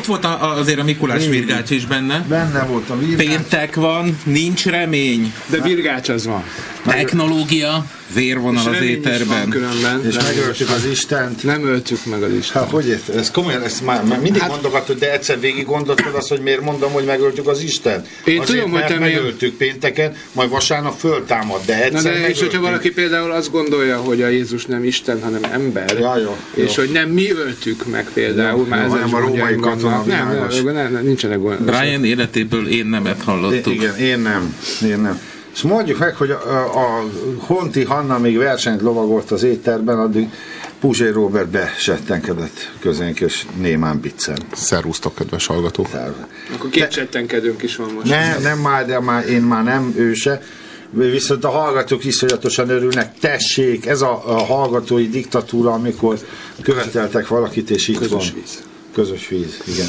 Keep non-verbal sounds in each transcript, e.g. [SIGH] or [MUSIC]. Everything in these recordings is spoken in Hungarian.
Ott volt a, azért a Mikulás Végig. Virgács is benne. Benne volt a Virgács. Péntek van, nincs remény. De virgács az van. Technológia, vérvonal az is van éterben. Különben. És megöltük az Istent. Nem öltük meg az Isten. Hát hogy érted? Ez komolyan, ezt már, már mindig hát, mondogatod, de egyszer végig gondoltad azt, hogy miért mondom, hogy megöltük az Isten. Én Azért, tudom, hogy te megöltük pénteken, majd vasárnap föltámad, de Na egyszer de és megöltük. hogyha valaki például azt gondolja, hogy a Jézus nem Isten, hanem ember, Ja, jó, és jó. hogy nem mi öltük meg például, Jó, már jó, is a római katona nem, nem, nem, nem, nincsenek gond. Brian életéből én nemet hallottuk. igen, én nem. Én nem. És mondjuk meg, hogy a, a, Honti Hanna még versenyt lovagolt az étterben, addig Puzsé Robert besettenkedett közénk, és némán biccen. Szervusztok, kedves hallgatók! Akkor két csettenkedőnk is van most. Nem, nem már, de már, én már nem ő se. Viszont a hallgatók iszonyatosan örülnek. Tessék, ez a, a hallgatói diktatúra, amikor követeltek valakit, és itt Közös van. víz. Közös víz, igen.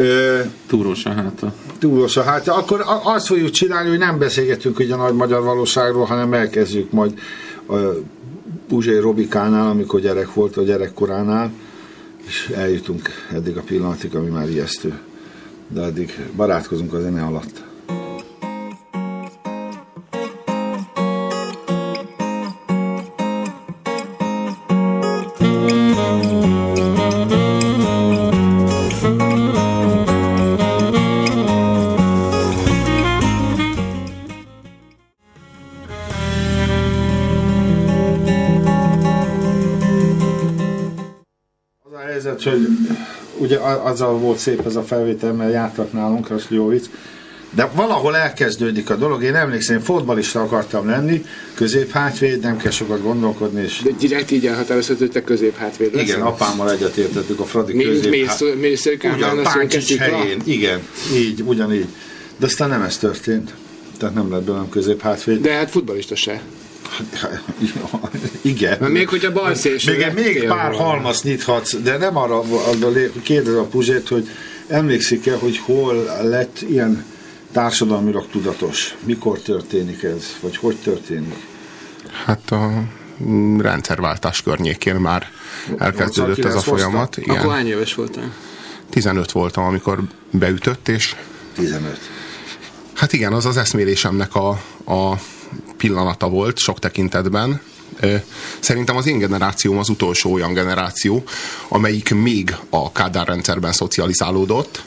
Ö, Túrós a háta. túlos a hát, akkor azt fogjuk csinálni, hogy nem beszélgetünk ugye a nagy magyar valóságról, hanem elkezdjük majd a Puzsé Robikánál, amikor gyerek volt, a gyerekkoránál, és eljutunk eddig a pillanatig, ami már ijesztő. De addig barátkozunk a zene alatt. Az hogy ugye azzal volt szép ez a felvétel, mert jártak nálunk, Raslióvic, de valahol elkezdődik a dolog. Én emlékszem, én fotbalista akartam lenni, középhátvéd, nem kell sokat gondolkodni, és De direkt így elhatározható, hogy te középhátvéd leszel? igen, apámmal egyetértettük a Fradi Mi- közép. Mész- Mésző Kálmán, helyén, igen, így, ugyanígy. De aztán nem ez történt. Tehát nem lett belőlem középhátvéd. De hát futbalista se. Igen. Mert még hogyha bal szélső Még, még pár volna. halmazt nyithatsz, de nem arra, arra kérdez a Puzsét, hogy emlékszik-e, hogy hol lett ilyen társadalmilag tudatos? Mikor történik ez? Vagy hogy történik? Hát a rendszerváltás környékén már elkezdődött ez a 89 folyamat. Akkor Igen. hány éves voltál? 15 voltam, amikor beütött, és 15. hát igen, az az eszmélésemnek a, a pillanata volt sok tekintetben. Szerintem az én generációm az utolsó olyan generáció, amelyik még a Kádár rendszerben szocializálódott,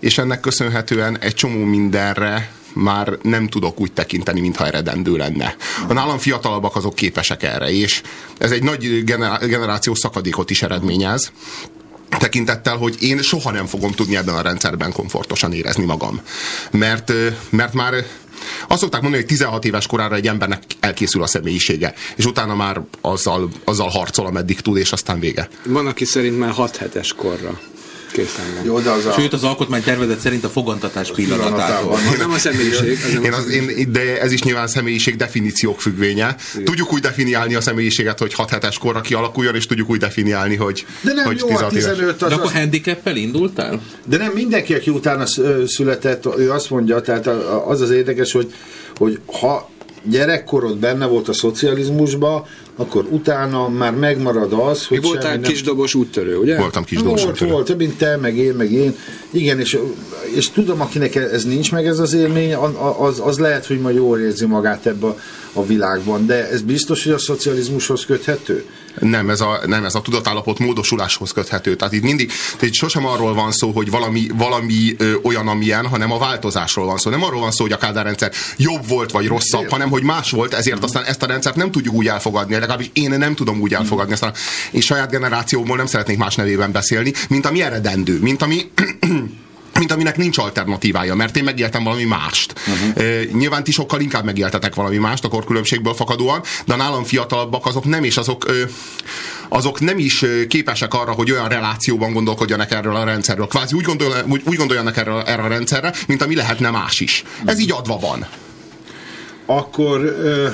és ennek köszönhetően egy csomó mindenre már nem tudok úgy tekinteni, mintha eredendő lenne. A nálam fiatalabbak azok képesek erre, és ez egy nagy generá- generációs szakadékot is eredményez, tekintettel, hogy én soha nem fogom tudni ebben a rendszerben komfortosan érezni magam. Mert, mert már azt szokták mondani, hogy 16 éves korára egy embernek elkészül a személyisége, és utána már azzal, azzal harcol, ameddig tud, és aztán vége. Van, aki szerint már 6 hetes korra készen van. Jó, de az a... Sőt, az alkotmány tervezet szerint a fogantatás pillanatától. Pillanatában. Az nem a személyiség. Az nem Én az, én, de ez is nyilván személyiség definíciók függvénye. Tudjuk úgy definiálni a személyiséget, hogy 6 hetes korra kialakuljon, és tudjuk úgy definiálni, hogy, De nem hogy jó a 15 az, De akkor az handicappel indultál? De nem mindenki, aki utána született, ő azt mondja, tehát az az érdekes, hogy, hogy ha gyerekkorod benne volt a szocializmusba, akkor utána már megmarad az, hogy Mi voltál nem- kisdobos úttörő, ugye? voltam kis volt, dósantörő. volt, több mint te, meg én, meg én. Igen, és, és tudom, akinek ez nincs meg ez az élmény, az, az lehet, hogy majd jól érzi magát ebbe a, a világban. De ez biztos, hogy a szocializmushoz köthető? Nem ez, a, nem, ez a tudatállapot módosuláshoz köthető. Tehát itt mindig, tehát sosem arról van szó, hogy valami, valami ö, olyan, amilyen, hanem a változásról van szó. Nem arról van szó, hogy a Kádár rendszer jobb volt, vagy rosszabb, hanem hogy más volt, ezért aztán ezt a rendszert nem tudjuk úgy elfogadni, legalábbis én nem tudom úgy elfogadni. Aztán én saját generációmból nem szeretnék más nevében beszélni, mint ami eredendő, mint ami mint aminek nincs alternatívája, mert én megéltem valami mást. Uh-huh. Nyilván ti sokkal inkább megéltetek valami mást a korkülönbségből fakadóan, de a nálam fiatalabbak azok nem, és azok, ö, azok nem is képesek arra, hogy olyan relációban gondolkodjanak erről a rendszerről. Kvázi úgy, gondol, úgy, úgy gondoljanak erről, erre a rendszerre, mint ami lehetne más is. Ez így adva van. akkor ö,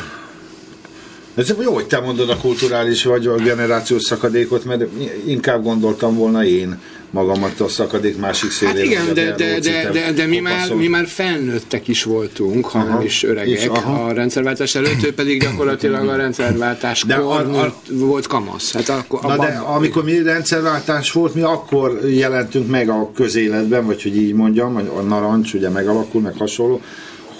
Ez jó, hogy te mondod a kulturális vagy a generációs szakadékot, mert inkább gondoltam volna én magamat a szakadék másik szélére. Hát igen, de, de, de, de, de mi, már, mi már felnőttek is voltunk, ha nem Aha. is öregek És aha. a rendszerváltás előtt, ő pedig gyakorlatilag a rendszerváltás De a- a- volt kamasz. Hát akkor, Na abban- de amikor mi rendszerváltás volt, mi akkor jelentünk meg a közéletben, vagy hogy így mondjam, a narancs ugye megalakul, meg hasonló,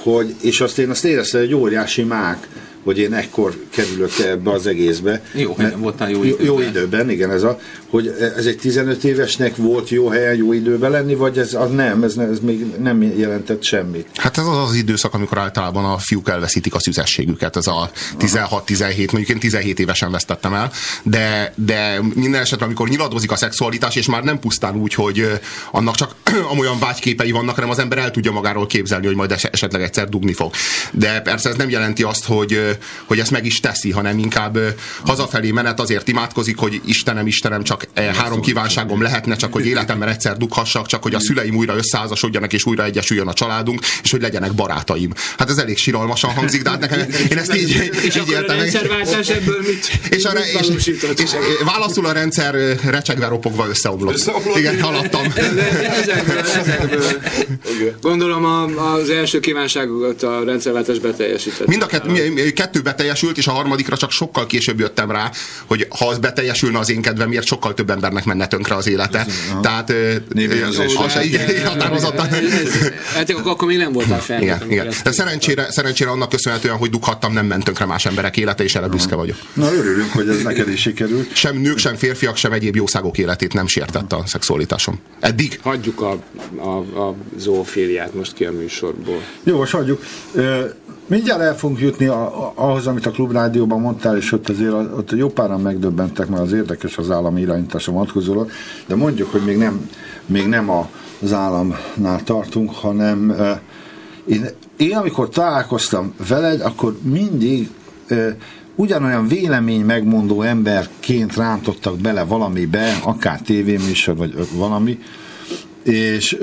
hogy, és azt én azt éreztem, hogy egy óriási mák, hogy én ekkor kerülök ebbe az egészbe. Jó helyen voltál, jó Jó, jó időben. időben, igen, ez a, hogy ez egy 15 évesnek volt jó helyen, jó időben lenni, vagy ez az nem, ez, ez még nem jelentett semmit. Hát ez az az időszak, amikor általában a fiúk elveszítik a szüzességüket, ez a 16-17, mondjuk én 17 évesen vesztettem el, de, de minden esetre, amikor nyilatkozik a szexualitás, és már nem pusztán úgy, hogy annak csak [CLEARS THROAT] amolyan vágyképei vannak, hanem az ember el tudja magáról képzelni, hogy majd es- esetleg egyszer dugni fog. De persze ez nem jelenti azt, hogy, hogy ezt meg is teszi, hanem inkább hazafelé menet azért imádkozik, hogy Istenem, Istenem, csak e, három kívánságom lehetne, csak hogy életemben egyszer dughassak, csak hogy a szüleim újra összeházasodjanak, és újra egyesüljön a családunk, és hogy legyenek barátaim. Hát ez elég siralmasan hangzik, de hát nekem, én ezt így, és így meg. rendszerváltás ebből mit, És, a, és, valósított? és, válaszul a rendszer ö, recsegve, ropogva összeomlott. Összeomlott? Igen, haladtam. Ezekből, ezekből. Gondolom az első kívánságokat a rendszerváltás beteljesített. Mind a kett, mi- mi- kettő beteljesült, és a harmadikra csak sokkal később jöttem rá, hogy ha az beteljesülne az én kedvem, miért sokkal több embernek menne tönkre az élete. Tehát se- igen, [LAUGHS] határozottan. [LAUGHS] Hát akkor akkor még nem voltál fel. Igen, igen. De szerencsére, szerencsére annak köszönhetően, hogy dughattam, nem ment tönkre más emberek élete, és erre büszke vagyok. Na örülünk, hogy ez neked is sikerült. Sem nők, sem férfiak, sem egyéb jószágok életét nem sértette a szexualitásom. Eddig. Hagyjuk a, a, a zoofíliát most ki a műsorból. Jó, most hagyjuk. Mindjárt el fogunk jutni a, a, ahhoz, amit a klubrádióban mondtál, és ott azért ott jó páran megdöbbentek, mert az érdekes az állami irányítása vonatkozólag, de mondjuk, hogy még nem, még nem az államnál tartunk, hanem ö, én, én amikor találkoztam veled, akkor mindig ö, ugyanolyan vélemény megmondó emberként rántottak bele valamibe, akár tévéműsor, vagy valami, és,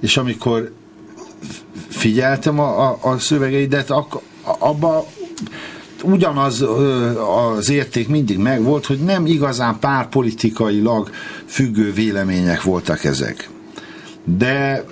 és amikor figyeltem a, a, a szövegeidet, ak, abba ugyanaz az érték mindig megvolt, hogy nem igazán párpolitikailag függő vélemények voltak ezek. De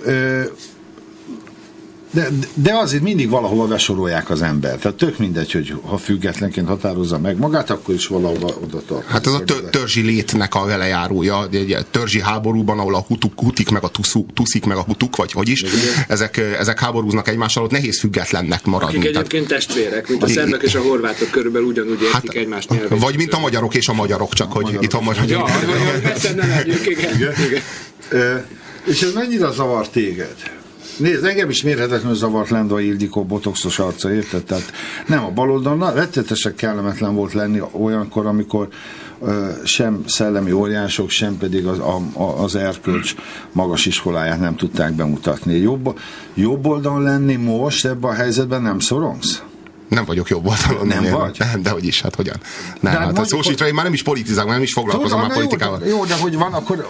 de, de azért mindig valahova besorolják az ember. Tehát tök mindegy, hogy ha függetlenként határozza meg magát, akkor is valahova oda tart. Hát ez a tö- törzsi létnek a velejárója, egy törzsi háborúban, ahol a hutuk, hutik meg a tuszuk, tuszik meg a hutuk, vagy hogy is, ezek, ezek háborúznak egymással, ott nehéz függetlennek maradni. Akik Tehát- egyébként testvérek, mint a szerbek és a horvátok körülbelül ugyanúgy értik Hát, egymást nyelvét. vagy mint a magyarok és a magyarok, csak hogy itt a magyar. Ja, hogy messze ne legyünk, igen. igen. Ö, és ez mennyire zavar téged? Nézd, engem is mérhetetlenül zavart Lenda Ildikó botoxos arca, érted? Tehát nem a baloldal, rettetesen kellemetlen volt lenni olyankor, amikor ö, sem szellemi óriások, sem pedig az, a, az erkölcs magas iskoláját nem tudták bemutatni. Jobb, jobb oldalon lenni most ebben a helyzetben nem szorongsz? Nem vagyok jobb oldalon. Nem én- vagy? Nem, de hogy is, hát hogyan. Nem, hát hát, hát mondjuk, szó sincs rá, én már nem is politizálok, már nem is foglalkozom már politikával. Jó, de, jó, de hogy van, akkor...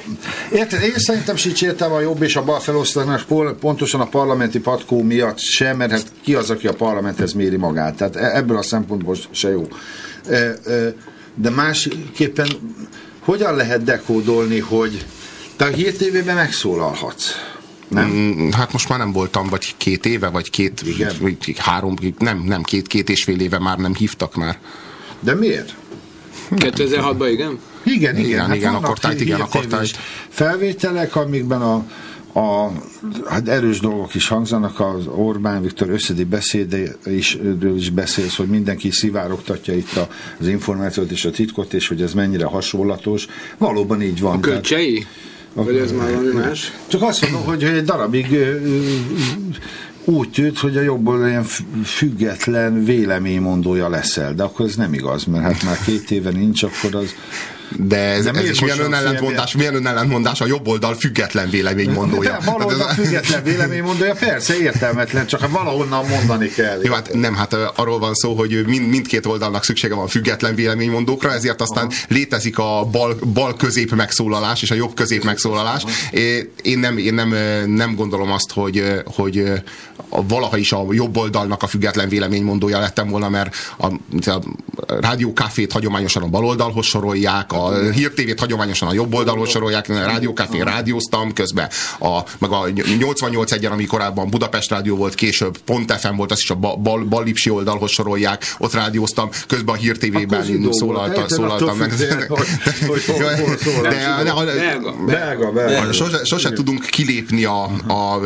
Érted, én szerintem sincs értelme a jobb és a bal felosztás, pontosan a parlamenti patkó miatt sem, mert hát ki az, aki a parlamenthez méri magát. Tehát e- ebből a szempontból se jó. E, e, De másképpen hogyan lehet dekódolni, hogy te a hírtévében megszólalhatsz? Nem? Mm, Hát most már nem voltam, vagy két éve, vagy két, Igen. vagy három, nem, nem két, két és fél éve már nem hívtak már. De miért? 2006-ban igen? Igen, igen. Igen, igen, vannak akkor tájt, igen, akkor tájt. Felvételek, amikben a, a hát erős dolgok is hangzanak, az Orbán Viktor összedi beszéde is, is beszélsz, hogy mindenki szivárogtatja itt a, az információt és a titkot, és hogy ez mennyire hasonlatos. Valóban így van. A Tehát- kölcsei? Vagy ez már valami más? csak azt mondom, hogy egy darabig úgy tűnt, hogy a jobb oldal ilyen fü- független véleménymondója leszel, de akkor ez nem igaz, mert hát már két éve nincs, akkor az De ez, De ez is milyen önellentmondás, milyen önellentmondás a jobb oldal független véleménymondója. De valahol a független véleménymondója persze értelmetlen, csak valahonnan mondani kell. Jó, hát nem, hát arról van szó, hogy mind, mindkét oldalnak szüksége van független véleménymondókra, ezért aztán Aha. létezik a bal, bal közép megszólalás és a jobb közép megszólalás. Én nem, én nem, nem gondolom azt, hogy, hogy valaha is a jobb oldalnak a független véleménymondója lettem volna, mert a, a rádiókáfét hagyományosan a bal oldalhoz sorolják, a hírtévét hagyományosan a jobb oldalhoz sorolják, a rádiókáfén rádióztam, közben a, meg a 88 egyen, ami korábban Budapest Rádió volt, később Pont FM volt, azt is a bal, bal, bal lipsi oldalhoz sorolják, ott rádióztam, közben a hírtévében szólaltam attól meg. Sose, tudunk kilépni a, a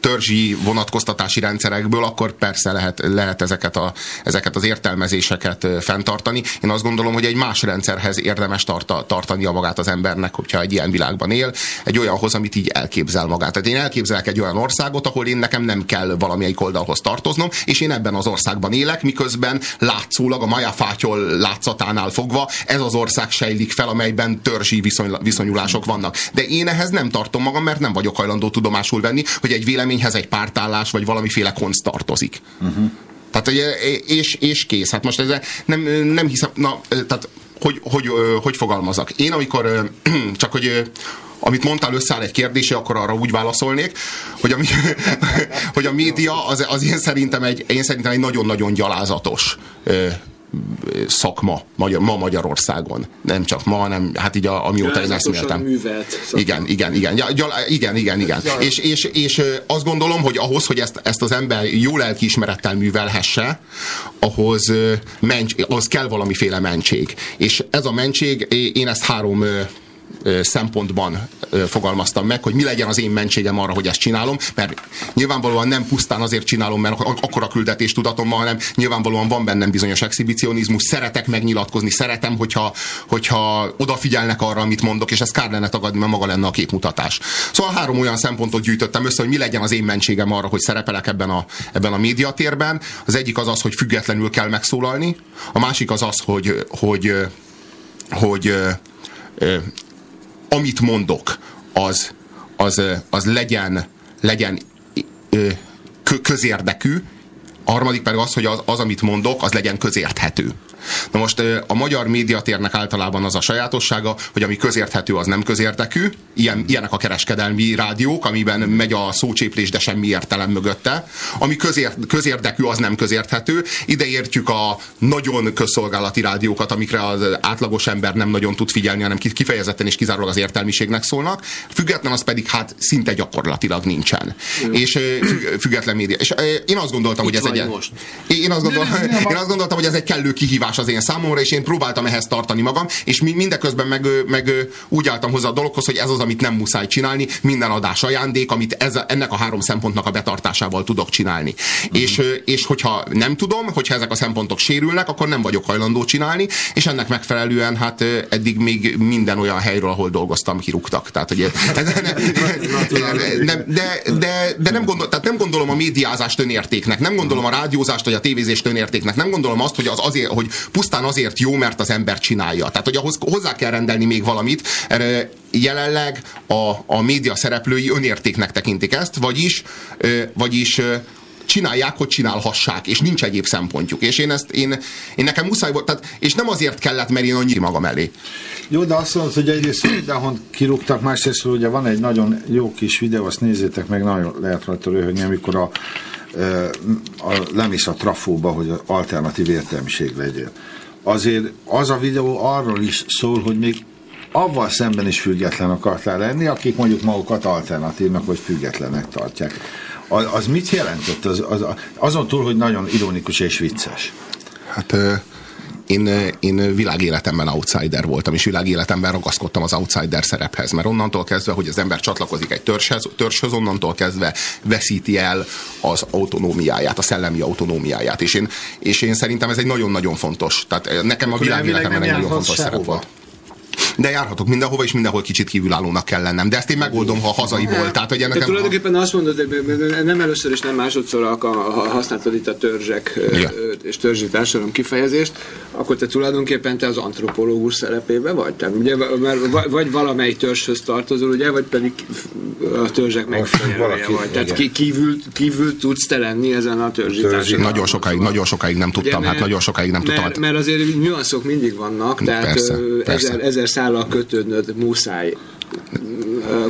törzsi vonatkoztatási rendszerekből, akkor persze lehet, lehet ezeket, a, ezeket az értelmezéseket fenntartani. Én azt gondolom, hogy egy más rendszerhez érdemes tarta, tartania magát az embernek, hogyha egy ilyen világban él, egy olyanhoz, amit így elképzel magát. Tehát én elképzelek egy olyan országot, ahol én nekem nem kell valamelyik oldalhoz tartoznom, és én ebben az országban élek, miközben látszólag a Maja fátyol látszatánál fogva ez az ország sejlik fel, amelyben törzsi viszony, viszonyulások vannak. De én ehhez nem tartom magam, mert nem vagyok hajlandó tudomásul venni, hogy egy véleményhez egy pártállás vagy valamiféle konz tartozik. Uh-huh. Tehát, és, és kész. Hát most ez nem, nem hiszem, na, tehát hogy, hogy, hogy, fogalmazok? Én amikor, [CLEARS THROAT] csak hogy amit mondtál, összeáll egy kérdése, akkor arra úgy válaszolnék, hogy a, [LAUGHS] hogy a média az, az én szerintem egy, én szerintem egy nagyon-nagyon gyalázatos szakma Magyar, ma Magyarországon. Nem csak ma, hanem hát így a, amióta én eszméltem. művelt. szakma. Igen, igen, igen, ja, gyal, igen, igen, igen. És, és, és azt gondolom, hogy ahhoz, hogy ezt, ezt az ember jó lelkiismerettel művelhesse, ahhoz, mencs, ahhoz kell valamiféle mentség. És ez a mentség, én ezt három szempontban fogalmaztam meg, hogy mi legyen az én mentségem arra, hogy ezt csinálom, mert nyilvánvalóan nem pusztán azért csinálom, mert ak- akkora küldetés tudatom van, hanem nyilvánvalóan van bennem bizonyos exhibicionizmus, szeretek megnyilatkozni, szeretem, hogyha, hogyha odafigyelnek arra, amit mondok, és ez kár lenne tagadni, mert maga lenne a képmutatás. Szóval három olyan szempontot gyűjtöttem össze, hogy mi legyen az én mentségem arra, hogy szerepelek ebben a, ebben a médiatérben. Az egyik az az, hogy függetlenül kell megszólalni, a másik az az, hogy, hogy, hogy, hogy amit mondok, az, az, az legyen, legyen közérdekű, a harmadik pedig az, hogy az, az, amit mondok, az legyen közérthető. Na most a magyar médiatérnek általában az a sajátossága, hogy ami közérthető, az nem közérdekű. Ilyen, ilyenek a kereskedelmi rádiók, amiben megy a szócséplés, de semmi értelem mögötte. Ami közér, közérdekű, az nem közérthető. Ide értjük a nagyon közszolgálati rádiókat, amikre az átlagos ember nem nagyon tud figyelni, hanem ki- kifejezetten és kizárólag az értelmiségnek szólnak. Független az pedig hát szinte gyakorlatilag nincsen. És ö, függ- független média. És én azt gondoltam, hogy ez egy... most. Én azt, gondol, én azt gondoltam, hogy ez egy kellő kihívás az én számomra, és én próbáltam ehhez tartani magam, és mi- mindeközben meg, meg úgy álltam hozzá a dologhoz, hogy ez az, amit nem muszáj csinálni, minden adás ajándék, amit ez, ennek a három szempontnak a betartásával tudok csinálni. Uh-huh. És, és hogyha nem tudom, hogyha ezek a szempontok sérülnek, akkor nem vagyok hajlandó csinálni, és ennek megfelelően hát eddig még minden olyan helyről, ahol dolgoztam, kirúgtak. Tehát, hogy [LAUGHS] ez, nem, de, de, de nem, gondol, tehát nem gondolom a médiázást önértéknek, nem gondolom a rádiózást vagy a tévézést önértéknek, nem gondolom azt, hogy, az azért, hogy pusztán azért jó, mert az ember csinálja. Tehát, hogy ahhoz hozzá kell rendelni még valamit. Erre Jelenleg a, a média szereplői önértéknek tekintik ezt, vagyis, vagyis csinálják, hogy csinálhassák, és nincs egyéb szempontjuk. És én ezt, én, én nekem muszáj volt, tehát, és nem azért kellett, mert én annyi magam elé. Jó, de azt mondod, hogy egyrészt mindenhol kirúgtak, másrészt ugye van egy nagyon jó kis videó, azt nézzétek meg, nagyon lehet rajta röhögni, amikor a, lemész a trafóba, hogy alternatív értelmiség legyél. Azért az a videó arról is szól, hogy még avval szemben is független akartál lenni, akik mondjuk magukat alternatívnak vagy függetlenek tartják. Az, az mit jelentett? Az, az, azon túl, hogy nagyon ironikus és vicces. Hát én, én világéletemben outsider voltam, és világéletemben ragaszkodtam az outsider szerephez, mert onnantól kezdve, hogy az ember csatlakozik egy törzshez, törzshöz onnantól kezdve veszíti el az autonómiáját, a szellemi autonómiáját. És én, és én szerintem ez egy nagyon-nagyon fontos. Tehát nekem a Akkor világéletemben egy nagyon fontos szerep volt. De járhatok mindenhova, és mindenhol kicsit kívülállónak kell lennem. De ezt én megoldom, ha hazaiból. Tehát, hogy ennek tulajdonképpen azt mondod, hogy nem először és nem másodszor ha- használtad itt a törzsek Igen. és törzsi társadalom kifejezést, akkor te tulajdonképpen te az antropológus szerepébe vagy? Tehát ugye, mert vagy- valamelyik törzshöz tartozol, ugye, vagy pedig a törzsek megfelelője valaki, vagy. Tehát ki- kívül, kívül tudsz te lenni ezen a törzsi Törzsi. nagyon sokáig, nagyon sokáig nem tudtam, hát nagyon sokáig nem tudtam. Mert, Hát, mert azért nüanszok mindig vannak, tehát Persze, persze. ezer, ezer szállal kötődnöd muszáj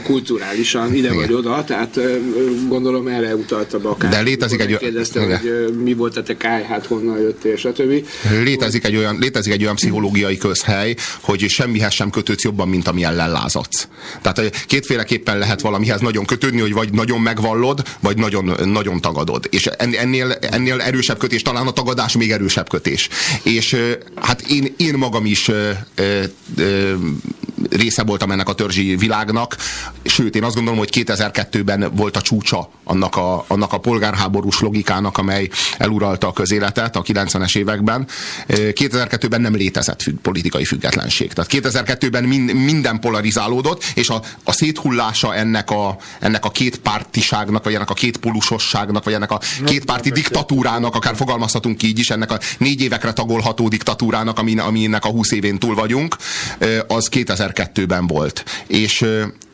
kulturálisan ide vagy oda, tehát ö, gondolom erre utalta be akár. De létezik egy- Kérdezte, igen. hogy ö, mi volt a te káj, hát honnan jöttél, stb. Létezik egy, olyan, létezik egy olyan pszichológiai közhely, hogy semmihez sem kötődsz jobban, mint ami ellen lázadsz. Tehát eh, kétféleképpen lehet valamihez nagyon kötődni, hogy vagy nagyon megvallod, vagy nagyon, nagyon tagadod. És en- ennél, ennél erősebb kötés, talán a tagadás még erősebb kötés. És hát én, én magam is eh, eh, része voltam ennek a törzsi világnak, sőt, én azt gondolom, hogy 2002-ben volt a csúcsa annak a, annak a polgárháborús logikának, amely eluralta a közéletet a 90-es években. Ö, 2002-ben nem létezett függ, politikai függetlenség. Tehát 2002-ben min, minden polarizálódott, és a, a széthullása ennek a, ennek a két pártiságnak, vagy ennek a két polusosságnak, vagy ennek a két párti diktatúrának, akár fogalmazhatunk így is, ennek a négy évekre tagolható diktatúrának, amin, aminek a 20 évén túl vagyunk, az 2002-ben volt. És,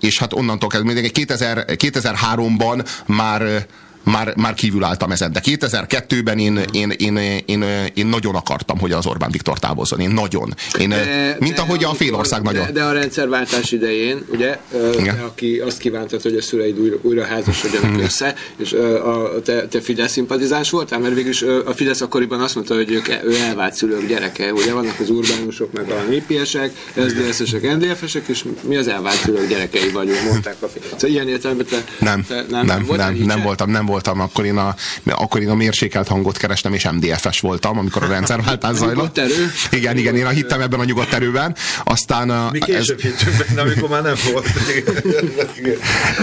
és hát onnantól kezdve, még 2000, 2003-ban már már, már kívül álltam ezen. De 2002-ben én, én, én, én, én nagyon akartam, hogy az Orbán Viktor távozzon. Én nagyon. Én, De- mint de ahogy a amikor- fél ország nagyon. De, de a rendszerváltás idején, ugye, Igen. aki azt kívántad, hogy a szüleid újra, újra házasodjanak össze, és a, te, te Fidesz szimpatizás voltál, mert végülis a Fidesz akkoriban azt mondta, hogy ők, ő elvált szülők gyereke, ugye vannak az urbánusok, meg a népiesek, SZDSZ-esek, NDF-esek, és mi az elvált szülők gyerekei vagyunk, mondták a Fidesz. Szóval ilyen értelemben te, Nem, te nem, nem, nem, nem se? voltam, nem voltam. Akkor én, a, akkor én a mérsékelt hangot kerestem, és MDF-es voltam, amikor a rendszerváltás zajlott. Erő? Igen, igen, én hittem ebben a nyugodt erőben. Aztán a- Mi ez, később hittünk benne, amikor már nem volt. [LAUGHS]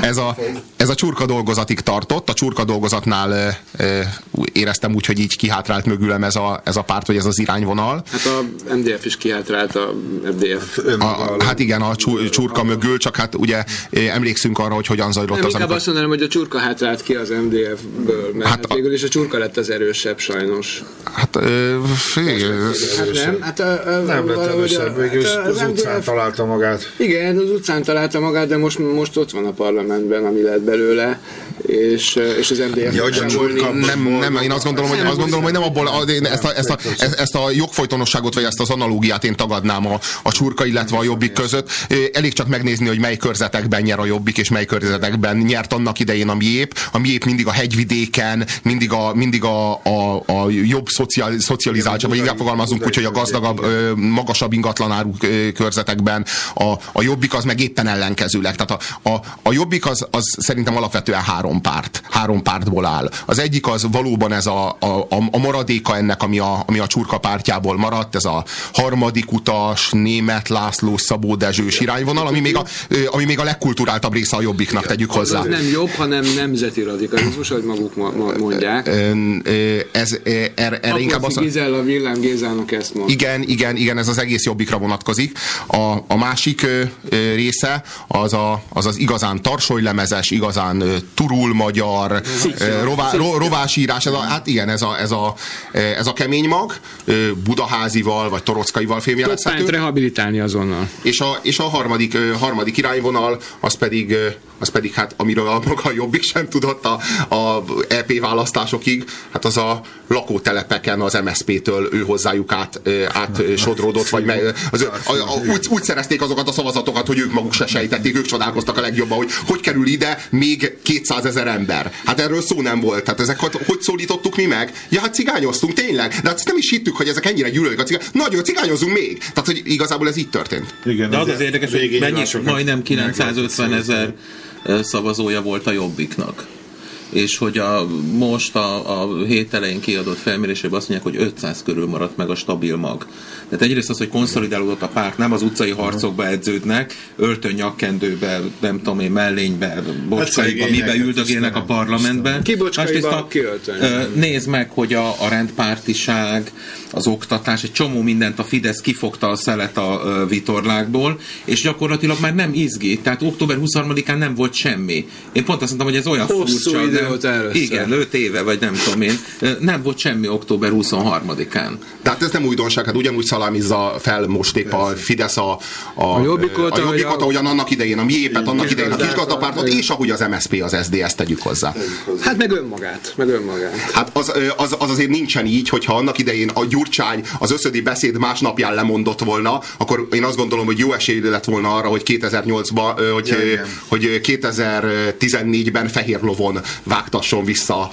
Ez, a, ez a csurka dolgozatig tartott. A csurka dolgozatnál e, e, éreztem úgy, hogy így kihátrált mögülem ez a, ez a párt, vagy ez az irányvonal. Hát a MDF is kihátrált a MDF. A, hát igen, a csú- csurka mögül, csak hát ugye emlékszünk arra, hogy hogyan zajlott Nem, az, amikor... azt mondanám, hogy a csurka hátrált ki az MDF-ből, mert Hát hát a- végül is a csurka lett az erősebb sajnos. Hát, ö, fé, Hát nem, hát a, a, Nem lett erősebb, végül hát az utcán MDF találta magát. Igen, az utcán találta magát, de most, most ott van a parlamentben, ami lett belőle, és, és az MDF Ja, csurka- volt- nem, nem, én azt gondolom, hogy, azt gondolom, hogy nem abból, a- én ezt a, ezt, a, ezt, ezt a jogfolytonosságot, vagy ezt az analógiát én tagadnám a, a csurka, illetve a jobbik között. Elég csak megnézni, hogy mely körzetekben nyer a jobbik, és mely körzetekben nyert annak idején a miép. A miép mindig a hegyvidéken, mindig a, mindig a, a, a jobb szociál, szocializáltság, vagy inkább fogalmazunk úgy, hogy a gazdagabb, magasabb ingatlanárú körzetekben. A, a jobbik az meg éppen ellenkezőleg. Tehát a, a, a jobbik az, az szerintem alapvetően három párt. Három pártból áll. Az egyik az valóban ez a, a, a, a maradéka ennek, ami a, ami a csurka pártjából maradt, ez a harmadik utas, német László, Szabó Dezsős irányvonal, ami még a, ami még a legkulturáltabb része a jobbiknak, tegyük hozzá. Az nem jobb, hanem nemzeti radikalizmus, ahogy maguk ma- ma- mondják. Ez, erre, erre inkább Aposzi az, Gizella, Villám Gézának ezt mond. Igen, igen, igen, ez az egész jobbikra vonatkozik. A, a másik része az, a, az az igazán tarsolylemezes, igazán turul magyar, rová, ro, rovásírás, ez a, hát igen, ez a, ez a, ez a kemény mag, Budaházival vagy Torockaival fémjelezhető. rehabilitálni azonnal. És a, és a harmadik, harmadik irányvonal, az pedig, az pedig hát, amiről a maga jobbik sem tudott a, a EP választásokig, hát az a lakótelepeken az MSZP-től ő hozzájuk át, át sodródott, vagy me, az, a, a, úgy, úgy szerezték azokat a szavazatokat, hogy ők maguk se sejtették, ők csodálkoztak a legjobban, hogy hogy kerül ide még 200 ezer ember. Hát erről szó nem volt. Tehát ezek hogy, hogy szólítottuk mi meg? Ja, hát cigányoztunk, tényleg. De hát nem is hittük, hogy ezek ennyire gyűlölik a cigány. Nagyon cigányozunk még. Tehát, hogy igazából ez így történt. Igen, De az az érdekes, hogy mennyi, majdnem 950 meg lehet ezer szavazója volt a Jobbiknak. És hogy a, most a, a hét elején kiadott felmérésében azt mondják, hogy 500 körül maradt meg a stabil mag. Tehát egyrészt az, hogy konszolidálódott a párt, nem az utcai harcokba edződnek, öltön nyakkendőbe, nem tudom én, mellénybe, bocskaiba, mibe szegényeket, üldögélnek a parlamentben. Ki bocskaiba, ki Nézd meg, hogy a, a rendpártiság, az oktatás, egy csomó mindent a Fidesz kifogta a szelet a vitorlákból, és gyakorlatilag már nem izgi. Tehát október 23-án nem volt semmi. Én pont azt mondtam, hogy ez olyan Hosszú furcsa. Nem- volt először. Igen, 5 éve, vagy nem tudom én. Nem volt semmi október 23-án. Tehát ez nem újdonság, hát ugyanúgy szalámizza fel most épp a Fidesz a, a, A Jobbikot, a jobbikot ahogyan annak idején a miépet, annak idején a kisgazdapártot, és ahogy az MSZP az SZDSZ tegyük hozzá. Hát meg önmagát, meg önmagát. Hát az, az, az azért nincsen így, hogyha annak idején a Gyurcsány az összödi beszéd másnapján lemondott volna, akkor én azt gondolom, hogy jó esély lett volna arra, hogy 2008-ban, ö, hogy, Ja, hogy ö, 2014-ben fehér lovon vágtasson vissza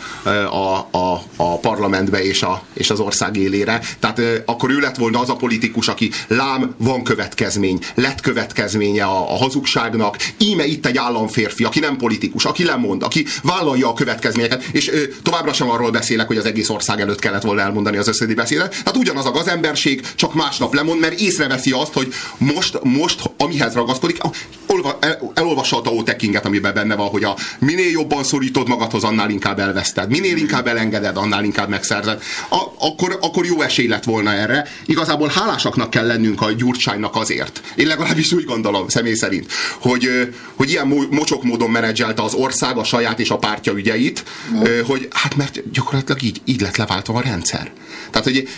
a, a, a parlamentbe és, a, és az ország élére. Tehát akkor ő lett volna az a politikus, aki lám, van következmény, lett következménye a, a hazugságnak, íme itt egy államférfi, aki nem politikus, aki lemond, aki vállalja a következményeket, és továbbra sem arról beszélek, hogy az egész ország előtt kellett volna elmondani az összödi beszédet. Tehát ugyanaz a gazemberség, csak másnap lemond, mert észreveszi azt, hogy most, most amihez ragaszkodik, olva, el, elolvassa a Tao Te Kinget, amiben benne van, hogy a minél jobban szorítod magadhoz, annál inkább elveszted. Minél inkább elengeded, annál inkább megszerzed. A, akkor, akkor jó esély lett volna erre. Igazából hálásaknak kell lennünk a Gyurcsánynak azért. Én legalábbis úgy gondolom, személy szerint, hogy, hogy ilyen mo- mocsok módon menedzselte az ország a saját és a pártja ügyeit, ö, hogy hát mert gyakorlatilag így, így lett leváltva a rendszer. Tehát, hogy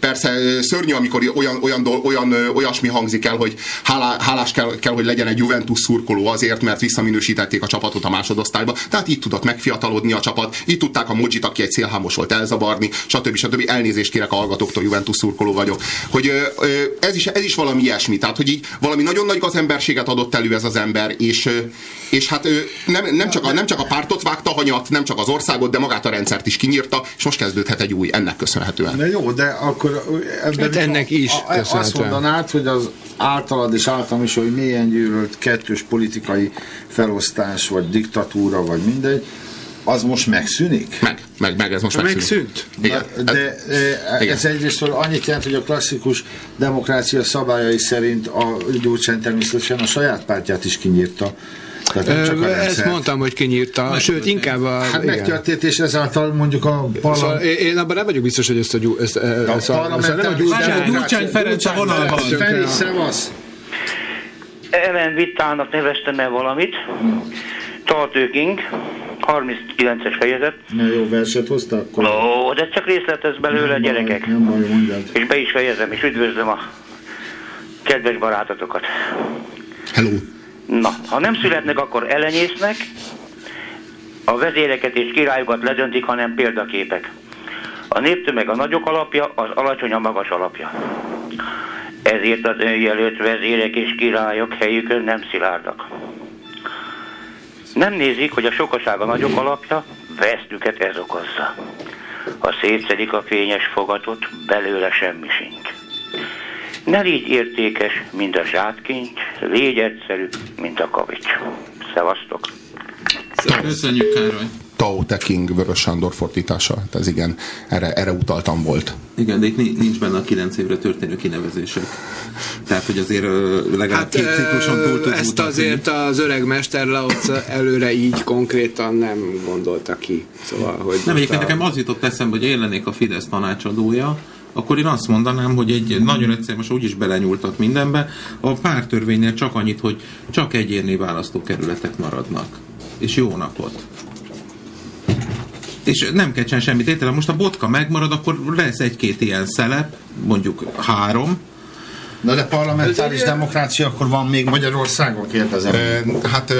persze szörnyű, amikor olyan, olyan, olyan olyasmi hangzik el, hogy hálá, hálás kell, kell, hogy legyen egy Juventus szurkoló azért, mert visszaminősítették a csapatot a másodosztályba. Tehát így tudott megfiatalodni a csapat, így tudták a Mojit, aki egy szélhámos volt elzavarni, stb. stb. Elnézést kérek a hallgatóktól, Juventus szurkoló vagyok. Hogy ö, ö, ez, is, ez is valami ilyesmi. Tehát, hogy így valami nagyon nagy gazemberséget adott elő ez az ember, és, ö, és hát ö, nem, nem, csak a, nem csak a pártot vágta hanyat, nem csak az országot, de magát a rendszert is kinyírta, és most kezdődhet egy új, ennek köszönhetően. De jó, de akkor ebben Hát ennek is a- Azt mondanád, hogy az általad és általam is, hogy mélyen gyűlölt kettős politikai felosztás, vagy diktatúra, vagy mindegy, az most megszűnik? Meg, meg, meg, ez most megszűnik. Megszűnt. Igen. Na, de e, Igen. ez egyrészt annyit jelent, hogy a klasszikus demokrácia szabályai szerint a Gyurcsány természetesen a saját pártját is kinyírta. Ö, Ezt rendszert. mondtam, hogy kinyírta, sőt, inkább a... Hát megtörtént, és ezáltal mondjuk a Szóval parlament... én én abban nem vagyok biztos, hogy ezt a gyú... Ezt, ezt, A ezt, a- ezt, a- nem a Gyurcsány Ferenc a vonalban. Feri, szevasz! Ellen Vittának neveztem el valamit. Tartőking, 39-es fejezet. Na jó, verset hoztál? Akkor Ó, de csak részletez belőle, Nem baj, gyerekek. Nem baj, mondjad. És be is fejezem, és üdvözlöm a kedves barátotokat. Hello. Na, ha nem születnek, akkor elenyésznek, a vezéreket és királyokat ledöntik, hanem példaképek. A néptömeg a nagyok alapja, az alacsony a magas alapja. Ezért az önjelölt vezérek és királyok helyükön nem szilárdak. Nem nézik, hogy a sokaság a nagyok alapja, vesztüket ez okozza. Ha szétszedik a fényes fogatot, belőle semmi sincs. Ne légy értékes, mint a zsátkincs, légy egyszerű, mint a kavics. Szevasztok! Köszönjük, Károly. Tao Te King Vörös Sándor fordítása. Hát ez igen, erre, erre utaltam volt. Igen, de itt ni- nincs benne a kilenc évre történő kinevezések. Tehát, hogy azért legalább Hát két cikluson túl tud ezt mutatni. azért az öreg mester Laoca előre így konkrétan nem gondolta ki. Szóval, hogy Nem, egyébként a- nekem az jutott eszembe, hogy én lennék a Fidesz tanácsadója, akkor én azt mondanám, hogy egy nagyon egyszerű, most úgyis belenyúltak mindenbe, a pártörvénynél csak annyit, hogy csak egyéni választókerületek maradnak. És jó napot. És nem kell csinálni semmit. Érted? Most a botka megmarad, akkor lesz egy-két ilyen szelep, mondjuk három, Na de parlamentáris demokrácia akkor van még Magyarországon, kérdezem. Hát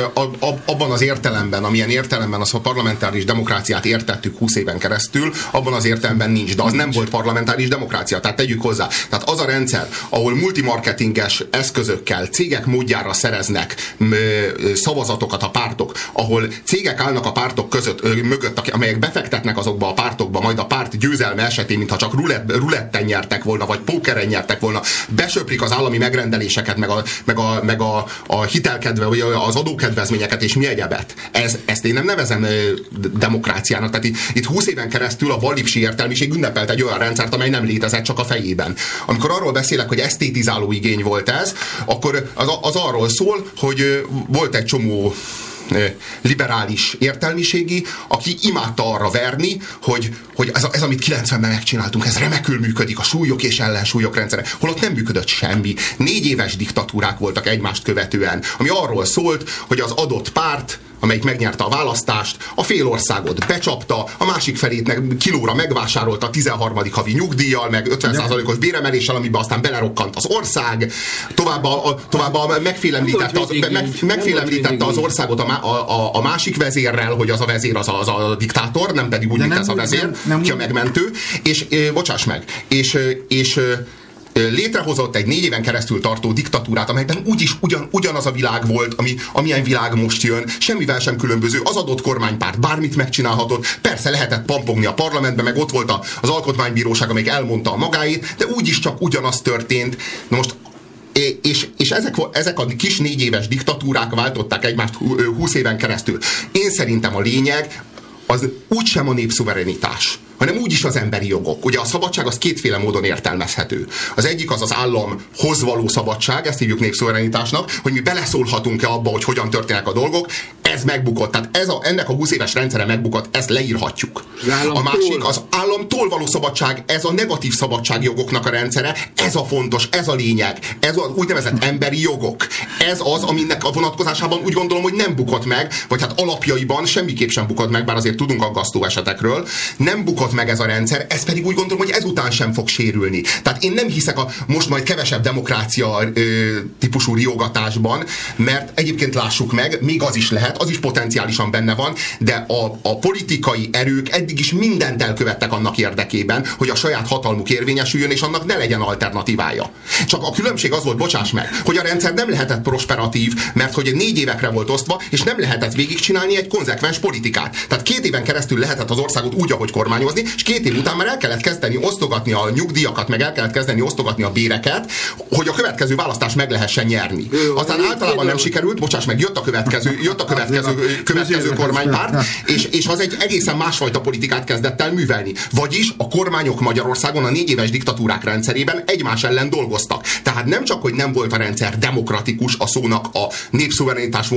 abban az értelemben, amilyen értelemben az a parlamentáris demokráciát értettük 20 éven keresztül, abban az értelemben nincs. De az nem volt parlamentáris demokrácia, tehát tegyük hozzá. Tehát az a rendszer, ahol multimarketinges eszközökkel cégek módjára szereznek szavazatokat a pártok, ahol cégek állnak a pártok között, ö, mögött, amelyek befektetnek azokba a pártokba, majd a párt győzelme esetén, mintha csak rulett, ruletten nyertek volna, vagy pókeren nyertek volna, besöprik lesöprik az állami megrendeléseket, meg a, meg a, meg a, a hitelkedve, vagy az adókedvezményeket, és mi egyebet. Ez, ezt én nem nevezem demokráciának. Tehát itt, itt 20 éven keresztül a vallipsi értelmiség ünnepelt egy olyan rendszert, amely nem létezett csak a fejében. Amikor arról beszélek, hogy esztétizáló igény volt ez, akkor az, az arról szól, hogy volt egy csomó liberális értelmiségi, aki imádta arra verni, hogy, hogy ez, ez, amit 90-ben megcsináltunk, ez remekül működik, a súlyok és ellensúlyok rendszere. Holott nem működött semmi. Négy éves diktatúrák voltak egymást követően, ami arról szólt, hogy az adott párt amelyik megnyerte a választást, a fél országot becsapta, a másik felét meg kilóra megvásárolta a 13. havi nyugdíjjal, meg 50%-os béremeléssel, amiben aztán belerokkant az ország, tovább a, a, tovább a megfélemlítette, az, meg, megfélemlítette az országot a, a, a, másik vezérrel, hogy az a vezér az a, az a diktátor, nem pedig úgy, mint ez a vezér, nem, nem, ki a megmentő, és, bocsáss meg, és, és létrehozott egy négy éven keresztül tartó diktatúrát, amelyben úgyis ugyan, ugyanaz a világ volt, ami, amilyen világ most jön, semmivel sem különböző, az adott kormánypárt bármit megcsinálhatott, persze lehetett pampogni a parlamentbe, meg ott volt az alkotmánybíróság, amelyik elmondta a magáét, de úgyis csak ugyanaz történt. Na most és, és ezek, ezek a kis négy éves diktatúrák váltották egymást 20 éven keresztül. Én szerintem a lényeg az úgysem a népszuverenitás hanem úgyis az emberi jogok. Ugye a szabadság az kétféle módon értelmezhető. Az egyik az az államhoz való szabadság, ezt hívjuk népszuverenitásnak, hogy mi beleszólhatunk-e abba, hogy hogyan történnek a dolgok, ez megbukott. Tehát ez a, ennek a 20 éves rendszere megbukott, ezt leírhatjuk. A másik az államtól való szabadság, ez a negatív szabadságjogoknak a rendszere, ez a fontos, ez a lényeg, ez az úgynevezett emberi jogok. Ez az, aminek a vonatkozásában úgy gondolom, hogy nem bukott meg, vagy hát alapjaiban semmiképp sem bukott meg, bár azért tudunk aggasztó esetekről, nem bukott meg ez a rendszer, ez pedig úgy gondolom, hogy ezután sem fog sérülni. Tehát én nem hiszek a most majd kevesebb demokrácia ö, típusú riogatásban, mert egyébként lássuk meg, még az is lehet, az is potenciálisan benne van, de a, a politikai erők eddig is mindent elkövettek annak érdekében, hogy a saját hatalmuk érvényesüljön, és annak ne legyen alternatívája. Csak a különbség az volt, bocsáss meg, hogy a rendszer nem lehetett prosperatív, mert hogy négy évekre volt osztva, és nem lehetett végigcsinálni egy konzekvens politikát. Tehát két éven keresztül lehetett az országot úgy, ahogy kormányozni, és két év után már el kellett kezdeni osztogatni a nyugdíjakat, meg el kellett kezdeni osztogatni a béreket, hogy a következő választást meg lehessen nyerni. Aztán általában nem sikerült, bocsáss meg, jött a következő, jött a következő, következő kormánypárt, és, és az egy egészen másfajta politikát kezdett el művelni. Vagyis a kormányok Magyarországon a négy éves diktatúrák rendszerében egymás ellen dolgoztak. Tehát nem csak, hogy nem volt a rendszer demokratikus a szónak a népszuverenitás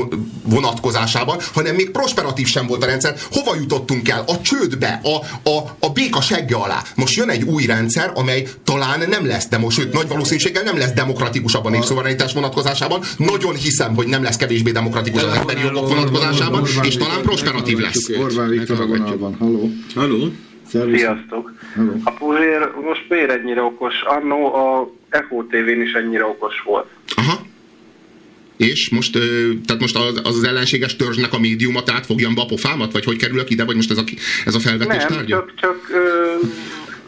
vonatkozásában, hanem még prosperatív sem volt a rendszer. Hova jutottunk el? A csődbe, a, a, a béka segge alá. Most jön egy új rendszer, amely talán nem lesz, de most sőt, nagy valószínűséggel nem lesz demokratikusabb a népszuverenitás vonatkozásában. Nagyon hiszem, hogy nem lesz kevésbé demokratikus az emberi jogok vonatkozásában, és talán prosperatív lesz. Orbán Viktor a vonalban. Halló. Halló. Sziasztok! Hello. A Puzsér most miért ennyire okos? Annó a Echo TV-n is ennyire okos volt. Aha. És most, tehát most az, az ellenséges törzsnek a médiumot át fogjam be a pofámat, vagy hogy kerülök ide, vagy most ez a, ez a felvetés Nem, tárgya? csak, csak ö,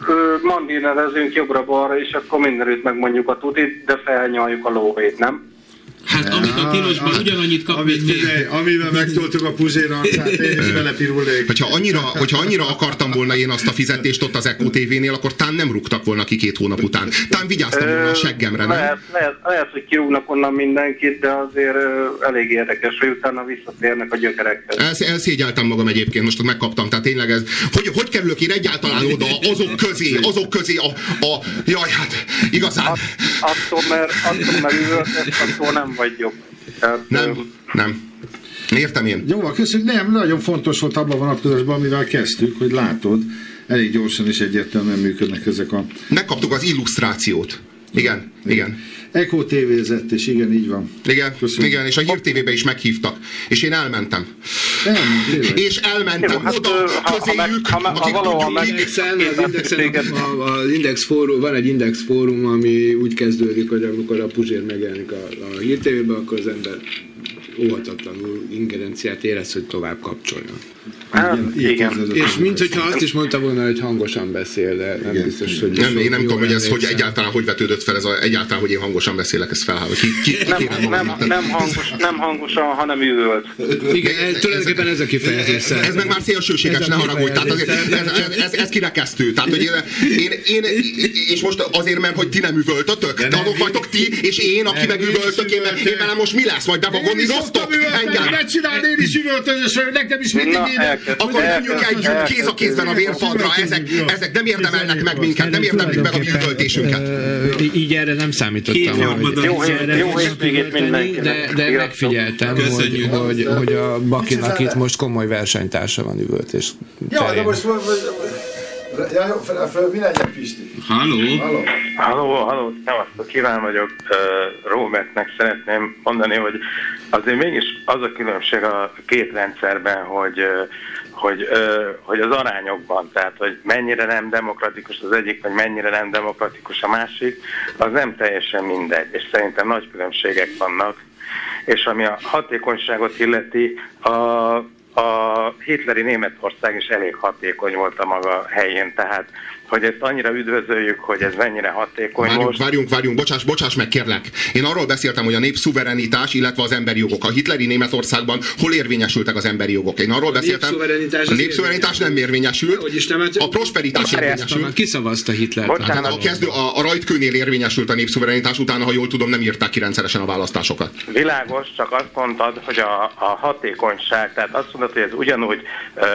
ö, mandinerezünk jobbra-balra, és akkor mindenütt megmondjuk a tutit, de felnyaljuk a lóvét, nem? Hát amit a tilosban ugyanannyit kap, amit, mint figyelj, amivel megtoltuk a Puzsér arcát, én is belepirulnék. Hogyha annyira, hogyha annyira akartam volna én azt a fizetést ott az Echo TV-nél, akkor tán nem rúgtak volna ki két hónap után. Tán vigyáztam volna a seggemre, nem? Lehet, lehet, lehet, hogy kirúgnak onnan mindenkit, de azért elég érdekes, hogy utána visszatérnek a gyökerekhez. El, elszégyeltem magam egyébként, most megkaptam, tehát tényleg ez. Hogy, hogy kerülök én egyáltalán oda azok közé, azok közé a, a jaj, hát igazán. At, attól, mert, attól, mert üvöltesz, attól nem vagy jobb. Tehát, Nem, nem. Értem én. Jó, köszönjük. Nem, nagyon fontos volt abban a vonatkozásban, amivel kezdtük, hogy látod, elég gyorsan és egyértelműen működnek ezek a... Megkaptuk az illusztrációt. Igen, igen. Eko tévézett, és igen, így van. Igen, Köszönjük. igen, és a Hír TV-be is meghívtak. És én elmentem. Nem. És elmentem Jó, hát, oda ö, ha- ha közéjük, ha meg- ha valahol meg- Indexen, az Indexen a, a, az Index fórum, van egy Index fórum, ami úgy kezdődik, hogy amikor a Puzsér megjelenik a, a hírtévében, akkor az ember óhatatlanul ingerenciát érez, hogy tovább kapcsoljon. Hát, igen. És mint hogyha azt is mondta volna, hogy hangosan beszél, de nem Igen. biztos, hogy... Nem, én nem tudom, hogy ez hogy egyáltalán hogy vetődött fel, ez a, egyáltalán, hogy én hangosan beszélek, ez felháll. Ki, ki, ki Nem, nem, nem, hangos, nem hangosan, hanem üvölt. Igen, ez, tulajdonképpen ez a kifejezés. Ez meg már szélsőséges, Ez ne haragudj. Tehát azért, ez, ez, ez, ez kirekesztő. Tehát, hogy én, én, én, és most azért, mert hogy ti nem üvöltötök, nem, azok vagytok ti, és én, aki meg én üvöltök, én, én velem most mi lesz? Majd Én is bevagonizoztok? Szoktam üvölteni, Engem? ne csináld, én is üvöltözöm, és nekem is mindig Na, elkezd- Akkor menjünk együtt kéz a kézben a vérfadra, ezek, ezek nem érdemelnek meg minket, nem érdemlik meg a mi üvöltésünket. Így erre nem számítottam. Jó, jó hétvégét mindenkinek. De, megfigyeltem, hogy, Köszönjük. hogy, hogy a Bakinak itt most komoly versenytársa van üvölt, és Ja, de most... Ja, jó, fel, fel, mi legyen, Pisti? Halló? Halló? Halló, halló, szevasztok, Iván vagyok. Robertnek szeretném mondani, hogy azért mégis az a különbség a két rendszerben, hogy hogy, hogy az arányokban, tehát hogy mennyire nem demokratikus az egyik, vagy mennyire nem demokratikus a másik, az nem teljesen mindegy, és szerintem nagy különbségek vannak. És ami a hatékonyságot illeti, a, a hitleri Németország is elég hatékony volt a maga helyén, tehát hogy ezt annyira üdvözöljük, hogy ez mennyire hatékony Várjunk, most. várjunk, várjunk, bocsáss, bocsáss meg, kérlek. Én arról beszéltem, hogy a népszuverenitás, illetve az emberi jogok. A hitleri Németországban hol érvényesültek az emberi jogok? Én arról beszéltem, népszuverenitás a az népszuverenitás nem érvényesült, Hogy is nem, hát- a prosperitás érvényesült. kiszavazta Hitler. Bocsánat. Tehát a, kezdő, a, a rajtkőnél érvényesült a népszuverenitás, utána, ha jól tudom, nem írták ki rendszeresen a választásokat. Világos, csak azt mondtad, hogy a, a hatékonyság, tehát azt mondod, hogy ez ugyanúgy, ö,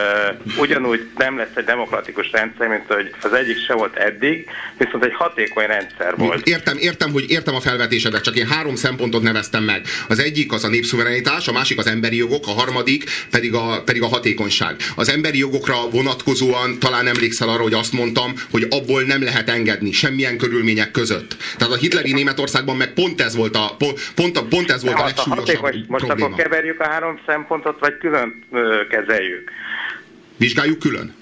ugyanúgy nem lesz egy demokratikus rendszer, mint hogy az egyik se volt eddig, viszont egy hatékony rendszer volt. Értem, értem, hogy értem a felvetésedet, csak én három szempontot neveztem meg. Az egyik az a népszuverenitás, a másik az emberi jogok, a harmadik pedig a, pedig a hatékonyság. Az emberi jogokra vonatkozóan talán emlékszel arra, hogy azt mondtam, hogy abból nem lehet engedni semmilyen körülmények között. Tehát a hitleri Németországban meg pont ez volt a, pont, pont, a- pont ez volt a a legsúlyosabb hatékony, most probléma. akkor keverjük a három szempontot, vagy külön ö, kezeljük. Vizsgáljuk külön.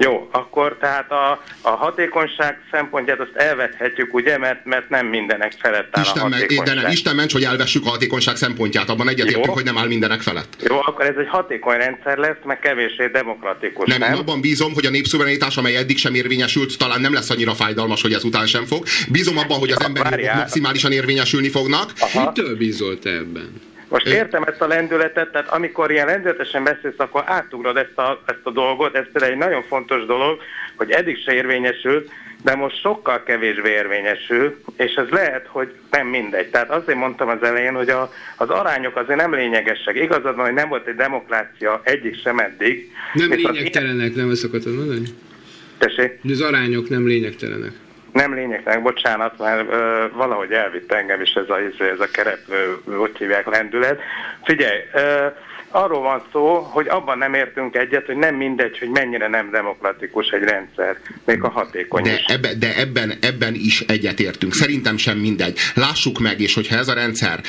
Jó, akkor tehát a, a hatékonyság szempontját azt elvethetjük, ugye, mert, mert nem mindenek felett áll a Isten, men, hatékonyság. de nem, Isten ments, hogy elvessük a hatékonyság szempontját. Abban egyetértünk, hogy nem áll mindenek felett. Jó, akkor ez egy hatékony rendszer lesz, meg kevéssé demokratikus, Nem, nem? én abban bízom, hogy a népszuverenitás, amely eddig sem érvényesült, talán nem lesz annyira fájdalmas, hogy ezután sem fog. Bízom abban, hogy az Ja, emberi jogok maximálisan érvényesülni fognak. Aha. Mitől bízol te ebben? Most értem ezt a lendületet, tehát amikor ilyen lendületesen beszélsz, akkor átugrod ezt a, ezt a dolgot, ez például egy nagyon fontos dolog, hogy eddig se érvényesült, de most sokkal kevésbé érvényesül, és ez lehet, hogy nem mindegy. Tehát azért mondtam az elején, hogy a, az arányok azért nem lényegesek. Igazad van, hogy nem volt egy demokrácia egyik sem eddig. Nem lényegtelenek, nem ezt akartad mondani? Tessék? Az arányok nem lényegtelenek. Nem lényegtelen, bocsánat, mert ö, valahogy elvitt engem is ez a, ez a kereplő, hogy hívják, lendület. Figyelj, ö, arról van szó, hogy abban nem értünk egyet, hogy nem mindegy, hogy mennyire nem demokratikus egy rendszer, még a hatékony De, is. ebbe, de ebben, ebben is egyetértünk. Szerintem sem mindegy. Lássuk meg, és hogyha ez a rendszer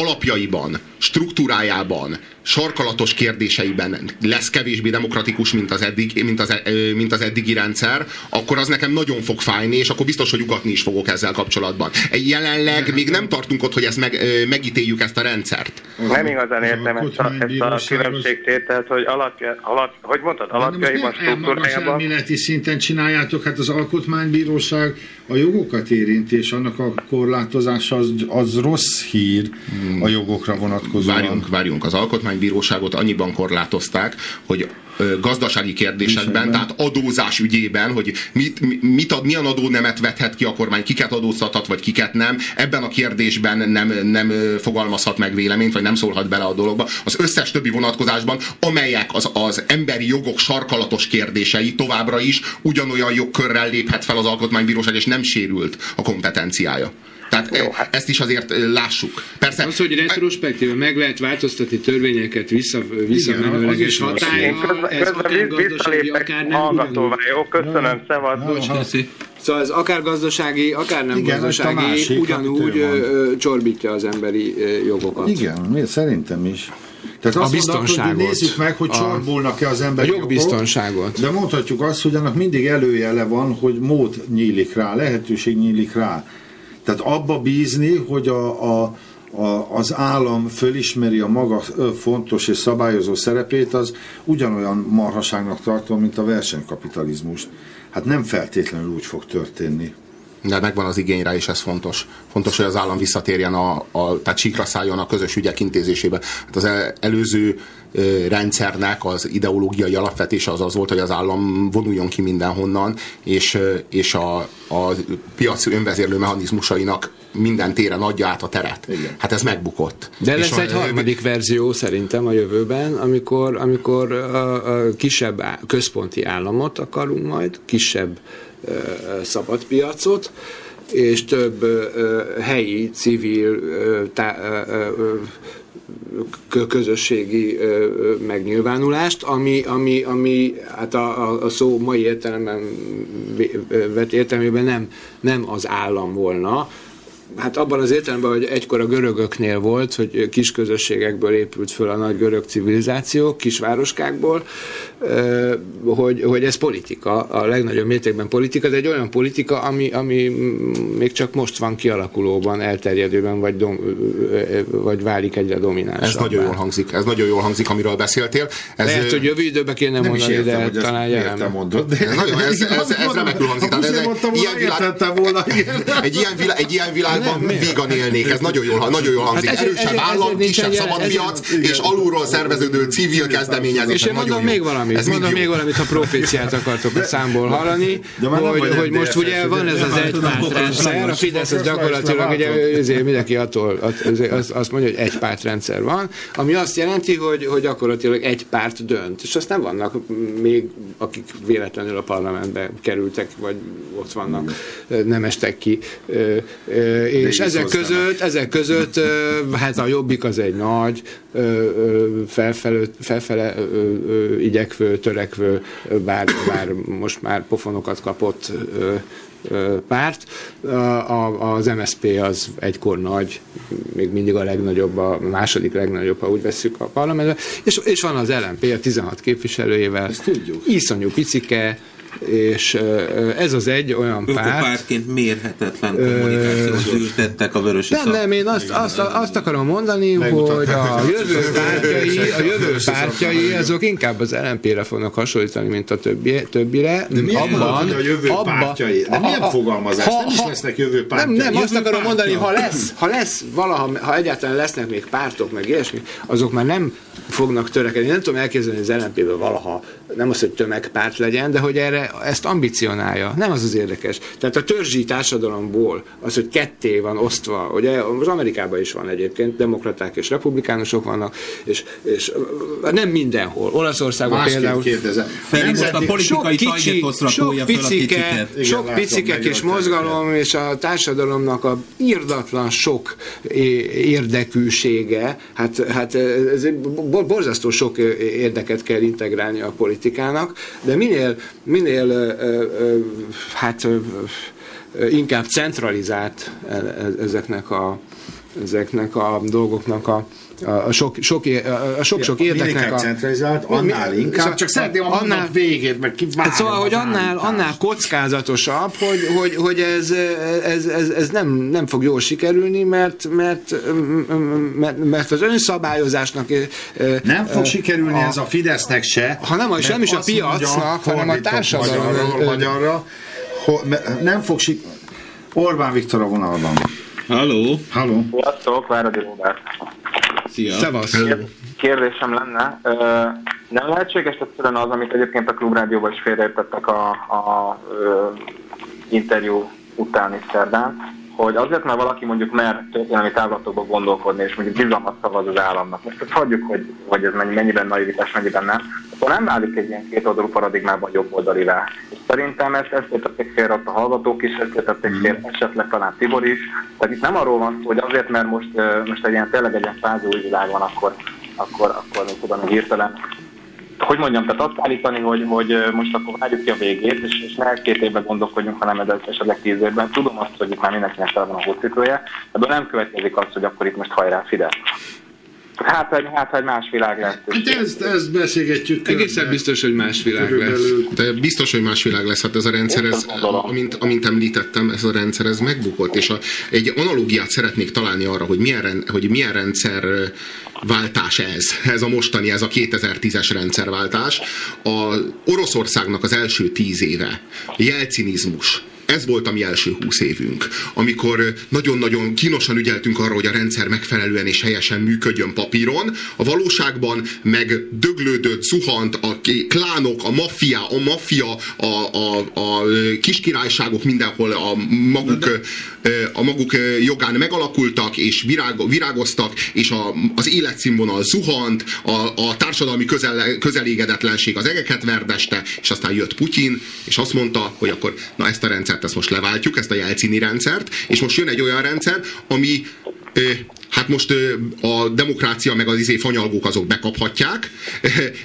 alapjaiban, struktúrájában, sarkalatos kérdéseiben lesz kevésbé demokratikus, mint az, eddig, mint, az, mint az eddigi rendszer, akkor az nekem nagyon fog fájni, és akkor biztos, hogy ugatni is fogok ezzel kapcsolatban. Jelenleg még nem tartunk ott, hogy ezt meg, megítéljük ezt a rendszert. Nem igazán az értem ezt a, ezt a különbségtételt, hogy alapja, alap, hogy mondtad, most alapjaiban, struktúrájában. elméleti szinten csináljátok, hát az alkotmánybíróság a jogokat érinti, és annak a korlátozása az, az rossz hír a jogokra vonatkozóan. Várjunk, várjunk. Az alkotmánybíróságot annyiban korlátozták, hogy gazdasági kérdésekben, tehát adózás ügyében, hogy mit, mi- mit ad, milyen adónemet vethet ki a kormány, kiket adóztathat, vagy kiket nem, ebben a kérdésben nem, nem fogalmazhat meg véleményt, vagy nem szólhat bele a dologba. Az összes többi vonatkozásban, amelyek az, az emberi jogok sarkalatos kérdései továbbra is ugyanolyan jogkörrel léphet fel az alkotmánybíróság, és nem sérült a kompetenciája. Tehát Jó, hát- ezt is azért lássuk. Persze, Az, hogy retrospektíve meg lehet változtatni törvényeket vissza, visszamenőleges hatája, ez akár gazdasági, akár nem hallgatóvá, ugyanúgy. jó? Köszönöm, szevasz. Szóval ez akár gazdasági, akár nem Igen, gazdasági, a másik, ugyanúgy amit ő ö, csorbítja az emberi jogokat. Igen, szerintem is. Tehát A azt mondod, hogy biztonságot. nézzük meg, hogy A- csorbulnak-e az A emberi jogbiztonságot. de mondhatjuk azt, hogy annak mindig előjele van, hogy mód nyílik rá, lehetőség nyílik rá. Tehát abba bízni, hogy a, a, a, az állam fölismeri a maga fontos és szabályozó szerepét, az ugyanolyan marhaságnak tartom, mint a versenykapitalizmus. Hát nem feltétlenül úgy fog történni. De megvan az igény rá, és ez fontos. Fontos, hogy az állam visszatérjen, a, a, tehát síkra szálljon a közös ügyek intézésébe. Hát az el- előző rendszernek az ideológiai alapvetése az az volt, hogy az állam vonuljon ki mindenhonnan, és, és a, a piac önvezérlő mechanizmusainak minden téren adja át a teret. Igen. Hát ez megbukott. De és lesz egy a- harmadik verzió szerintem a jövőben, amikor, amikor a, a kisebb á- központi államot akarunk majd, kisebb szabad piacot, és több helyi, civil, tá, közösségi megnyilvánulást, ami, ami, ami hát a, a, szó mai értelemben értelmében nem, nem az állam volna, Hát abban az értelemben, hogy egykor a görögöknél volt, hogy kis közösségekből épült föl a nagy görög civilizáció, kisvároskákból, hogy, hogy ez politika, a legnagyobb mértékben politika, de egy olyan politika, ami, ami még csak most van kialakulóban, elterjedőben, vagy, dom, vagy válik egyre dominánsabbá. Ez nagyon jól hangzik, ez nagyon jól hangzik, amiről beszéltél. Ez, Lehet, hogy jövő időben kéne Nem is mondani, értem, de hogy talán jelen. mondod. De Ez nagyon- ez- ez- ez remekül hangzik. Ha Tehát ez mondtam ilyen világ- volna. [LAUGHS] egy ilyen, vilá, egy ilyen világban Nem, vígan élnék, ez nagyon jól, nagyon jól hangzik. Hát ezért- Erősebb állam, kisebb szabad piac, és alulról szerveződő civil kezdeményezés. És én mondom még valamit, Ez mondom jó. még valamit, ha proféciát akartok a számból hallani, de már hogy, hogy most ugye van ez az egy pártrendszer, a Fidesz az gyakorlatilag ugye ezért mindenki attól azért azt, mondja, hogy egy pártrendszer van, ami azt jelenti, hogy, hogy gyakorlatilag egy párt dönt, és aztán vannak még, akik véletlenül a parlamentbe kerültek, vagy ott vannak, nem estek ki, és ezek között, ezek között, hát a jobbik az egy nagy, ö, felfele, felfele törekvő, ö, bár, bár most már pofonokat kapott párt. Az MSP az egykor nagy, még mindig a legnagyobb, a második legnagyobb, ha úgy veszük a parlamentben, és, és van az LNP a 16 képviselőjével. Ezt tudjuk. Iszonyú picike, és ez az egy olyan párt, Ökopártként mérhetetlen kommunikációt ültettek a vörösi nem, nem, én azt, azt, azt akarom mondani, hogy a jövő pártjai, a jövő pártjai azok inkább az LNP-re fognak hasonlítani, mint a többi, többire. De miért mondod, hogy a jövő pártjai? De milyen fogalmazás? Nem is lesznek jövő Nem, pártjai. nem, azt Jövő akarom mondani, pártja. ha lesz, ha lesz valaha, ha egyáltalán lesznek még pártok, meg ilyesmi, azok már nem fognak törekedni. Nem tudom elképzelni, hogy az LNP-ből valaha, nem az, hogy tömegpárt legyen, de hogy erre ezt ambicionálja. Nem az az érdekes. Tehát a törzsi társadalomból az, hogy ketté van osztva, ugye az Amerikában is van egyébként, demokraták és republikánusok vannak, és, és nem mindenhol. Olaszországban Másképp például kérdezem. Most a politikai sok fel a picike. Igen, sok picike kis mozgalom és a társadalomnak a irdatlan sok érdekűsége, hát, hát ez borzasztó sok érdeket kell integrálni a politikának, de minél, minél hát inkább centralizált e- e- ezeknek a ezeknek a dolgoknak a, a, sok, sok, a, érdeknek a... centralizált, annál Mi- inkább. Csak szeretném a annál- végét, mert ki Hát szóval, hogy annál, annál kockázatosabb, hogy, hogy, hogy ez, ez, ez, ez nem, nem fog jól sikerülni, mert, mert, mert, mert az önszabályozásnak Nem fog sikerülni a- ez a Fidesznek se. Ha nem, és nem is a piacnak, hanem a társadalom magyarra, me- nem fog sik... Orbán Viktor a vonalban. Halló, Halló? Sziasztok, Váradi Robert. szia. Szevasz. Kérdésem lenne, nem lehetséges egyszerűen az, amit egyébként a Klubrádióban is félreértettek a, a ö, interjú utáni szerdán, hogy azért, mert valaki mondjuk mer történelmi távlatokba gondolkodni, és mondjuk bizalmat szavaz az államnak. Most ezt hagyjuk, hogy, hogy ez mennyi, mennyiben naivitás, mennyiben nem. Akkor nem válik egy ilyen két oldalú paradigmában jobb oldalivá. És szerintem ezt, ezt értették félre ott a hallgatók is, ezt értették félre esetleg talán Tibor is. Tehát itt nem arról van szó, hogy azért, mert most, most egy ilyen tényleg egy ilyen fázó világ van, akkor, akkor, akkor nem tudom, hogy hirtelen hogy mondjam, tehát azt állítani, hogy, hogy most akkor várjuk ki a végét, és, és ne két évben gondolkodjunk, hanem ez esetleg tíz évben. Tudom azt, hogy itt már mindenkinek fel van a hócipője, ebből nem következik az, hogy akkor itt most hajrá Fidesz. Hát, hogy, hát, hogy más világ lesz. Hát ezt, ezt beszélgetjük. Egészen biztos, hogy más világ lesz. De biztos, hogy más világ lesz, hát ez a rendszer, ez, amint, amint említettem, ez a rendszer, ez megbukott, és a, egy analógiát szeretnék találni arra, hogy milyen, hogy milyen rendszer váltás ez, ez a mostani, ez a 2010-es rendszerváltás. A Oroszországnak az első tíz éve, jelcinizmus, ez volt a mi első húsz évünk, amikor nagyon-nagyon kínosan ügyeltünk arra, hogy a rendszer megfelelően és helyesen működjön papíron, a valóságban meg döglődött, zuhant a klánok, a maffia, a maffia, a, a, a kiskirályságok mindenhol a maguk, a maguk jogán megalakultak, és virág, virágoztak, és a, az életszínvonal zuhant, a, a társadalmi közel, közelégedetlenség az egeket verdeste, és aztán jött Putyin, és azt mondta, hogy akkor na ezt a rendszert ezt most leváltjuk, ezt a jelcini rendszert, és most jön egy olyan rendszer, ami hát most a demokrácia meg az izé fanyalgók azok bekaphatják,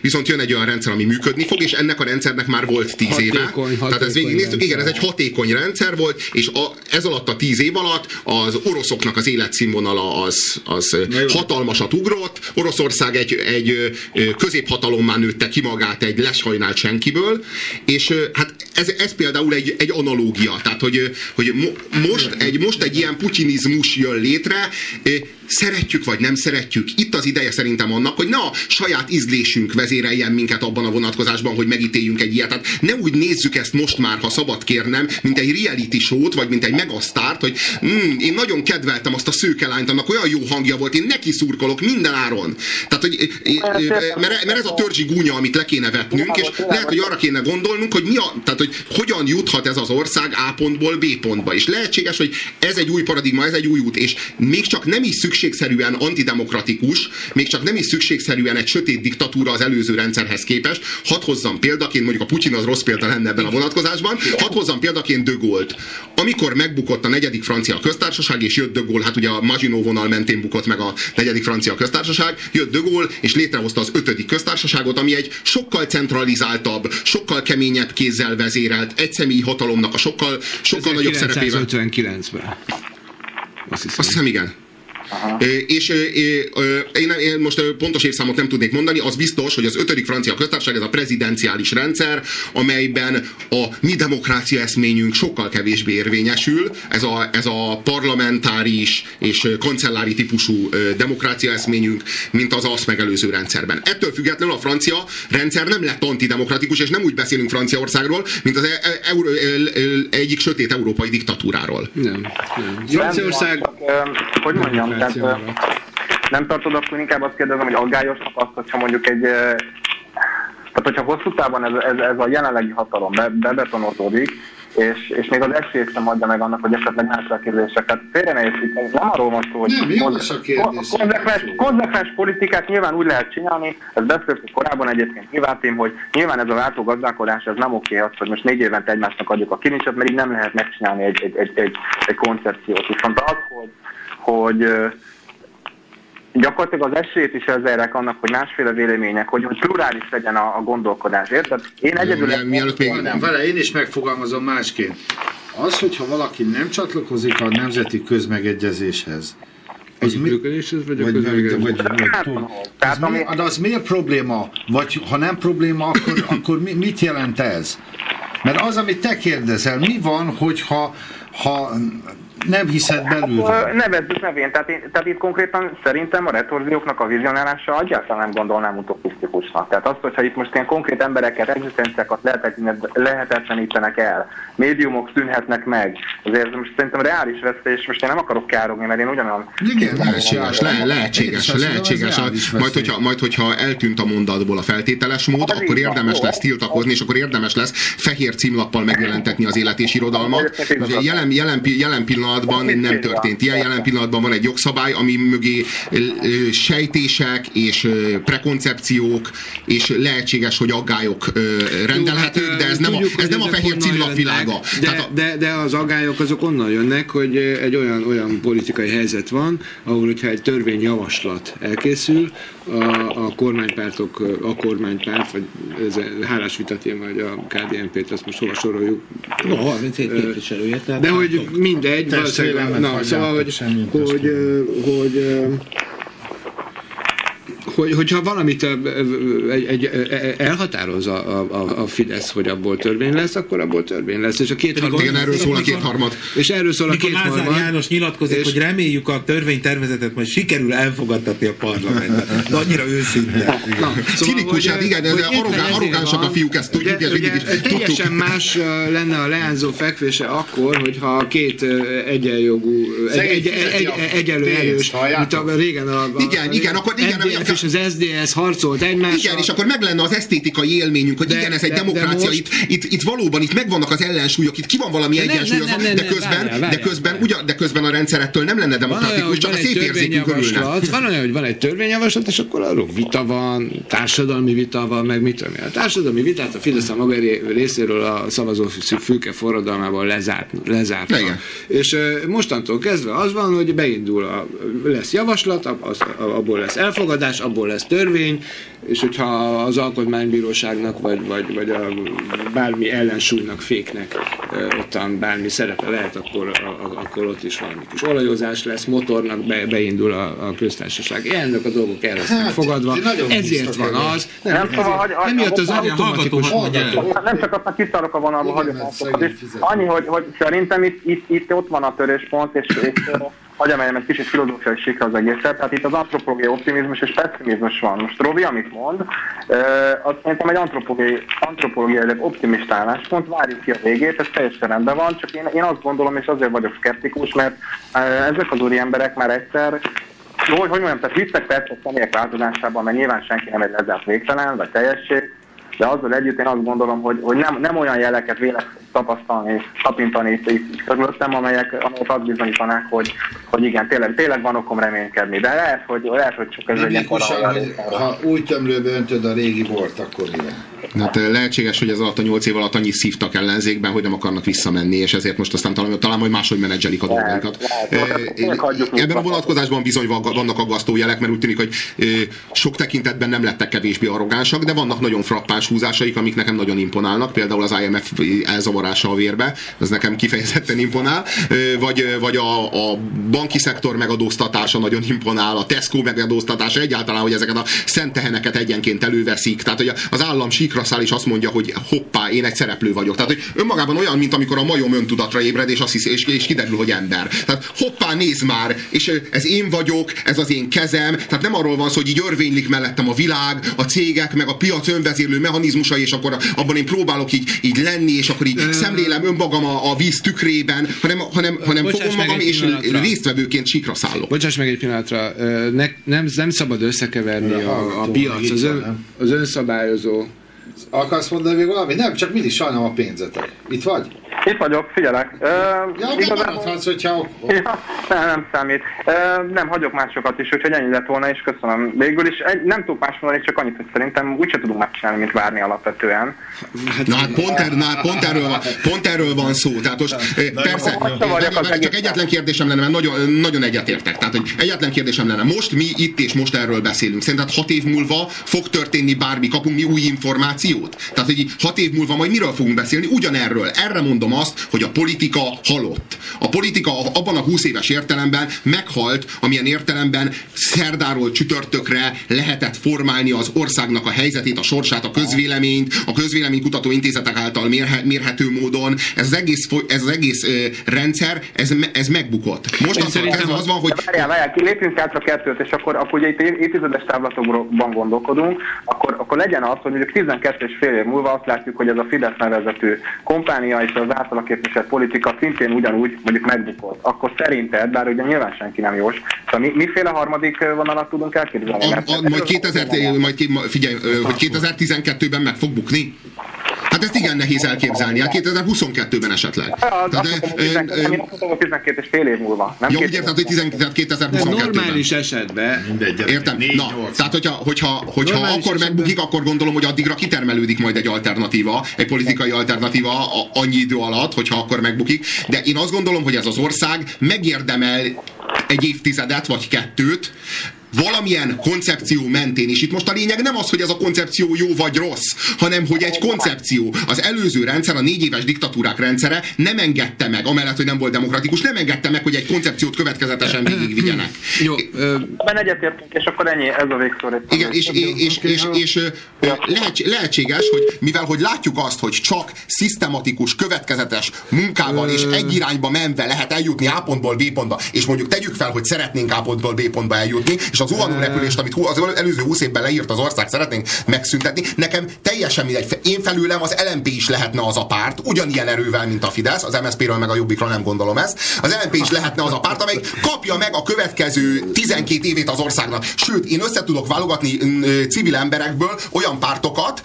viszont jön egy olyan rendszer, ami működni fog, és ennek a rendszernek már volt tíz éve. Hatékony, Tehát ez hatékony végignéztük, igen, ez egy hatékony rendszer volt, és a, ez alatt a tíz év alatt az oroszoknak az életszínvonala az, az hatalmasat ugrott, Oroszország egy, egy középhatalommá nőtte ki magát egy lesajnált senkiből, és hát ez, ez például egy, egy analógia, tehát hogy, hogy mo, most, egy, most egy ilyen putinizmus jön létre, szeretjük vagy nem szeretjük, itt az ideje szerintem annak, hogy ne a saját ízlésünk vezéreljen minket abban a vonatkozásban, hogy megítéljünk egy ilyet. Tehát ne úgy nézzük ezt most már, ha szabad kérnem, mint egy reality show-t, vagy mint egy megasztárt, hogy mm, én nagyon kedveltem azt a szőkelányt, annak olyan jó hangja volt, én neki szurkolok minden áron. Tehát, hogy, mert, mert ez a törzsi gúnya, amit le kéne vetnünk, és lehet, hogy arra kéne gondolnunk, hogy mi a, tehát, hogy hogyan juthat ez az ország A pontból B pontba. És lehetséges, hogy ez egy új paradigma, ez egy új út, és még csak nem is szükségszerűen antidemokratikus, még csak nem is szükségszerűen egy sötét diktatúra az előző rendszerhez képest. Hadd hozzam példaként, mondjuk a Putyin az rossz példa lenne ebben a vonatkozásban, hadd hozzam példaként De Gaulle-t. Amikor megbukott a negyedik francia köztársaság, és jött De Gaulle, hát ugye a Maginot vonal mentén bukott meg a negyedik francia köztársaság, jött De Gaulle, és létrehozta az ötödik köztársaságot, ami egy sokkal centralizáltabb, sokkal keményebb kézzel vezérelt, egyszemélyi hatalomnak a sokkal, sokkal nagyobb szerepével. 1959-ben. Azt hiszem. Azt hiszem, igen. Ö, És én, én most pontos évszámot nem tudnék mondani, az biztos, hogy az ötödik francia köztársaság ez a prezidenciális rendszer, amelyben a mi demokrácia eszményünk sokkal kevésbé érvényesül, ez a, ez a parlamentáris és kancellári típusú demokrácia eszményünk, mint az azt megelőző rendszerben. Ettől függetlenül a francia rendszer nem lett antidemokratikus, és nem úgy beszélünk Franciaországról, mint az e, e, euró, e, e, egyik sötét európai diktatúráról. Nem, nem. Franciaország Nem, csak, ö, hogy mondjam, tehát, ö, demokrácia. nem tartod akkor inkább azt kérdezem, hogy aggályosnak azt, hogyha mondjuk egy tehát, hogyha hosszú távon ez, ez, ez a jelenlegi hatalom be, bebetonozódik, és, és még az esélyt sem adja meg annak, hogy esetleg más elképzeléseket. Félre ne értsük, nem arról van szó, hogy Nem, jogos a kérdés. konzekvens, konzekvens politikát nyilván úgy lehet csinálni, ezt beszéltük korábban egyébként nyilván, hogy nyilván ez a váltógazdálkodás, ez nem oké az, hogy most négy évente egymásnak adjuk a kilincset, mert így nem lehet megcsinálni egy, egy, egy, egy, egy koncepciót. Viszont az, hogy, hogy gyakorlatilag az esélyt is ezzelek annak, hogy másféle vélemények, hogy, hogy plurális legyen a, a gondolkodás, érted? Én egyedül... Mi- mielőtt még- Nem, vele én is megfogalmazom másként. Az, hogyha valaki nem csatlakozik a nemzeti közmegegyezéshez, az mi, Együttműködéshez vagy a vagy, vagy, vagy, vagy, túl, tehát az, ami- mi, de az miért probléma? Vagy ha nem probléma, akkor, [COUGHS] akkor mi, mit jelent ez? Mert az, amit te kérdezel, mi van, hogyha ha nem hiszed belül? Ö, Nevezzük nevén, tehát, én, tehát itt konkrétan szerintem a retorzióknak a vizionálása egyáltalán nem gondolnám utopisztikusnak. Tehát azt, hogyha itt most ilyen konkrét embereket, egzisztenciákat lehetetlen- lehetetlenítenek el, médiumok szűnhetnek meg, azért most szerintem reális veszély, és most én nem akarok károgni, mert én ugyanolyan... Igen, Lehetséges, le, lehetséges, mondom, lehetséges. ez reális Majd hogyha, majd, hogyha eltűnt a mondatból a feltételes mód, Az akkor érdemes lesz tiltakozni, és akkor érdemes lesz fehér címlappal megjelentetni az élet és irodalmat. Ugye Jelen, jelen, jelen pillanatban nem történt ilyen, jelen pillanatban van egy jogszabály, ami mögé sejtések és prekoncepciók és lehetséges, hogy aggályok rendelhetők, de ez nem a, ez nem a fehér jönnek, világa. De, de, de az agályok azok onnan jönnek, hogy egy olyan, olyan politikai helyzet van, ahol hogyha egy törvényjavaslat elkészül, a, a kormánypártok, a kormánypárt, vagy ez a hálás vitatén, vagy a KDNP-t, azt most hova soroljuk. No, 37 képviselője, De hogy mindegy, valószínűleg, hagyjátok, szóval, hogy, hogy, hogy ö, hogy, hogyha valamit egy, egy, elhatároz a, a, a Fidesz, hogy abból törvény lesz, akkor abból törvény lesz. És a két Igen, erről szól a kétharmad. És erről szól a Mikor két Lázár János nyilatkozik, És- hogy reméljük a törvénytervezetet majd sikerül elfogadtatni a parlamentben. De annyira őszinte. Na, Cinikus, hát igen, ez hogy arrogán- arrogánsak van, a fiúk, ezt tudjuk, ugye- ezt mindig ugye is tudtuk. Teljesen más lenne a leányzó fekvése akkor, hogyha a két egyenjogú, egy, egy, egy, a egyenlő erős, mint a régen a, a Igen, igen, akkor igen, Igen. és az SDS harcolt egymással. Igen, és akkor meg lenne az esztétikai élményünk, hogy De- igen, ez egy de- de demokrácia, most- itt, itt, itt valóban itt megvannak az ellensúlyok, itt ki van valami De ne- egyensúlyozva, ne- ne- de közben, várjál, de közben, várjál. ugyan, de közben a rendszer ettől nem lenne olyan, demokratikus, hogy csak a szép érzékünk örülne. van olyan, hogy van egy törvényjavaslat, és akkor arról vita van, társadalmi vita van, meg mit tudom én. A társadalmi vitát a Fidesz a maga ré- részéről a szavazó fülke forradalmával lezárt, lezárta. Igen. És mostantól kezdve az van, hogy beindul, a, lesz javaslat, az, abból lesz elfogadás, abból lesz törvény, és hogyha az alkotmánybíróságnak, vagy, vagy, vagy a bármi ellensúlynak, féknek ottan bármi szerepe lehet, akkor, a, a, akkor ott is valami kis olajozás lesz, motornak be, beindul a, a köztársaság. Elnök, a dolgok el lesznek Hát, fogadva. Ezért van az, Nem, nem, szóval, ezért, hogy- emiatt az hogy- automatikus... Nem csak azt kiszállok a vonalba, hagyom annyi, hogy, hogy szerintem itt, itt, itt ott van a töréspont, és, és ö, hogy emeljem egy kicsit filozófiai sikra az egészet, tehát itt az antropológiai optimizmus és pessimizmus van. Most Robi, amit mond, az szerintem egy antropológiai, antropológiai optimista álláspont, várjuk ki a végét, ez teljesen rendben van, csak én, én azt gondolom, és azért vagyok szkeptikus, mert ezek az úri emberek már egyszer jó, hogy mondjam, tehát hiszek persze a személyek változásában, mert nyilván senki nem egy lezárt végtelen, vagy teljesség, de azzal együtt én azt gondolom, hogy, hogy nem, nem olyan jeleket vélek tapasztalni, tapintani itt, itt, körülöttem, amelyek, amelyek azt bizonyítanák, hogy, hogy igen, tényleg, tényleg van okom reménykedni. De lehet, hogy, lehet, hogy csak ez egy hogy ha új tömlőbe öntöd a régi bort, akkor van? Hát eh, lehetséges, hogy ez alatt a nyolc év alatt annyit szívtak ellenzékben, hogy nem akarnak visszamenni, és ezért most aztán talán, talán majd máshogy menedzselik a hagyjuk Ebben a vonatkozásban bizony van- vannak aggasztó jelek, mert úgy tűnik, hogy sok tekintetben nem lettek kevésbé arrogánsak, de vannak nagyon frappáns húzásaik, amik nekem nagyon imponálnak, például az IMF elzavarása a vérbe, ez nekem kifejezetten imponál, vagy, vagy a, a banki szektor megadóztatása nagyon imponál, a Tesco megadóztatása, egyáltalán, hogy ezeket a szent teheneket egyenként előveszik, tehát hogy az állam síkra száll és azt mondja, hogy hoppá, én egy szereplő vagyok. Tehát, hogy önmagában olyan, mint amikor a majom öntudatra ébred, és, azt hisz, és, és kiderül, hogy ember. Tehát hoppá, nézd már, és ez én vagyok, ez az én kezem, tehát nem arról van szó, hogy így örvénylik mellettem a világ, a cégek, meg a piac önvezérlő mechanizmusai, és akkor abban én próbálok így, így lenni, és akkor így szemlélem önmagam a, a víz tükrében, hanem, hanem, hanem fogom magam, és pillanatra. résztvevőként síkra szállok. Bocsáss meg egy pillanatra, ne, nem, nem szabad összekeverni a, a hallgató, piac, az, ön, az önszabályozó. Akarsz mondani még valamit? Nem, csak mindig sajnálom a pénzetek. Itt vagy? Itt vagyok, figyelek. Ö, Ja, de maradhatsz, hogyha ok- Ja, nem, nem számít. Ö, nem hagyok másokat is, úgyhogy ennyi lett volna, és köszönöm. Végül is egy, nem tudok más mondani, csak annyit, hogy szerintem úgyse tudunk megcsinálni, mint várni alapvetően. Na hát pont, er, na, pont, erről, van, pont erről van szó. Tehát most eh, persze, Hogy zavarjak az csak egyetlen kérdésem lenne, mert nagyon, nagyon egyetértek. Tehát, hogy egyetlen kérdésem lenne. Most mi itt és most erről beszélünk. Szerinted hat év múlva fog történni bármi, kapunk mi új információt? Tehát, hogy hat év múlva majd miről fogunk beszélni? Ugyanerről. Erre mondom azt, hogy a politika halott. A politika abban a 20 éves értelemben meghalt, amilyen értelemben szerdáról csütörtökre lehetett formálni az országnak a helyzetét, a sorsát, a közvéleményt, a közvéleménykutató intézetek által mérhe, mérhető módon. Ez az egész, ez az egész ö, rendszer, ez, ez megbukott. Most az, szerintem kezdve az van, hogy várjál, várjál, lépjünk át a kettőt, és akkor, akkor ugye itt év- évtizedes távlatokban gondolkodunk, akkor, akkor legyen az, hogy mondjuk 12 és fél év múlva azt látjuk, hogy ez a Fidesz nevezetű kompánia és az általa képviselt politika szintén ugyanúgy mondjuk megbukott. Akkor szerinted, bár ugye nyilván senki nem jós, szóval mi, miféle harmadik vonalat tudunk elképzelni? a, a, majd 2000, majd figyelj, hogy 2012-ben meg fog bukni? Hát ezt igen nehéz elképzelni, hát 2022-ben esetleg. Ja, Tehát, azt ö, mondom, ö, 12, ö, én azt mondom, hogy 12 és fél év múlva. Nem Ja, két úgy érted, hogy 10, tehát De 2022-ben. normális esetben Mindegy, Értem? Na, tehát hogyha, hogyha, hogyha akkor esetben- megbukik, akkor gondolom, hogy addigra kitermelődik majd egy alternatíva, egy politikai alternatíva a- annyi idő alatt, hogyha akkor megbukik. De én azt gondolom, hogy ez az ország megérdemel egy évtizedet vagy kettőt, valamilyen koncepció mentén, és itt most a lényeg nem az, hogy ez a koncepció jó vagy rossz, hanem hogy egy koncepció. Az előző rendszer, a négy éves diktatúrák rendszere nem engedte meg, amellett, hogy nem volt demokratikus, nem engedte meg, hogy egy koncepciót következetesen végigvigyenek. [CLEARS THROAT] Jó, ö, Ebben egyetértünk, és akkor ennyi, ez a végszó. Igen, és, és, és, és, és lehetséges, hogy mivel hogy látjuk azt, hogy csak szisztematikus, következetes munkával és egy irányba menve lehet eljutni A pontból B pontba, és mondjuk tegyük fel, hogy szeretnénk A pontból B pontba eljutni, és az zuhanó repülést, amit az előző 20 évben leírt az ország, szeretnénk megszüntetni, nekem teljesen mindegy. Én felőlem az LMP is lehetne az a párt, ugyanilyen erővel, mint a Fidesz, az MSZP-ről meg a Jobbikról nem gondolom ezt. Az LMP is lehetne az a párt, amely kapja meg a következő 12 évét az országnak. Sőt, én össze tudok válogatni mm, civil emberekből olyan pártokat,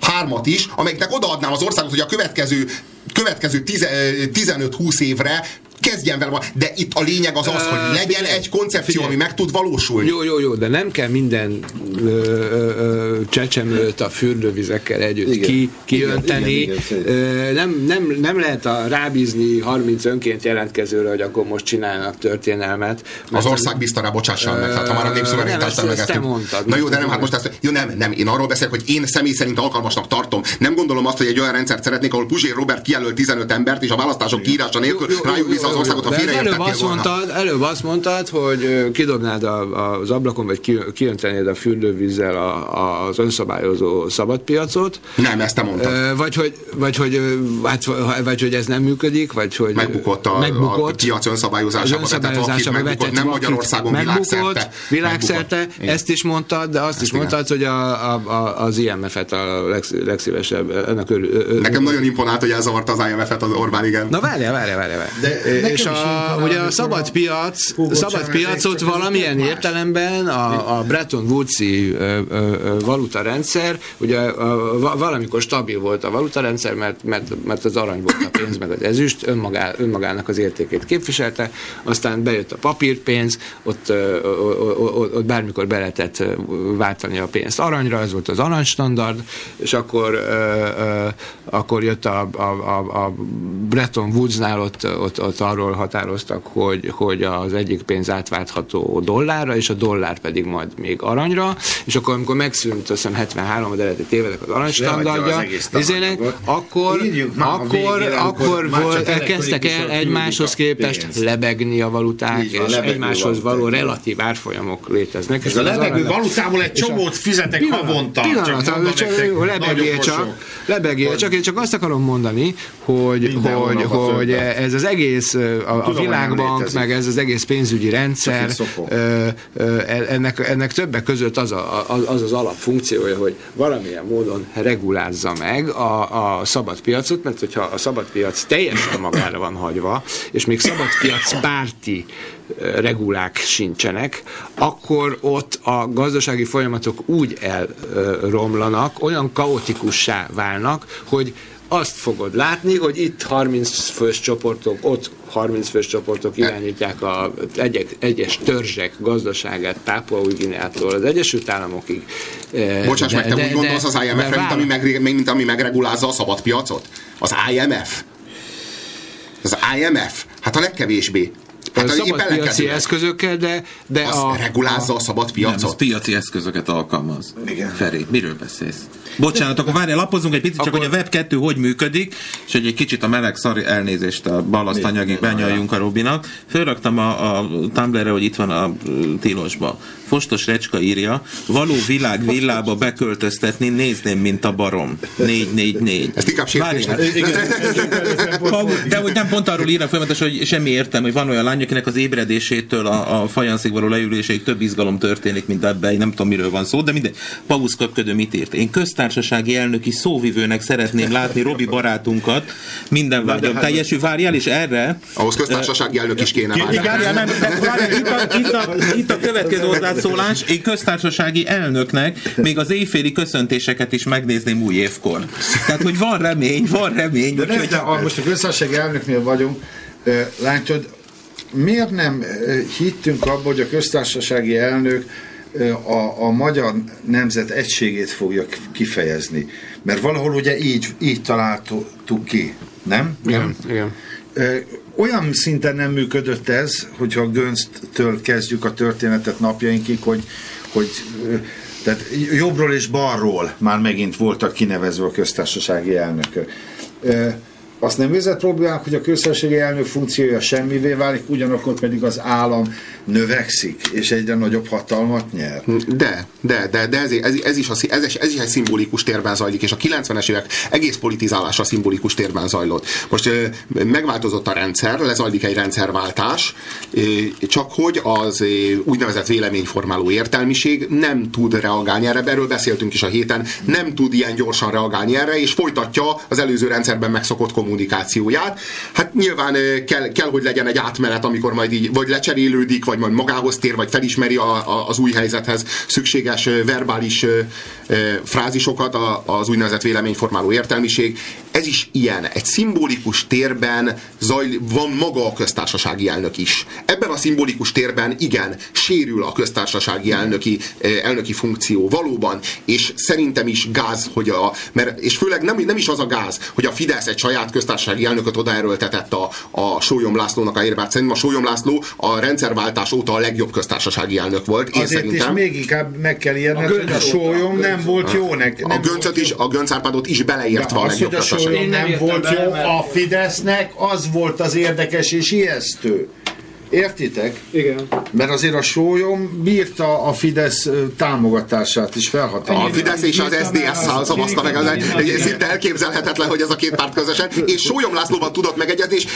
hármat is, amelyeknek odaadnám az országot, hogy a következő következő tize- ö, 15-20 évre kezdjen vele, de itt a lényeg az az, hogy legyen egy koncepció, ami meg tud valósulni. Jó, jó, jó, de nem kell minden ö, ö, csecsemőt a fürdővizekkel együtt Igen. ki, kiönteni. Igen, igen, igen. Nem, nem, nem lehet a, rábízni 30 önként jelentkezőre, hogy akkor most csinálnak történelmet. Az ország biztaná, bocsással meg, hát ha már a nem, népszuverenitást mondtad. Na jó, de nem, hát most ezt, jó, nem, nem, én arról beszélek, hogy én személy szerint alkalmasnak tartom. Nem gondolom azt, hogy egy olyan rendszert szeretnék, ahol Puzsér Robert kijelöl 15 embert, és a választások kiírása nélkül rájuk az országot, ha De előbb azt, volna. mondtad, előbb azt mondtad, hogy kidobnád a, az ablakon, vagy ki, kiöntenéd a fürdővízzel a, a, az önszabályozó szabadpiacot, Nem, ezt te mondtad. Vagy hogy, vagy, hogy, hát, vagy hogy ez nem működik, vagy hogy Megbukott a, a piac önszabályozásába vetett önszabályozásába megbukott, vetett nem vakit, Magyarországon, megbukott, világszerte. világszerte, Megbukott. Ezt is mondtad, de azt Ezt is igen. mondtad, hogy a, a, a, az IMF-et a legsz, legszívesebb, ennek örül, Nekem nagyon imponált, hogy elzavarta az IMF-et az Orbán, igen. Na várjál, várjál, várjál. De. Nekem És a, ugye a szabad a piac, szabad piacot valamilyen más. értelemben a, a Bretton Woods-i valutarendszer, ugye a, va- valamikor stabil volt a valutarendszer, mert, mert, mert az arany volt a pénz, meg az ezüst, önmagá, önmagának az értékét képviselte, aztán bejött a papírpénz, ott, ö, ott bármikor be lehetett váltani a pénzt aranyra, ez volt az aranystandard, és akkor, akkor jött a, a, a, a Bretton Woodsnál ott, ott, ott arról határoztak, hogy, hogy az egyik pénz átváltható dollárra, és a dollár pedig majd még aranyra, és akkor amikor megszűnt, azt hiszem 73 az eredeti tévedek az aranystandardja, izének, akkor, akkor, amikor akkor volt, kezdtek el egymáshoz képest pénzt. lebegni a valuták, Így van, és egymáshoz való relatív árfolyamok léteznek. Ez a lebegő valutából egy csomót fizetek havonta. Pillanat, csak lebegél csak, lebegél csak, én csak azt akarom mondani, hogy, hogy, hogy ez az egész, a, a világbank, meg ez az egész pénzügyi rendszer, ö, ennek, ennek többek között az, a, az az alapfunkciója, hogy valamilyen módon regulázza meg a, a szabad piacot, mert hogyha a szabad piac teljesen magára van hagyva, és még szabad piac párti regulák sincsenek, akkor ott a gazdasági folyamatok úgy elromlanak, olyan kaotikussá válnak, hogy azt fogod látni, hogy itt 30 fős csoportok, ott 30 fős csoportok irányítják a egyek, egyes törzsek gazdaságát Pápua Új-Guineától az Egyesült Államokig. Eh, Bocsáss meg, te úgy gondolsz az de IMF-re, mint ami, meg, mint ami megregulázza a szabad piacot? Az IMF? Az IMF? Hát a legkevésbé. Hát az épp szabad piaci ellenkezőleg. eszközökkel, de, de Az a, regulázza a szabad Nem, az piacot? piaci eszközöket alkalmaz. Igen. Feri, miről beszélsz? Bocsánat, akkor várjál, lapozunk egy picit, csak Akkor- hogy a Web 2 hogy működik, és hogy egy kicsit a meleg szari elnézést a balasztanyagig benyaljunk a Robinak. Fölraktam a, a Tumblr-re, hogy itt van a tilosba. Fostos Recska írja, való világ villába beköltöztetni, nézném, mint a barom. 444. Ezt inkább sértésnek. De hogy nem pont arról írnak folyamatosan, hogy semmi értem, hogy van olyan lány, akinek az ébredésétől a, a fajanszig való leüléséig több izgalom történik, mint ebben, nem tudom miről van szó, de minden. Pavusz köpködő mit írt? Én köztársasági elnöki szóvivőnek szeretném látni Robi barátunkat, minden vágyam teljesül, várjál, és erre Ahhoz köztársasági elnök is kéne. várjál. Várjál, nem, de várjál, itt, a, itt, a, itt a következő hozzászólás. Én köztársasági elnöknek még az éjféli köszöntéseket is megnézném új évkor. Tehát, hogy van remény, van remény. De, nem, de a, most a köztársasági elnöknél vagyunk, látod, miért nem hittünk abba, hogy a köztársasági elnök a, a magyar nemzet egységét fogja kifejezni? Mert valahol ugye így, így találtuk ki, nem? igen, igen. Ö, olyan szinten nem működött ez, hogyha Gönctől kezdjük a történetet napjainkig, hogy, hogy tehát jobbról és balról már megint voltak kinevezve a köztársasági elnökök. Azt nem érzett problémák, hogy a köztársasági elnök funkciója semmivé válik, ugyanakkor pedig az állam növekszik, és egyre nagyobb hatalmat nyer. De, de, de, de ez, ez, ez, is a, ez, is- ez is egy szimbolikus térben zajlik, és a 90-es évek egész politizálása szimbolikus térben zajlott. Most megváltozott a rendszer, lezajlik egy rendszerváltás, csak hogy az úgynevezett véleményformáló értelmiség nem tud reagálni erre, erről beszéltünk is a héten, nem tud ilyen gyorsan reagálni erre, és folytatja az előző rendszerben megszokott kommunikációját. Hát nyilván ö, kell, kell, hogy legyen egy átmenet, amikor majd így vagy lecserélődik, vagy majd magához tér, vagy felismeri a, a, az új helyzethez szükséges ö, verbális ö, frázisokat a, az úgynevezett véleményformáló értelmiség. Ez is ilyen. Egy szimbolikus térben zajl, van maga a köztársasági elnök is. Ebben a szimbolikus térben igen, sérül a köztársasági elnöki, ö, elnöki funkció valóban, és szerintem is gáz, hogy a, mert, és főleg nem, nem is az a gáz, hogy a Fidesz egy saját köztársasági elnököt odaerőltetett a, a Sólyom Lászlónak a érvát. Szerintem a Sólyom László a rendszerváltás óta a legjobb köztársasági elnök volt. Én Azért is szerintem. még inkább meg kell írni, A hogy a sólyom nem volt jó neki. A Göncöt is, a Gönc Árpádot is beleértve a legjobb nem volt jó mert- a Fidesznek, az volt az érdekes és ijesztő. Értitek? Igen. Mert azért a sólyom bírta a Fidesz támogatását is A felhatalmazni. Fidesz és az SDS-szal szavazta meg, az egy, szinte elképzelhetetlen, hogy ez a két párt közösen, és Sólyom Lászlóval tudott megegyezni, és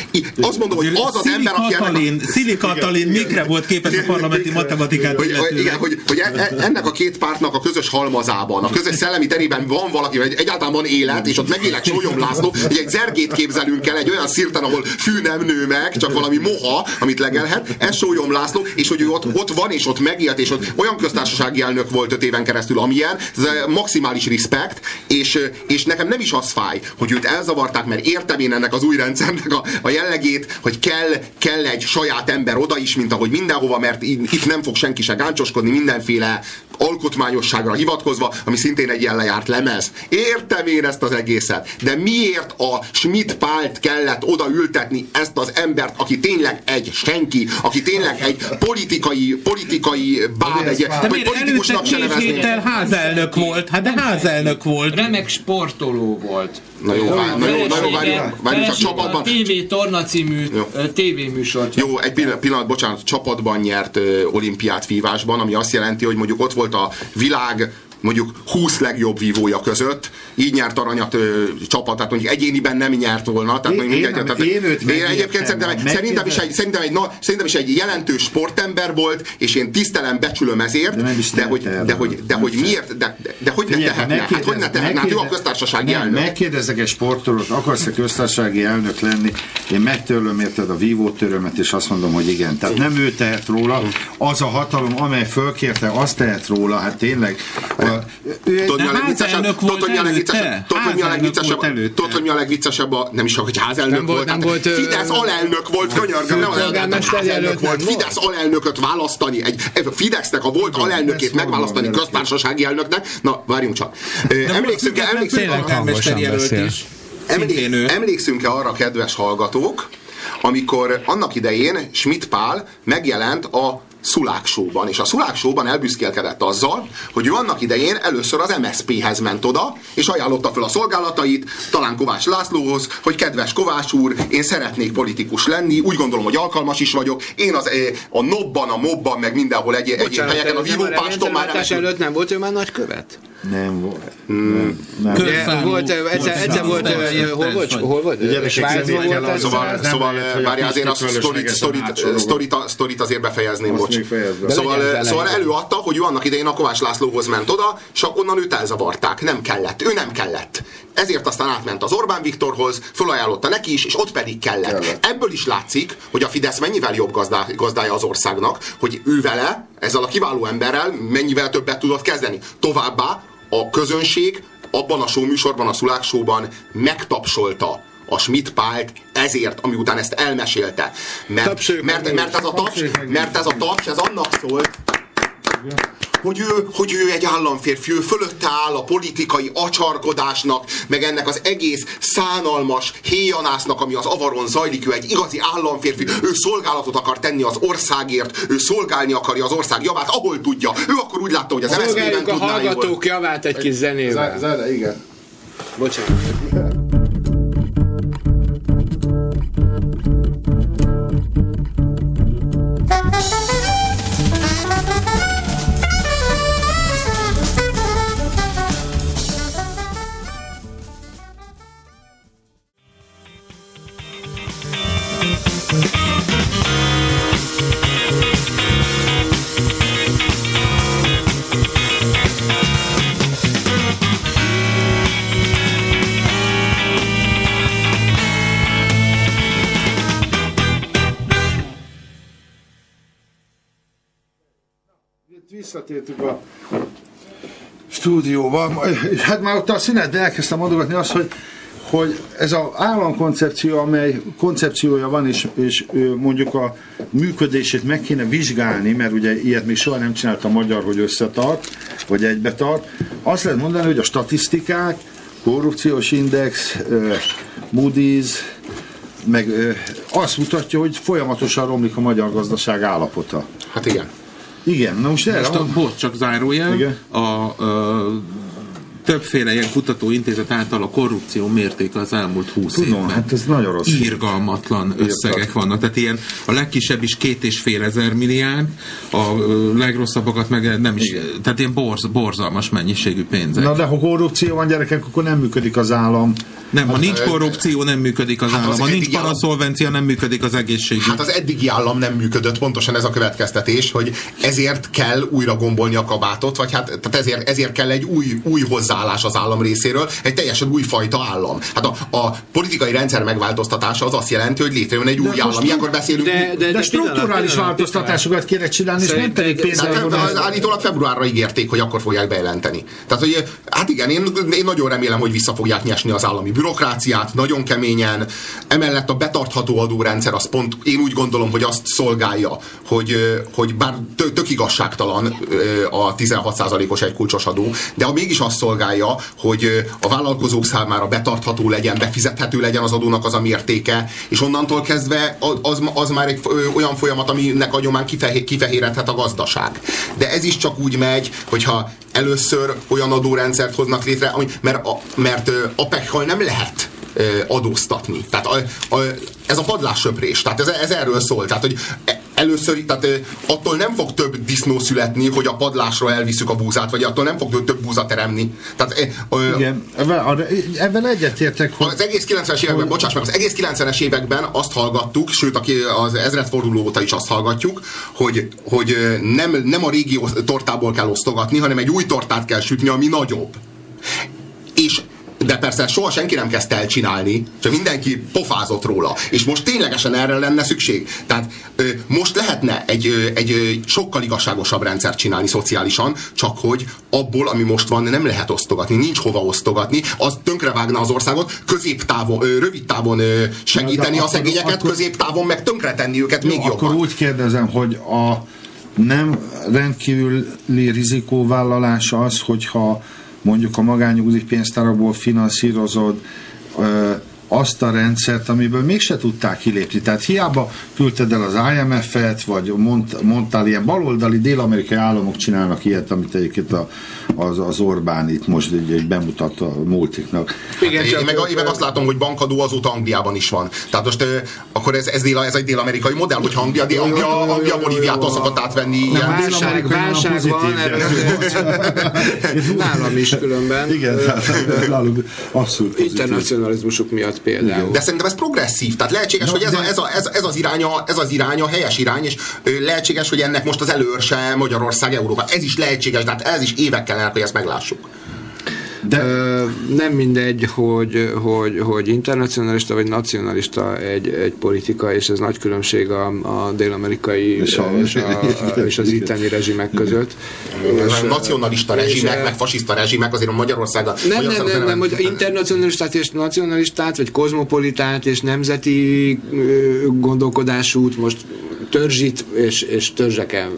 azt mondom, hogy az az ember, aki a, Katalin, Szili Katalin mikre volt képes a parlamenti matematikát hogy, igen, hogy, hogy e- e- ennek a két pártnak a közös halmazában, a közös szellemi terében van valaki, vagy egyáltalán van élet, és ott megélek Sólyom László, hogy egy zergét képzelünk el, egy olyan szirten, ahol fű nem nő meg, csak valami moha, amit legelhet, ez Sólyom László, és hogy ő ott, ott van, és ott megélt, és ott olyan köztársasági elnök volt öt éven keresztül, amilyen, ez maximális respekt, és, és nekem nem is az fáj, hogy őt elzavarták, mert értem én ennek az új rendszernek a, a jellegét, hogy kell, kell egy saját ember oda is, mint ahogy mindenhova, mert itt nem fog senki se gáncsoskodni mindenféle alkotmányosságra hivatkozva, ami szintén egy ilyen lejárt lemez. Értem én ezt az egészet, de miért a Schmidt Pált kellett oda ültetni ezt az embert, aki tényleg egy senki, aki tényleg egy politikai, politikai báb, egy, De vagy politikusnak se nevezném. házelnök volt? Hát de házelnök volt. Remek sportoló volt. Na jó, várj- na jó, na jó, várjunk, várjunk csak csapatban. A TV Torna című tévéműsort. Jó, egy pillanat, pillanat, bocsánat, csapatban nyert ö, olimpiát vívásban, ami azt jelenti, hogy mondjuk ott volt a világ mondjuk 20 legjobb vívója között, így nyert aranyat ö, csapat, tehát mondjuk egyéniben nem nyert volna. Tehát Én- én mindegy, nem- tehát, én én megértem, egyébként szerintem, megkérdez- szerintem, is egy, szerintem, egy, na, szerintem is egy jelentős sportember volt, és én tisztelem, becsülöm ezért, De nem is de, hogy, de, hogy, de, hogy miért, de, de, de hogy ne tehetne? Hát hogy ne tehetne? Hát ő a köztársasági nem, elnök. Megkérdezek egy sportolót, akarsz-e köztársasági elnök lenni? Én megtörlöm érted a vívótörömet, és azt mondom, hogy igen. Tehát nem ő tehet róla, az a hatalom, amely fölkérte, azt tehet róla, hát tényleg. A, Tudod, mi a De legviccesebb? házelnök Tudod, hogy mi a legviccesebb? előtte? Tudod, hogy mi a Házelnök legviccesebb? volt előtte. Tudod, hogy mi a legviccesebb? a- Nem is, hogy házelnök volt- nem hát volt, Fidesz alelnök volt, könyörgöm, nem alelnök, házelnök volt. Fidesz alelnököt választani, egy, Fidesznek a volt alelnökét megválasztani köztársasági elnöknek. Na, várjunk csak. Emlékszünk, emlékszünk, emlékszünk-e arra, kedves hallgatók, amikor annak idején Schmidt Pál megjelent a Szulák Show-ban, és a Szulák Show-ban elbüszkélkedett azzal, hogy ő annak idején először az MSZP-hez ment oda, és ajánlotta fel a szolgálatait, talán Kovács Lászlóhoz, hogy kedves Kovács úr, én szeretnék politikus lenni, úgy gondolom, hogy alkalmas is vagyok, én az, eh, a nobban, a mobban, meg mindenhol egy, egyéb helyeken, a vívópáston már nem előtt nem volt ő már nagykövet? Nem volt. Nem, nem. Körszálló- Volt, ö, egyszer, egyszer volt, ö, hol volt, hol volt? Gyerekek, Svájcban volt, Szóval, szóval várjál, azért azt sztorit, sztorit, sztorit, sztorit azért befejezném, bocs. Szóval, szóval előadta, hogy ő annak idején a Kovács Lászlóhoz ment oda, és onnan őt elzavarták. Nem kellett. Ő nem kellett. Ezért aztán átment az Orbán Viktorhoz, felajánlotta neki is, és ott pedig kellett. Kellett. Ebből is látszik, hogy a Fidesz mennyivel jobb gazdá, gazdája az országnak, hogy ő vele, ezzel a kiváló emberrel mennyivel többet tudott kezdeni. Továbbá a közönség abban a show műsorban, a Szulák Show-ban megtapsolta a Schmidt Pált ezért, ami után ezt elmesélte. Mert, mert, mert, ez a taps, mert ez a taps, ez annak szólt, hogy ő, hogy ő egy államférfi, ő fölötte áll a politikai acsarkodásnak, meg ennek az egész szánalmas héjanásznak, ami az avaron zajlik, ő egy igazi államférfi, ő szolgálatot akar tenni az országért, ő szolgálni akarja az ország javát, ahol tudja. Ő akkor úgy látta, hogy az MSZP-ben Szolgáljuk a tudná jól. hallgatók javát egy kis zenével. Zene, igen. Bocsánat. Visszatértünk a stúdióba. Hát már ott a szünetben elkezdtem mondogatni azt, hogy hogy ez az államkoncepció, amely koncepciója van, és, és mondjuk a működését meg kéne vizsgálni, mert ugye ilyet még soha nem csinált a magyar, hogy összetart, vagy egybetart. Azt lehet mondani, hogy a statisztikák, korrupciós index, Moody's, meg azt mutatja, hogy folyamatosan romlik a magyar gazdaság állapota. Hát igen. Igen, na most erre Most a, bocs, csak zárójel, Igen. a, a többféle ilyen kutatóintézet által a korrupció mértéke az elmúlt 20 Tudom, évben. hát ez nagyon rossz. Irgalmatlan összegek vannak. Tehát ilyen a legkisebb is két és fél ezer milliárd, a legrosszabbakat meg nem is, tehát ilyen borz, borzalmas mennyiségű pénzek. Na de ha korrupció van gyerekek, akkor nem működik az állam. nem, ha nincs korrupció, nem működik az Hát az állam. Ha nincs paraszolvencia, nem működik az egészségügy. Hát az eddigi állam nem működött, pontosan ez a következtetés, hogy ezért kell újra gombolni a kabátot, vagy hát tehát ezért, ezért kell egy új, új hozzáállás az állam részéről, egy teljesen új fajta állam. Hát a, a politikai rendszer megváltoztatása az azt jelenti, hogy létrejön egy új most állam. Ilyenkor beszélünk. De, de, De, de strukturális változtatásokat kéne csinálni, és nem pedig Tehát pénzre az állítólag februárra ígérték, hogy akkor fogják bejelenteni. Tehát, hogy hát igen, én, én nagyon remélem, hogy vissza fogják nyesni az állami bürokráciát, nagyon keményen. Emellett a betartható adórendszer az pont, én úgy gondolom, hogy azt szolgálja, hogy, hogy bár tö- tök igazságtalan a 16%-os egykulcsos adó, de a mégis azt szolgálja, hogy ö, a vállalkozók számára betartható legyen, befizethető legyen az adónak az a mértéke, és onnantól kezdve az, az már egy olyan folyamat, aminek a nyomán kifehér, kifehéredhet a gazdaság. De ez is csak úgy megy, hogyha először olyan adórendszert hoznak létre, ami, mert, a, mert ö, APEC-kal nem lehet adóztatni. Tehát a, a, ez a padlássöprés, tehát ez, ez erről szól. Tehát, hogy először, tehát attól nem fog több disznó születni, hogy a padlásra elviszük a búzát, vagy attól nem fog több búza teremni. Tehát ö, Igen, ebben, egyetértek, hogy az egész 90-es években, bocsáss meg, az egész 90-es években azt hallgattuk, sőt aki az ezredforduló óta is azt hallgatjuk, hogy, hogy nem, nem a régi tortából kell osztogatni, hanem egy új tortát kell sütni, ami nagyobb. És de persze soha senki nem kezdte el csinálni, csak mindenki pofázott róla. És most ténylegesen erre lenne szükség. Tehát ö, most lehetne egy, ö, egy ö, sokkal igazságosabb rendszert csinálni szociálisan, csak hogy abból, ami most van, nem lehet osztogatni, nincs hova osztogatni, az tönkrevágna az országot, középtávon, ö, rövid távon ö, segíteni a akkor- szegényeket, akkor- középtávon meg tönkretenni őket még Jó, akkor jobban. úgy kérdezem, hogy a nem rendkívüli rizikóvállalás az, hogyha mondjuk a magányugdíj pénztárakból finanszírozod azt a rendszert, amiből mégse tudták kilépni. Tehát hiába küldted el az IMF-et, vagy mond, mondtál, ilyen baloldali dél-amerikai államok csinálnak ilyet, amit egyébként a, az, az Orbán itt most így, így bemutat a multiknak. Igen, Én csak meg, én meg azt látom, hogy bankadó azóta Angliában is van. Tehát most ö, akkor ez, ez, dél, ez egy dél-amerikai modell, hogyha Anglia, dél, Anglia, Anglia Bolíviától szokott átvenni Nem, ilyen. válság, válság van, [LAUGHS] nálam is különben. Igen, [LAUGHS] nálunk abszolút internacionalizmusuk miatt például. De szerintem ez progresszív, tehát lehetséges, hogy ez, a, ez, a, ez, ez, az iránya, ez az iránya, helyes irány, és lehetséges, hogy ennek most az előrse Magyarország, Európa. Ez is lehetséges, tehát ez is évekkel el, hogy ezt meglássuk. De Ö, nem mindegy, hogy, hogy, hogy internacionalista vagy nacionalista egy, egy politika, és ez nagy különbség a, a dél-amerikai És a- és, a, [LAUGHS] és az itteni rezsimek között. És, Nacionalista rezsimek, meg fasiszta rezsimek, azért a Magyarországon. nem, nem, Magyarországon nem, nem, hogy internacionalistát és nacionalistát, vagy kozmopolitát és nemzeti gondolkodásút, most törzsit és, és törzseken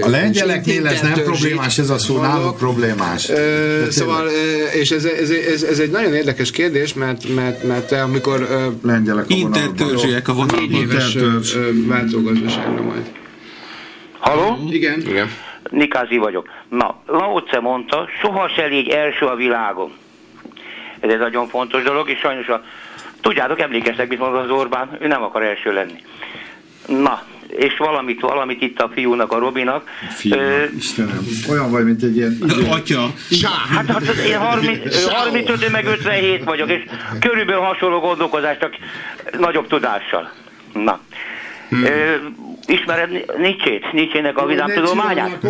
A lengyeleknél ez nem problémás, ez a szó náluk problémás. Ö, szóval, és ez, ez, ez, ez egy nagyon érdekes kérdés, mert, mert, mert te amikor ö, Lengyelek a. Intertörzsiek a négy vonalban. éves Intertörzs. ö, váltógazdaságra majd. Haló? Igen? Igen. Nikázi vagyok. Na, Lao Tse mondta, soha se légy első a világon. Ez egy nagyon fontos dolog, és sajnos a... Tudjátok, emlékeztek, mit mondott az Orbán? Ő nem akar első lenni. Na, és valamit, valamit itt a fiúnak, a Robinak. Fiú, Ö, Istenem, olyan vagy, mint egy ilyen idő. Atya. Hát, hát én 30, ö, 35 én meg 57 vagyok, és körülbelül hasonló gondolkozás, csak nagyobb tudással. Na. Hmm. Ö, ismered Nietzsét? Nietzsének a vidám tudományát?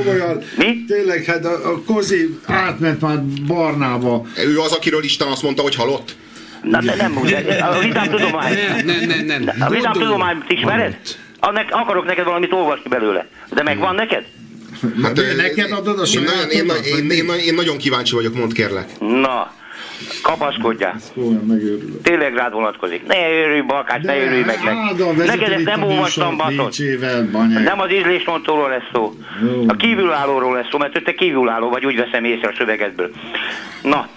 Mi? Tényleg, hát a, a Kozi átment már barnába. Ő az, akiről Isten azt mondta, hogy halott? Na, de nem úgy. A vidám tudomány. Nem, nem, nem. A vidám tudományt ismered? Annak, akarok neked valamit olvasni belőle. De megvan neked? Hát, ö, neked adod a én, nagyon, én, sajátodat? én, én, én, én nagyon kíváncsi vagyok, mondd kérlek. Na, kapaszkodjál. Tényleg rád vonatkozik. Ne örülj, Balkás, ne örülj meg meg. Neked ezt nem olvastam, baszod. Nem az ízlésmontóról lesz szó. Jó. A kívülállóról lesz szó, mert te kívülálló vagy, úgy veszem észre a szövegedből. Na,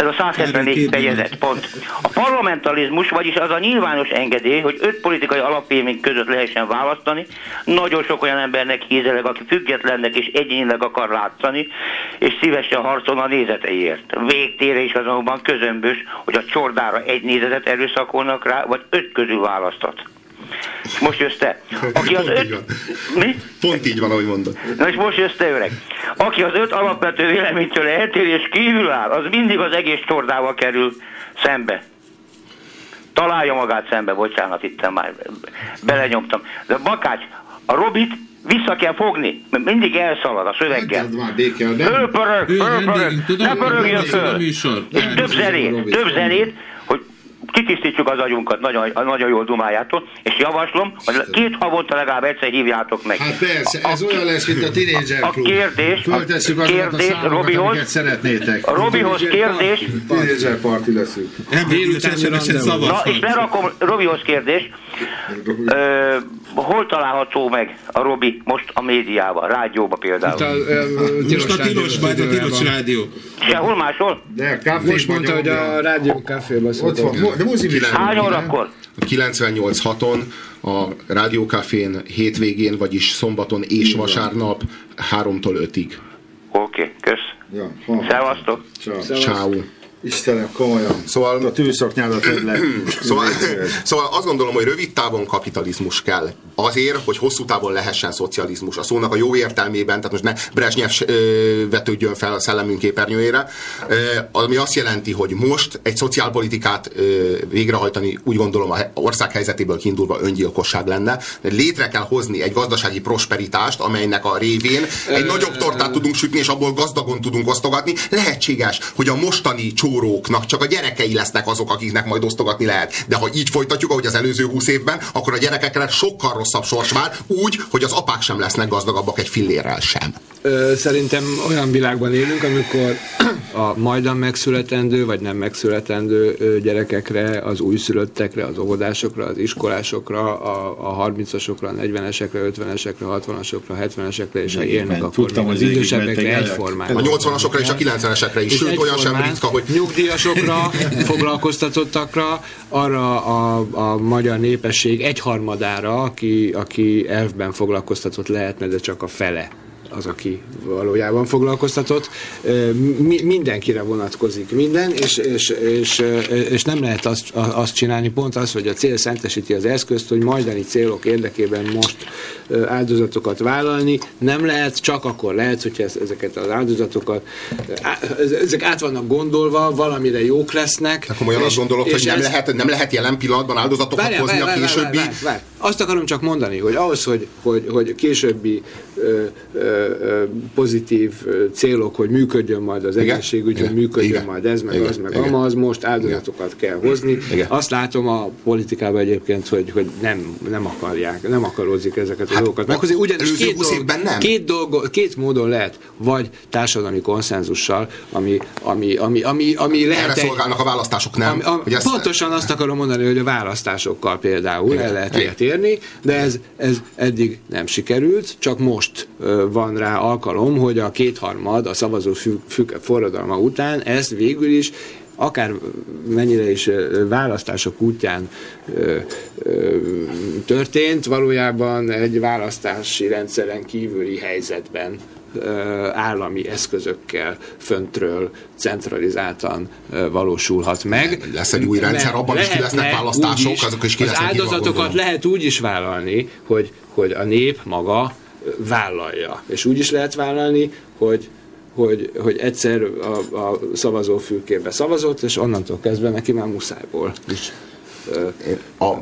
ez a 174 fejezet, pont. A parlamentarizmus, vagyis az a nyilvános engedély, hogy öt politikai alapélmény között lehessen választani, nagyon sok olyan embernek hízeleg, aki függetlennek és egyénileg akar látszani, és szívesen harcol a nézeteiért. Végtére is azonban közömbös, hogy a csordára egy nézetet erőszakolnak rá, vagy öt közül választat. Most jössz te. Aki az Pont így öt... van. Mi? Pont így van, ahogy mondod. Na és most jössz te öreg. Aki az öt alapvető véleménytől eltér és kívül áll, az mindig az egész csordával kerül szembe. Találja magát szembe, bocsánat, itt már belenyomtam. De Bakács, a Robit vissza kell fogni, mert mindig elszalad a szöveggel. Hagyjad már békén, nem? Ő fölpörög, vendégünk, tudom, ne pörögjön föl. És több zenét, több zenét, hogy kitisztítsuk az agyunkat nagyon, nagyon jól dumájától, és javaslom, hogy két havonta legalább egyszer hívjátok meg. Hát persze, ez olyan lesz, mint a Teenager A kérdés- Föltesszük a a kérdés számokat, Robihoz. amiket szeretnétek. A Robihoz kérdés, Teenager party leszünk. Ebből SMS-et Na, és lerakom Robihoz kérdés. Ö, hol található meg a Robi most a médiában, rádióban például? a, ö, Most a tilos, majd a tilos rádió. Sehol máshol? De Most mondta, hogy a rádió kávéba Ott van, de mozi Hány órakor? 98.6-on a Rádiókafén hétvégén, vagyis szombaton és vasárnap 3-tól 5-ig. Oké, okay, kösz. Ja. Szevasztok. Ciao. Istenem, komolyan. Szóval- A tűszaknyádat le. Szóval, szóval azt gondolom, hogy rövid távon kapitalizmus kell. Azért, hogy hosszú távon lehessen szocializmus. A szónak a jó értelmében, tehát most ne Brezsnyev vetődjön fel a szellemünk képernyőjére, ami azt jelenti, hogy most egy szociálpolitikát végrehajtani, úgy gondolom a ország helyzetéből kiindulva öngyilkosság lenne. Létre kell hozni egy gazdasági prosperitást, amelynek a révén egy nagyobb tortát tudunk sütni, és abból gazdagon tudunk osztogatni. Lehetséges, hogy a mostani csóróknak csak a gyerekei lesznek azok, akiknek majd osztogatni lehet. De ha így folytatjuk, ahogy az előző húsz évben, akkor a gyerekekre sokkal rosszabb sors vár, úgy, hogy az apák sem lesznek gazdagabbak egy fillérrel sem. Ö, Szerintem olyan világban élünk, amikor a majdan megszületendő, vagy nem megszületendő gyerekekre, az újszülöttekre, az óvodásokra, az iskolásokra, a, a 30-asokra, a 40-esekre, 50-esekre, 60-asokra, 70-esekre, és ha élnek, akkor tudtam, még az idősebbekre egyformán. A 80-asokra és a 90-esekre is, És sőt olyan sem ritka, hogy nyugdíjasokra, foglalkoztatottakra, arra a, a magyar népesség egyharmadára, aki, aki elvben foglalkoztatott lehetne, de csak a fele az, aki valójában foglalkoztatott. Mi, mindenkire vonatkozik minden, és, és, és, és nem lehet azt, azt csinálni, pont az, hogy a cél szentesíti az eszközt, hogy majdani célok érdekében most áldozatokat vállalni. Nem lehet, csak akkor lehet, hogyha ez- ezeket az áldozatokat, ezek át vannak gondolva, valamire jók lesznek. De komolyan azt gondolod, hogy nem ez- lehet, nem lehet jelen pillanatban áldozatokat Várjál, hozni várjál, a várjál, későbbi... várjál, várjál. Azt akarom csak mondani, hogy ahhoz, hogy, hogy, hogy későbbi ö, ö, pozitív célok, hogy működjön majd az Igen? egészségügy, hogy Igen. működjön Igen. majd ez, meg Igen. az, meg Igen. amaz, most áldozatokat kell hozni. Igen. Azt látom a politikában egyébként, hogy, hogy nem, nem akarják, nem akarózik ezeket a Hát dolgokat a meghozni. Ugyanis előző két, 20 dolog, évben nem. két, dolgo, két módon lehet, vagy társadalmi konszenzussal, ami, ami, ami, ami, ami lehet Erre egy, szolgálnak a választások, nem? Am, am, Hogy ezt- pontosan azt akarom mondani, hogy a választásokkal például el lehet ilyet érni. érni, de ez, ez eddig nem sikerült, csak most van rá alkalom, hogy a kétharmad a szavazó forradalma után ezt végül is akár mennyire is választások útján történt, valójában egy választási rendszeren kívüli helyzetben állami eszközökkel föntről centralizáltan valósulhat meg. Lesz egy új rendszer, abban is ki lesznek Lehetne választások, is, azok is ki lesznek áldozatokat lehet úgy is vállalni, hogy, hogy a nép maga vállalja. És úgy is lehet vállalni, hogy hogy, hogy egyszer a, a szavazófülkébe szavazott, és onnantól kezdve neki már muszájból is a,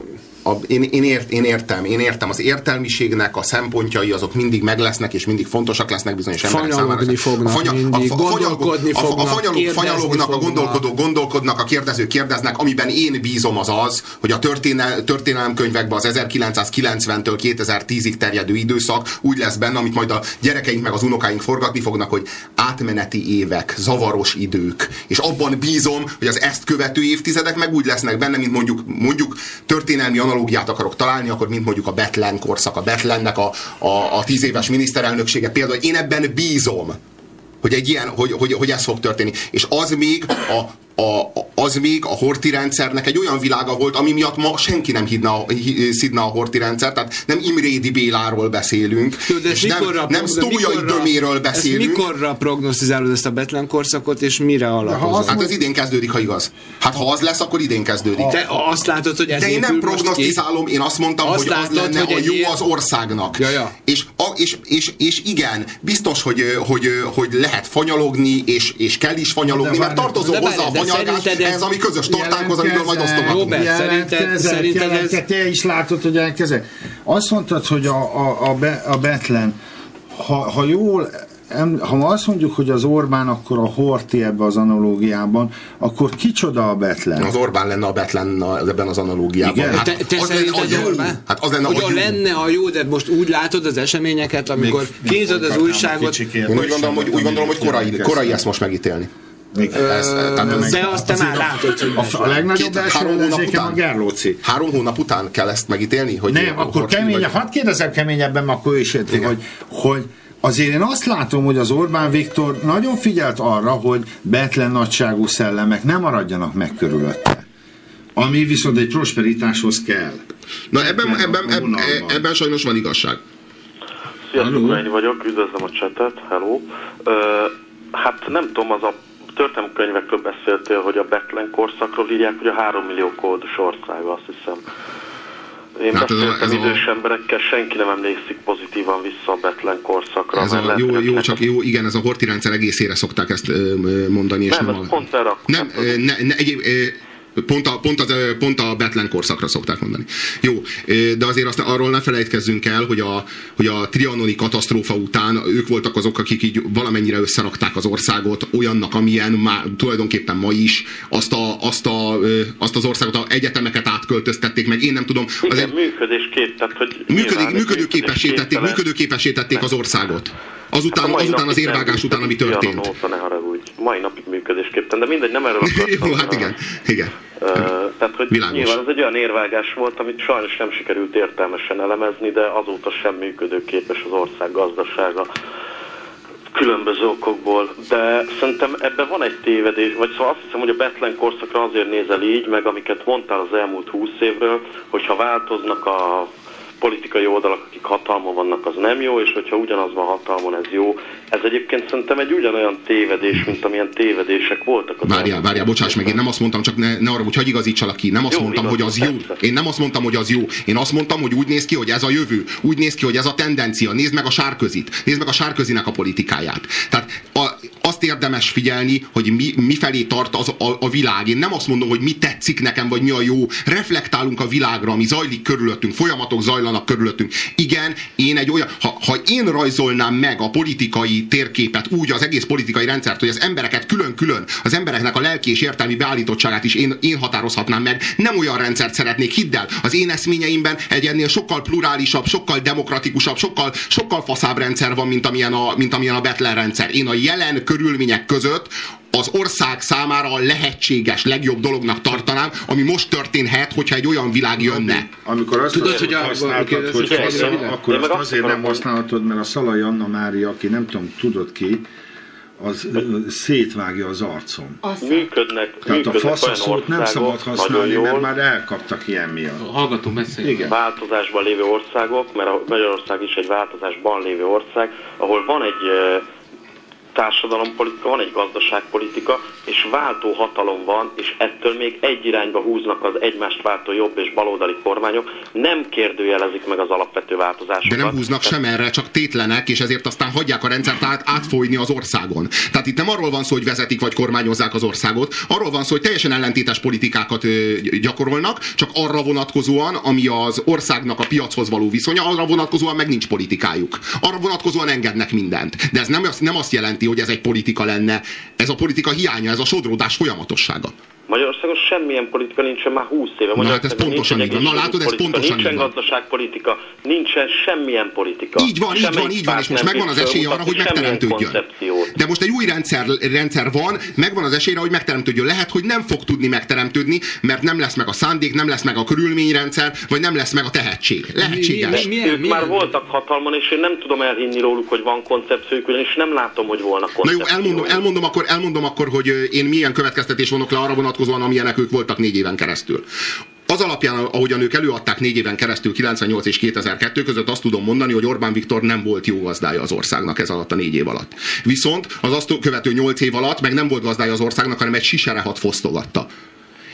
a, én, én, ért, én értem, én értem, az értelmiségnek a szempontjai azok mindig meg lesznek, és mindig fontosak lesznek bizonyos emberek Fanyalogni számára. fognak mindig, gondolkodni a, a, a fognak, fanyalók kérdezni fanyalognak, a gondolkodók gondolkodnak, a kérdezők kérdeznek, amiben én bízom az az, hogy a történel, történelemkönyvekben az 1990-től 2010-ig terjedő időszak úgy lesz benne, amit majd a gyerekeink meg az unokáink forgatni fognak, hogy átmeneti évek, zavaros idők. És abban bízom, hogy az ezt követő évtizedek meg úgy lesznek benne, mint mondjuk, mondjuk történelmi analógiát akarok találni, akkor mint mondjuk a Betlen korszak, a Betlennek a, a, a tíz éves miniszterelnöksége például. Én ebben bízom, hogy egy ilyen, hogy, hogy, hogy ez fog történni. És az még a, a, az még a horti rendszernek egy olyan világa volt, ami miatt ma senki nem hidna, szidna a horti rendszer, tehát nem Imrédi Béláról beszélünk, de és nem, mikorra, nem Sztójai Döméről beszélünk. Ezt mikorra prognosztizálod ezt a Betlen korszakot, és mire alapozod? Hát ez idén kezdődik, ha igaz. Hát ha az lesz, akkor idén kezdődik. Te azt látod, hogy ez De én nem prognosztizálom, én azt mondtam, Azt hogy az látod, lenne hogy a jó ilyen- az országnak. Ja, ja. És, a, és, és, és igen, biztos, hogy, hogy, hogy lehet fanyalogni, és, és kell is fanyalogni, De mert tartozom hozzá a szerinted ez- ami közös tortánkhoz, amiből majd osztogatunk. Robert, szerinted- szerinted ez- te is látod, hogy jelentkezek. Azt mondtad, hogy a, a, a, Be, a Betlen, ha, ha jól ha azt mondjuk, hogy az Orbán akkor a Horti ebbe az analógiában, akkor kicsoda a Betlen? Az Orbán lenne a Betlen ebben az analógiában. Igen. Hát, Te, te az lenne a szerinted jó. Orbán? Hát az lenne hogy a jó. lenne a jó, de most úgy látod az eseményeket, amikor kinyitod az újságot, Én úgy gondolom, hogy, úgy gondolom, hogy korai, korai ezt most megítélni. Még Ez, tehát de azt te már látod, hogy a, a legnagyobb Két- első három hónap ellenzékem a után? Gerlóci. Három hónap után kell ezt megítélni? Hogy Nem, akkor hogy- kemény, vagy- hadd kérdezem keményebben, akkor ő is érti, hogy, hogy azért én azt látom, hogy az Orbán Viktor nagyon figyelt arra, hogy betlen nagyságú szellemek nem maradjanak meg körülötte. Ami viszont egy prosperitáshoz kell. Na ebben, ebben, ebben, ebben sajnos van igazság. Sziasztok, Rányi vagyok, üdvözlöm a csetet, hello. Ö, hát nem tudom, az a történelmi könyvekről beszéltél, hogy a Betlen korszakról írják, hogy a 3 millió kódos ország, azt hiszem. Én Hát ez a- beszéltem ez a- idős emberekkel, senki nem emlékszik pozitívan vissza a Betlen korszakra. Ez a, lehet, jó, jó, csak a- jó, igen, ez a horti rendszer egészére szokták ezt mondani, és Nem, nem, ez a... pont erre a- Nem, ö, ne, ne, egyéb, Pont a, pont, az, pont a Betlen korszakra szokták mondani. Jó, de azért azt, arról ne felejtkezzünk el, hogy a, hogy a trianoni katasztrófa után ők voltak azok, akik így valamennyire összerakták az országot olyannak, amilyen már tulajdonképpen ma is, azt, a, azt, a, azt az országot, a egyetemeket átköltöztették meg, én nem tudom. Igen, Azért működéskép, tehát hogy működik, működőképessé tették, működőképessé tették az országot. Azután, Hát azután az érvágás után, ami történt. Óta ne haragudj. Mai napig működésképten, de mindegy, nem erről akartam. Jó, hát igen, igen. Ö, tehát, hogy Világos. nyilván ez egy olyan érvágás volt, amit sajnos nem sikerült értelmesen elemezni, de azóta sem működőképes az ország gazdasága különböző okokból, de szerintem ebben van egy tévedés, vagy szóval azt hiszem, hogy a Betlen korszakra azért nézel így, meg amiket mondtál az elmúlt húsz évről, hogyha változnak a politikai oldalak, akik hatalmon vannak, az nem jó, és hogyha ugyanaz van hatalmon, ez jó. Ez egyébként szerintem egy ugyanolyan tévedés, mint amilyen tévedések voltak. Várjál, várjál, bocsáss meg, én nem azt mondtam, csak ne, ne arra, hogy hagyj igazítsalak ki. Nem azt Jó, mondtam, igaz, hogy az jó. persze. Én nem azt mondtam, hogy az jó. Én azt mondtam, hogy úgy néz ki, hogy ez a jövő. Úgy néz ki, hogy ez a tendencia. Nézd meg a sárközit. Nézd meg a sárközinek a politikáját. Tehát a, azt érdemes figyelni, hogy mi, mi felé tart az, a, a világ. Én nem azt mondom, hogy mi tetszik nekem, vagy mi a jó. Reflektálunk a világra, ami zajlik körülöttünk, folyamatok zajlanak körülöttünk. Igen, én egy olyan, ha, ha én rajzolnám meg a politikai térképet úgy, az egész politikai rendszert, hogy az embereket külön-külön, az embereknek a lelki és értelmi beállítottságát is én, én határozhatnám meg, nem olyan rendszert szeretnék, hidd el, az én eszményeimben egy ennél sokkal plurálisabb, sokkal demokratikusabb, sokkal, sokkal faszább rendszer van, mint amilyen a, mint amilyen a Betlen rendszer. Én a jelen körülmények között az ország számára a lehetséges legjobb dolognak tartanám, ami most történhet, hogyha egy olyan világ jönne. Amikor azt Tudod, hogy a- használtad, a- hogy a- fasza, a- akkor azt azért nem használhatod, mert a Szalai Anna Mária, aki nem tudom, tudod ki, az szétvágja az arcom. Működnek, Tehát a működnek fasz olyan szót nem szabad használni, mert jól, már elkaptak ilyen miatt. Hallgató beszél. Igen. változásban lévő országok, mert a Magyarország is egy változásban lévő ország, ahol van egy társadalompolitika, van egy gazdaságpolitika, és váltó hatalom van, és ettől még egy irányba húznak az egymást váltó jobb és baloldali kormányok, nem kérdőjelezik meg az alapvető változásokat. De nem húznak sem erre, csak tétlenek, és ezért aztán hagyják a rendszert át, átfolyni az országon. Tehát itt nem arról van szó, hogy vezetik vagy kormányozzák az országot, arról van szó, hogy teljesen ellentétes politikákat gyakorolnak, csak arra vonatkozóan, ami az országnak a piachoz való viszonya, arra vonatkozóan meg nincs politikájuk. Arra vonatkozóan engednek mindent. De ez nem, nem azt jelenti, hogy ez egy politika lenne. Ez a politika hiánya, ez a sodródás folyamatossága. Magyarországon semmilyen politika nincsen már 20 éve. Na, hát ez pontosan nincsen így van. Na, látod, ez egészségügyi pontosan politika, így van. Nincsen gazdaságpolitika, nincsen semmilyen politika. Így van, így van, így van, és most megvan az tud esély arra, hogy megteremtődjön. De most egy új rendszer, rendszer van, megvan az esélyre, hogy megteremtődjön. Lehet, hogy nem fog tudni megteremtődni, mert nem lesz meg a szándék, nem lesz meg a körülményrendszer, vagy nem lesz meg a tehetség. Lehetséges. Mi- mi- milyen- ők milyen- már voltak hatalmon, és én nem tudom elhinni róluk, hogy van koncepciójuk, ugyanis nem látom, hogy volna Na koncepció. jó, elmondom, elmondom, akkor, elmondom akkor, hogy én milyen következtetés vonok le arra vonatkozóan, amilyenek ők voltak négy éven keresztül. Az alapján, ahogyan ők előadták négy éven keresztül 98 és 2002 között, azt tudom mondani, hogy Orbán Viktor nem volt jó gazdája az országnak ez alatt a négy év alatt. Viszont az azt követő nyolc év alatt meg nem volt gazdája az országnak, hanem egy siserehat fosztogatta.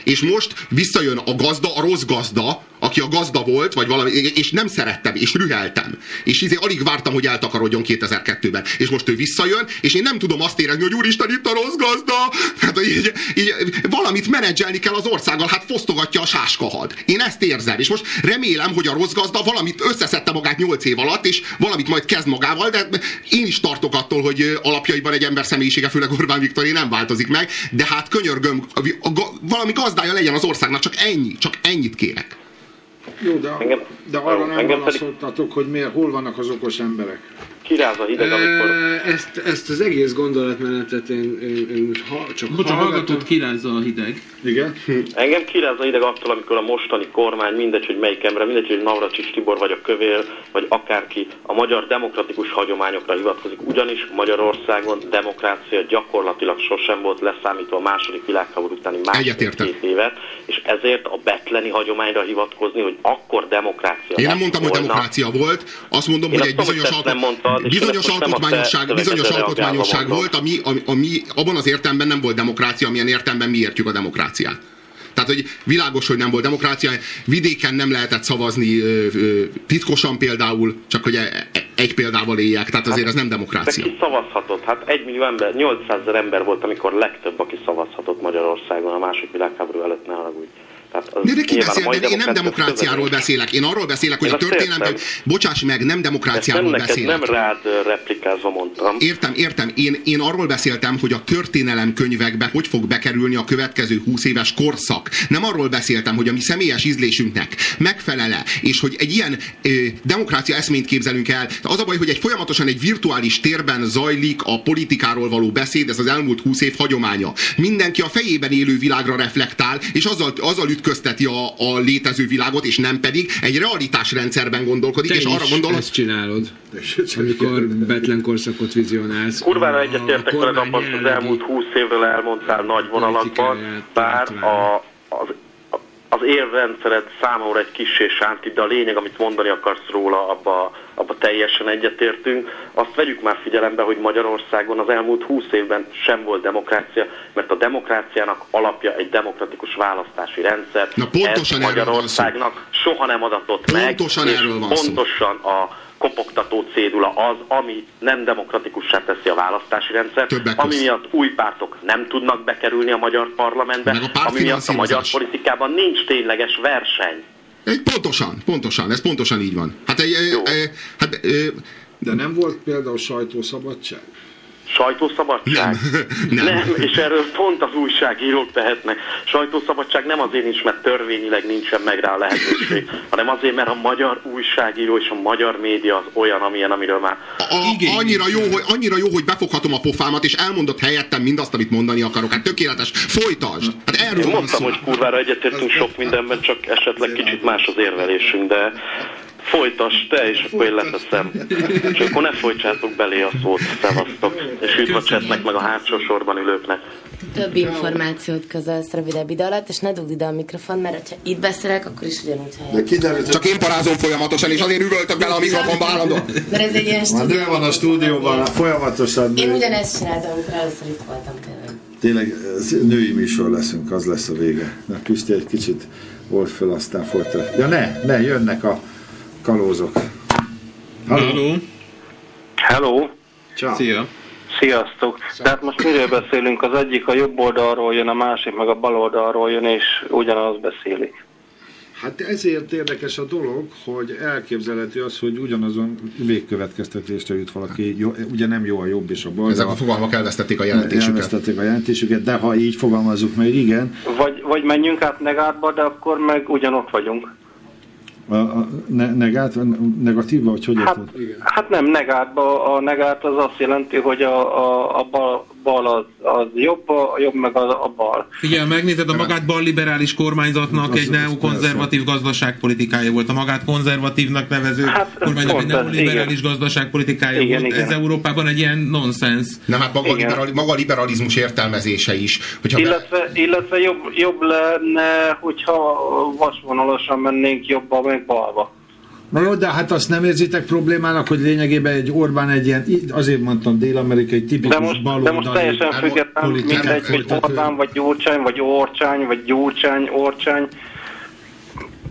És most visszajön a gazda, a rossz gazda, aki a gazda volt, vagy valami, és nem szerettem, és rüheltem. És izé alig vártam, hogy eltakarodjon 2002-ben. És most ő visszajön, és én nem tudom azt érezni, hogy úristen, itt a rossz gazda! Hát, így, így, valamit menedzselni kell az országgal, hát fosztogatja a sáskahad. Én ezt érzem, és most remélem, hogy a rossz gazda valamit összeszedte magát 8 év alatt, és valamit majd kezd magával, de én is tartok attól, hogy alapjaiban egy ember személyisége, főleg Orbán Viktoré nem változik meg, de hát könyörgöm, valami gazdája legyen az országnak, csak ennyi, csak ennyit kérek. Jó, de, Engem- de arra nem engem pedig- hogy miért, hol vannak az okos emberek. Kiráz a hideg, amikor... Ezt, ezt az egész gondolatmenetet én, én, én ha, csak Bocs, a hallgatom. hallgatót kirázza a hideg. Igen? Engem kiráz a ideg attól, amikor a mostani kormány, mindegy, hogy melyik ember, mindegy, hogy Navracsics Tibor vagy a Kövér, vagy akárki a magyar demokratikus hagyományokra hivatkozik. Ugyanis Magyarországon demokrácia gyakorlatilag sosem volt leszámítva a második világháború utáni második Egyetértek. két évet, és ezért a betleni hagyományra hivatkozni, hogy akkor demokrácia Én nem mondtam, hogy volna. demokrácia volt, azt mondom, Én hogy azt egy hogy bizonyos, te én bizonyos alkotmányosság, bizonyos alkotmányosság volt, ami, ami, ami abban az értelemben nem volt demokrácia, amilyen értelemben mi értjük a demokráciát. Tehát, hogy világos, hogy nem volt demokrácia. Vidéken nem lehetett szavazni ö, ö, titkosan például, csak hogy e- e- egy példával éljek. Tehát azért ez nem De demokrácia. ki szavazhatott? Hát egy millió ember, 800 ezer ember volt, amikor legtöbb, aki szavazhatott Magyarországon a második világháború előtt, ne haragudj. Az De, de ki a beszél, de én nem demokráciáról beszélek. Én arról beszélek, hogy Én a azt történelemben, értem. bocsáss meg, nem nem demokráciáról neked, beszélek. nem rád replikázva mondtam. Értem, értem. Én, én arról beszéltem, hogy a történelem könyvekbe hogy fog bekerülni a következő 20 éves korszak. Nem arról beszéltem, hogy a mi személyes ízlésünknek megfelele, és hogy egy ilyen ö, demokrácia eszményt képzelünk el. Az a baj, hogy egy folyamatosan egy virtuális térben zajlik a politikáról való beszéd, ez az elmúlt 20 év hagyománya. Mindenki a fejében élő világra reflektál, és azzal, azzal ütközteti a, a létező világot, és nem pedig egy realitásrendszerben gondolkodik, Te és arra is gondolod, ezt csinálod, amikor Betlen korszakot vizionálsz. Kurvára egyetértek a veled abban, az elmúlt 20 évről elmondtál nagy vonalakban, bár a, az, az érrendszered számomra egy kissé sánti, de a lényeg, amit mondani akarsz róla, abba, abba teljesen egyetértünk. Azt vegyük már figyelembe, hogy Magyarországon az elmúlt 20 évben sem volt demokrácia, mert a demokráciának alapja egy demokratikus választási rendszer. Na, pontosan Ez erről van Magyarországnak soha nem adatott Pontosan meg, és erről van szó. pontosan a kopogtató cédula az, ami nem demokratikussá teszi a választási rendszer, Többek ami miatt új pártok nem tudnak bekerülni a magyar parlamentbe, a ami miatt a magyar politikában nincs tényleges verseny. Egy Pontosan, pontosan, ez pontosan így van. Hát, Jó. e, hát e, De nem volt például sajtószabadság? Sajtószabadság? [LAUGHS] Nem. nem. és erről pont az újságírók tehetnek. Sajtószabadság nem azért nincs, mert törvényileg nincsen meg rá a lehetőség, [LAUGHS] hanem azért, mert a magyar újságíró és a magyar média az olyan, amilyen, amiről már A, annyira, jó, hogy, annyira jó, hogy befoghatom a pofámat, és elmondott helyettem mindazt, amit mondani akarok. Hát tökéletes. Folytasd. Hát erről Én van mondtam, szó. hogy kurvára egyetértünk sok mindenben, csak esetleg kicsit más az érvelésünk, de folytasd te, és akkor én leteszem. És akkor ne folytsátok belé a szót, szevasztok. És üdv a csetnek, meg a hátsó sorban ülőknek. Több információt közölsz rövidebb ide alatt, és ne dugd ide a mikrofon, mert ha itt beszélek, akkor is ugyanúgy De helyet. kiderült, Csak én parázom folyamatosan, és azért üvöltök bele a mikrofonba állandóan. Mert ez egy ilyen Már stúdió. nő van a stúdióban, folyamatosan Én ugyanezt csináltam, amikor először itt voltam tényleg. Tényleg női műsor leszünk, az lesz a vége. Na Pisti egy kicsit old fel, aztán folytat. Ja ne, ne, jönnek a kalózok. Halló. Halló. Hello! Ciao. Szia. Sziasztok! Tehát most miről beszélünk? Az egyik a jobb oldalról jön, a másik meg a bal oldalról jön, és ugyanaz beszélik. Hát ezért érdekes a dolog, hogy elképzelhető az, hogy ugyanazon végkövetkeztetésre jut valaki. Jó, ugye nem jó a jobb és a bal. Ezek a fogalmak elvesztették a jelentésüket. Elvesztették a jelentésüket, de ha így fogalmazzuk meg, igen. Vagy, vagy menjünk át negátba, de akkor meg ugyanott vagyunk. A, a ne, negát, negatívba, vagy hogy Hát, érted? hát nem negátba, a negát az azt jelenti, hogy a, a, a bal, bal az, az jobb, a jobb meg a, a bal. Figyelj, megnézed, a magát balliberális kormányzatnak Az- egy az neokonzervatív gazdaságpolitikája volt. A magát konzervatívnak nevező Hát, kormánynak egy neoliberális gazdaságpolitikája Igen, volt. igen. Ez Európában egy ilyen nonsens. Nem, hát maga, a Igen. liberali, maga a liberalizmus értelmezése is. Hogyha be, Illetve, illetve jobb, jobb lenne, hogyha vasvonalasan mennénk jobbba, meg balba. Na jó, de hát azt nem érzitek problémának, hogy lényegében egy Orbán egy ilyen, azért mondtam dél-amerikai tipikus De most, de baloldali most teljesen független, mindegy, hogy. Orbán, vagy Gyurcsány, vagy Orcsány, vagy Gyurcsány, Orcsány.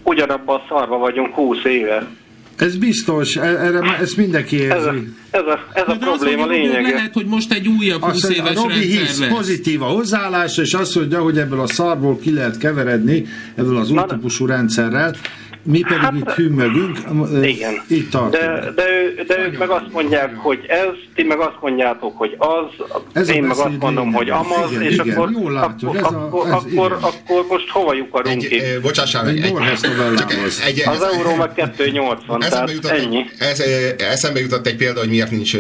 Ugyanabban a szarba vagyunk 20 éve. Ez biztos, e- erre, már- ezt mindenki Ez a, érzi. ez a, ez a De az, probléma jobbul lényege. lehet, hogy most egy újabb 20 Azt mondja, a éves Robi hisz, lesz. pozitív a hozzáállás, és azt mondja, hogy ebből a szarból ki lehet keveredni, ebből az új de- típusú rendszerrel. Mi pedig Hát, itt hümmögünk, Igen. így tartunk. De, de, ő, de ők meg azt mondják, hogy ez, ti meg azt mondjátok, hogy az, Ez én meg azt mondom, hogy amaz, Igen, és igen, akkor, jól látod, akkor, ez a- ez akkor, igen. akkor most hova lyukadunk egy, ki? bocsássál meg, Egy novellához. egy, Az euró meg 280, Eszembe tehát jutott, ennyi. egy, ez, eszembe jutott egy példa, hogy miért nincs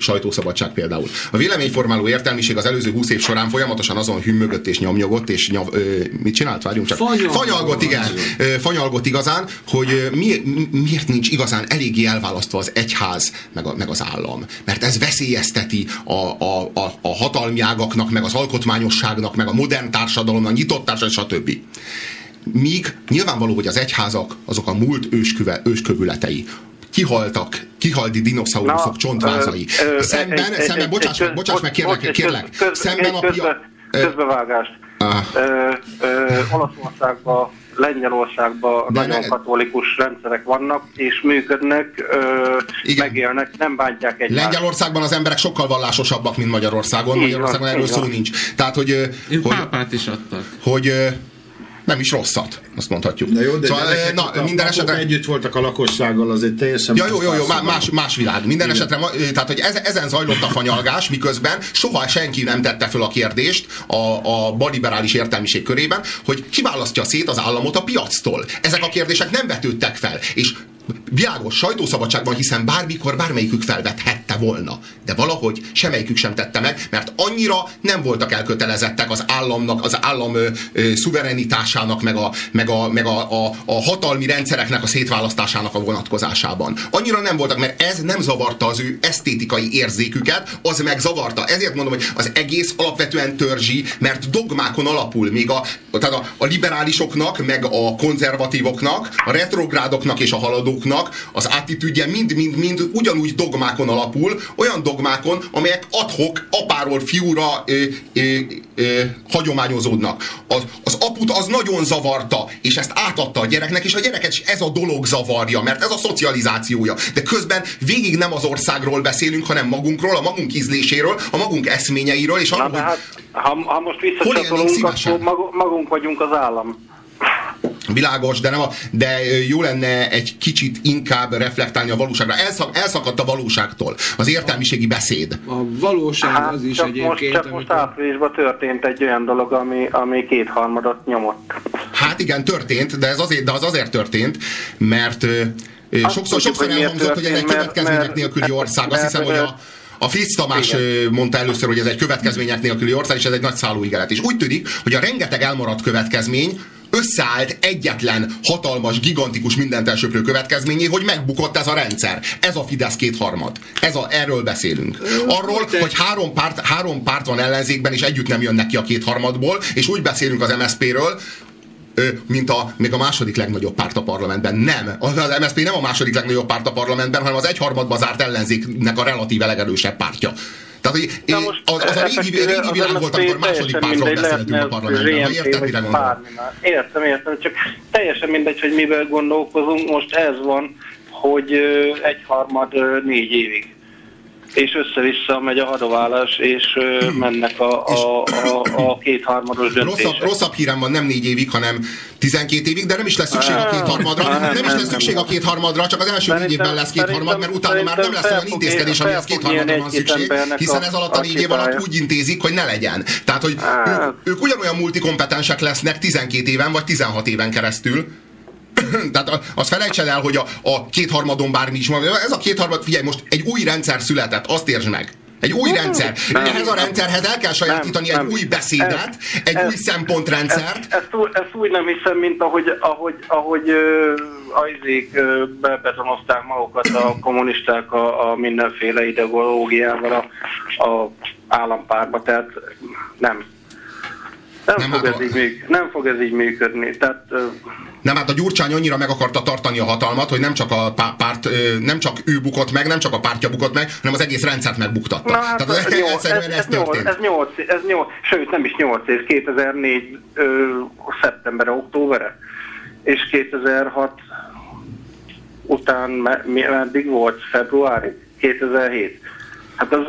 sajtószabadság például. A véleményformáló értelmiség az előző 20 év során folyamatosan azon hümmögött és nyomnyogott, és nyav, ö, mit csinált? Várjunk csak. Fanyalgott. Fanyalgott, igen. Ö, Fanyalgott igazán, hogy mi- miért nincs igazán eléggé elválasztva az egyház, meg, a, meg az állam. Mert ez veszélyezteti a, a, a, a hatalmi ágaknak, meg az alkotmányosságnak, meg a modern társadalomnak, nyitott társadalom, stb. Míg nyilvánvaló, hogy az egyházak azok a múlt ősküve, őskövületei. Kihaltak, kihaldi dinoszauruszok Na, csontvázai. ö, ö, szemben, egy- szemben, egy- bocsáss egy meg, bocsáss meg, köz- kérlek, egy kérlek. köz- köz- Szemben a közbe- pia... Közbevágást. Olaszországban, Lengyelországban De nagyon ne- katolikus rendszerek vannak, és működnek, ö, Igen. megélnek, nem bántják egymást. Lengyelországban az emberek sokkal vallásosabbak, mint Magyarországon. Így Magyarországon van, erről szó van. nincs. Tehát, hogy, Ők hogy, pápát is adtak. hogy ö, nem is rosszat, azt mondhatjuk. Na jó, de szóval, ö, na, a minden esetre... együtt voltak a lakossággal, az egy teljesen... Ja, jó, jó, jó, má- más más, más világ. Minden esetre, ma- ö, tehát, hogy ezen, ezen zajlott a fanyalgás, miközben soha senki nem tette föl a kérdést a, a balliberális értelmiség körében, hogy kiválasztja szét az államot a piactól. Ezek a kérdések nem vetődtek fel, és világos sajtószabadságban, hiszen bármikor bármelyikük felvethette volna. De valahogy semmelyikük sem tette meg, mert annyira nem voltak elkötelezettek az államnak, az állam ö, ö, szuverenitásának, meg, a, meg, a, meg a, a, a hatalmi rendszereknek a szétválasztásának a vonatkozásában. Annyira nem voltak, mert ez nem zavarta az ő esztétikai érzéküket, az meg zavarta. Ezért mondom, hogy az egész alapvetően törzsi, mert dogmákon alapul, még a, tehát a, a liberálisoknak, meg a konzervatívoknak, a retrográdoknak és a haladóknak az attitűdje mind-mind-mind ugyanúgy dogmákon alapul, olyan dogmákon, amelyek adhok apáról fiúra ö, ö, ö, hagyományozódnak. Az, az aput az nagyon zavarta, és ezt átadta a gyereknek, és a gyereket is ez a dolog zavarja, mert ez a szocializációja. De közben végig nem az országról beszélünk, hanem magunkról, a magunk ízléséről, a magunk eszményeiről, és arról, hát, ha, ha most visszacsatolunk, akkor mag- magunk vagyunk az állam. Világos, de, nem a, de jó lenne egy kicsit inkább reflektálni a valóságra. Elszak, elszakadt a valóságtól. Az értelmiségi beszéd. A valóság Hát, az is csak egyébként, most, csak most amikor- áprilisban történt egy olyan dolog, ami, ami kétharmadot nyomott. Hát igen, történt, de, ez azért, de az azért történt, mert ö, Azt sokszor, tudjuk, sokszor elhangzott, hogy mert- következmények nélküli ország. Azt hiszem, hogy a, a Fritz Tamás ö, mondta először, hogy ez egy következmények nélküli ország, és ez egy nagy szállóigelet. És úgy tűnik, hogy a rengeteg elmaradt következmény összeállt egyetlen hatalmas, gigantikus, mindent elsöprő következményé, hogy megbukott ez a rendszer. Ez a Fidesz kétharmad. Ez a, erről beszélünk. Arról, hogy három párt, három párt van ellenzékben, és együtt nem jönnek ki a kétharmadból, és úgy beszélünk az MSZP-ről, mint a, még a második legnagyobb párt a parlamentben. Nem. Az, MSZP nem a második legnagyobb párt a parlamentben, hanem az egyharmadba zárt ellenzéknek a relatíve legerősebb pártja. Tehát, hogy Na most az, az a régi, effektíve régi az világ volt, amikor második pártról beszéltünk a parlamentben. Érted, mire más. Értem, értem, csak teljesen mindegy, hogy mivel gondolkozunk, most ez van, hogy egyharmad négy évig. És össze-vissza megy a hadoválás, és ö, mennek a, a, a, a kétharmados döntések. Rosszabb, rosszabb hírem van nem négy évig, hanem 12 évig, de nem is lesz szükség a kétharmadra. Nem, Nem is nem, lesz nem. szükség a kétharmadra, csak az első négy évben lesz kétharmad, mert utána már nem lesz olyan intézkedés, amihez kétharmadra van szükség, hiszen ez alatt a négy év alatt úgy intézik, hogy ne legyen. Tehát, hogy ők, ők ugyanolyan multikompetensek lesznek 12 éven vagy 16 éven keresztül, [LAUGHS] tehát azt felejtsed el, hogy a, a kétharmadon bármi is van. Ez a kétharmad, figyelj, most egy új rendszer született, azt értsd meg. Egy új rendszer. nem, Ehhez a rendszerhez el kell sajátítani Nem, egy nem. új beszédet, egy Ez- új szempontrendszert. Ezt, ezt, úgy, ezt úgy nem hiszem, mint ahogy, ahogy, ahogy ö, a izék ö, bebetonozták magukat a kommunisták a, a mindenféle ideológiával a, a állampárba, tehát nem. Nem, Nem, fog hát ez a- így nem fog ez így működni. Tehát Nem, hát a Gyurcsány annyira meg akarta tartani a hatalmat, hogy nem csak a pá- párt, nem csak ő bukott meg, nem csak a pártja bukott meg, hanem az egész rendszert megbuktatta. Na hát Tehát ez, nyolc, ez, ez, ez, történt. ez, nyolc, ez nyolc, sőt nem is 8 év, 2004 ö, szeptember, októberre, és 2006 után meddig volt? Februári? 2007. Hát az,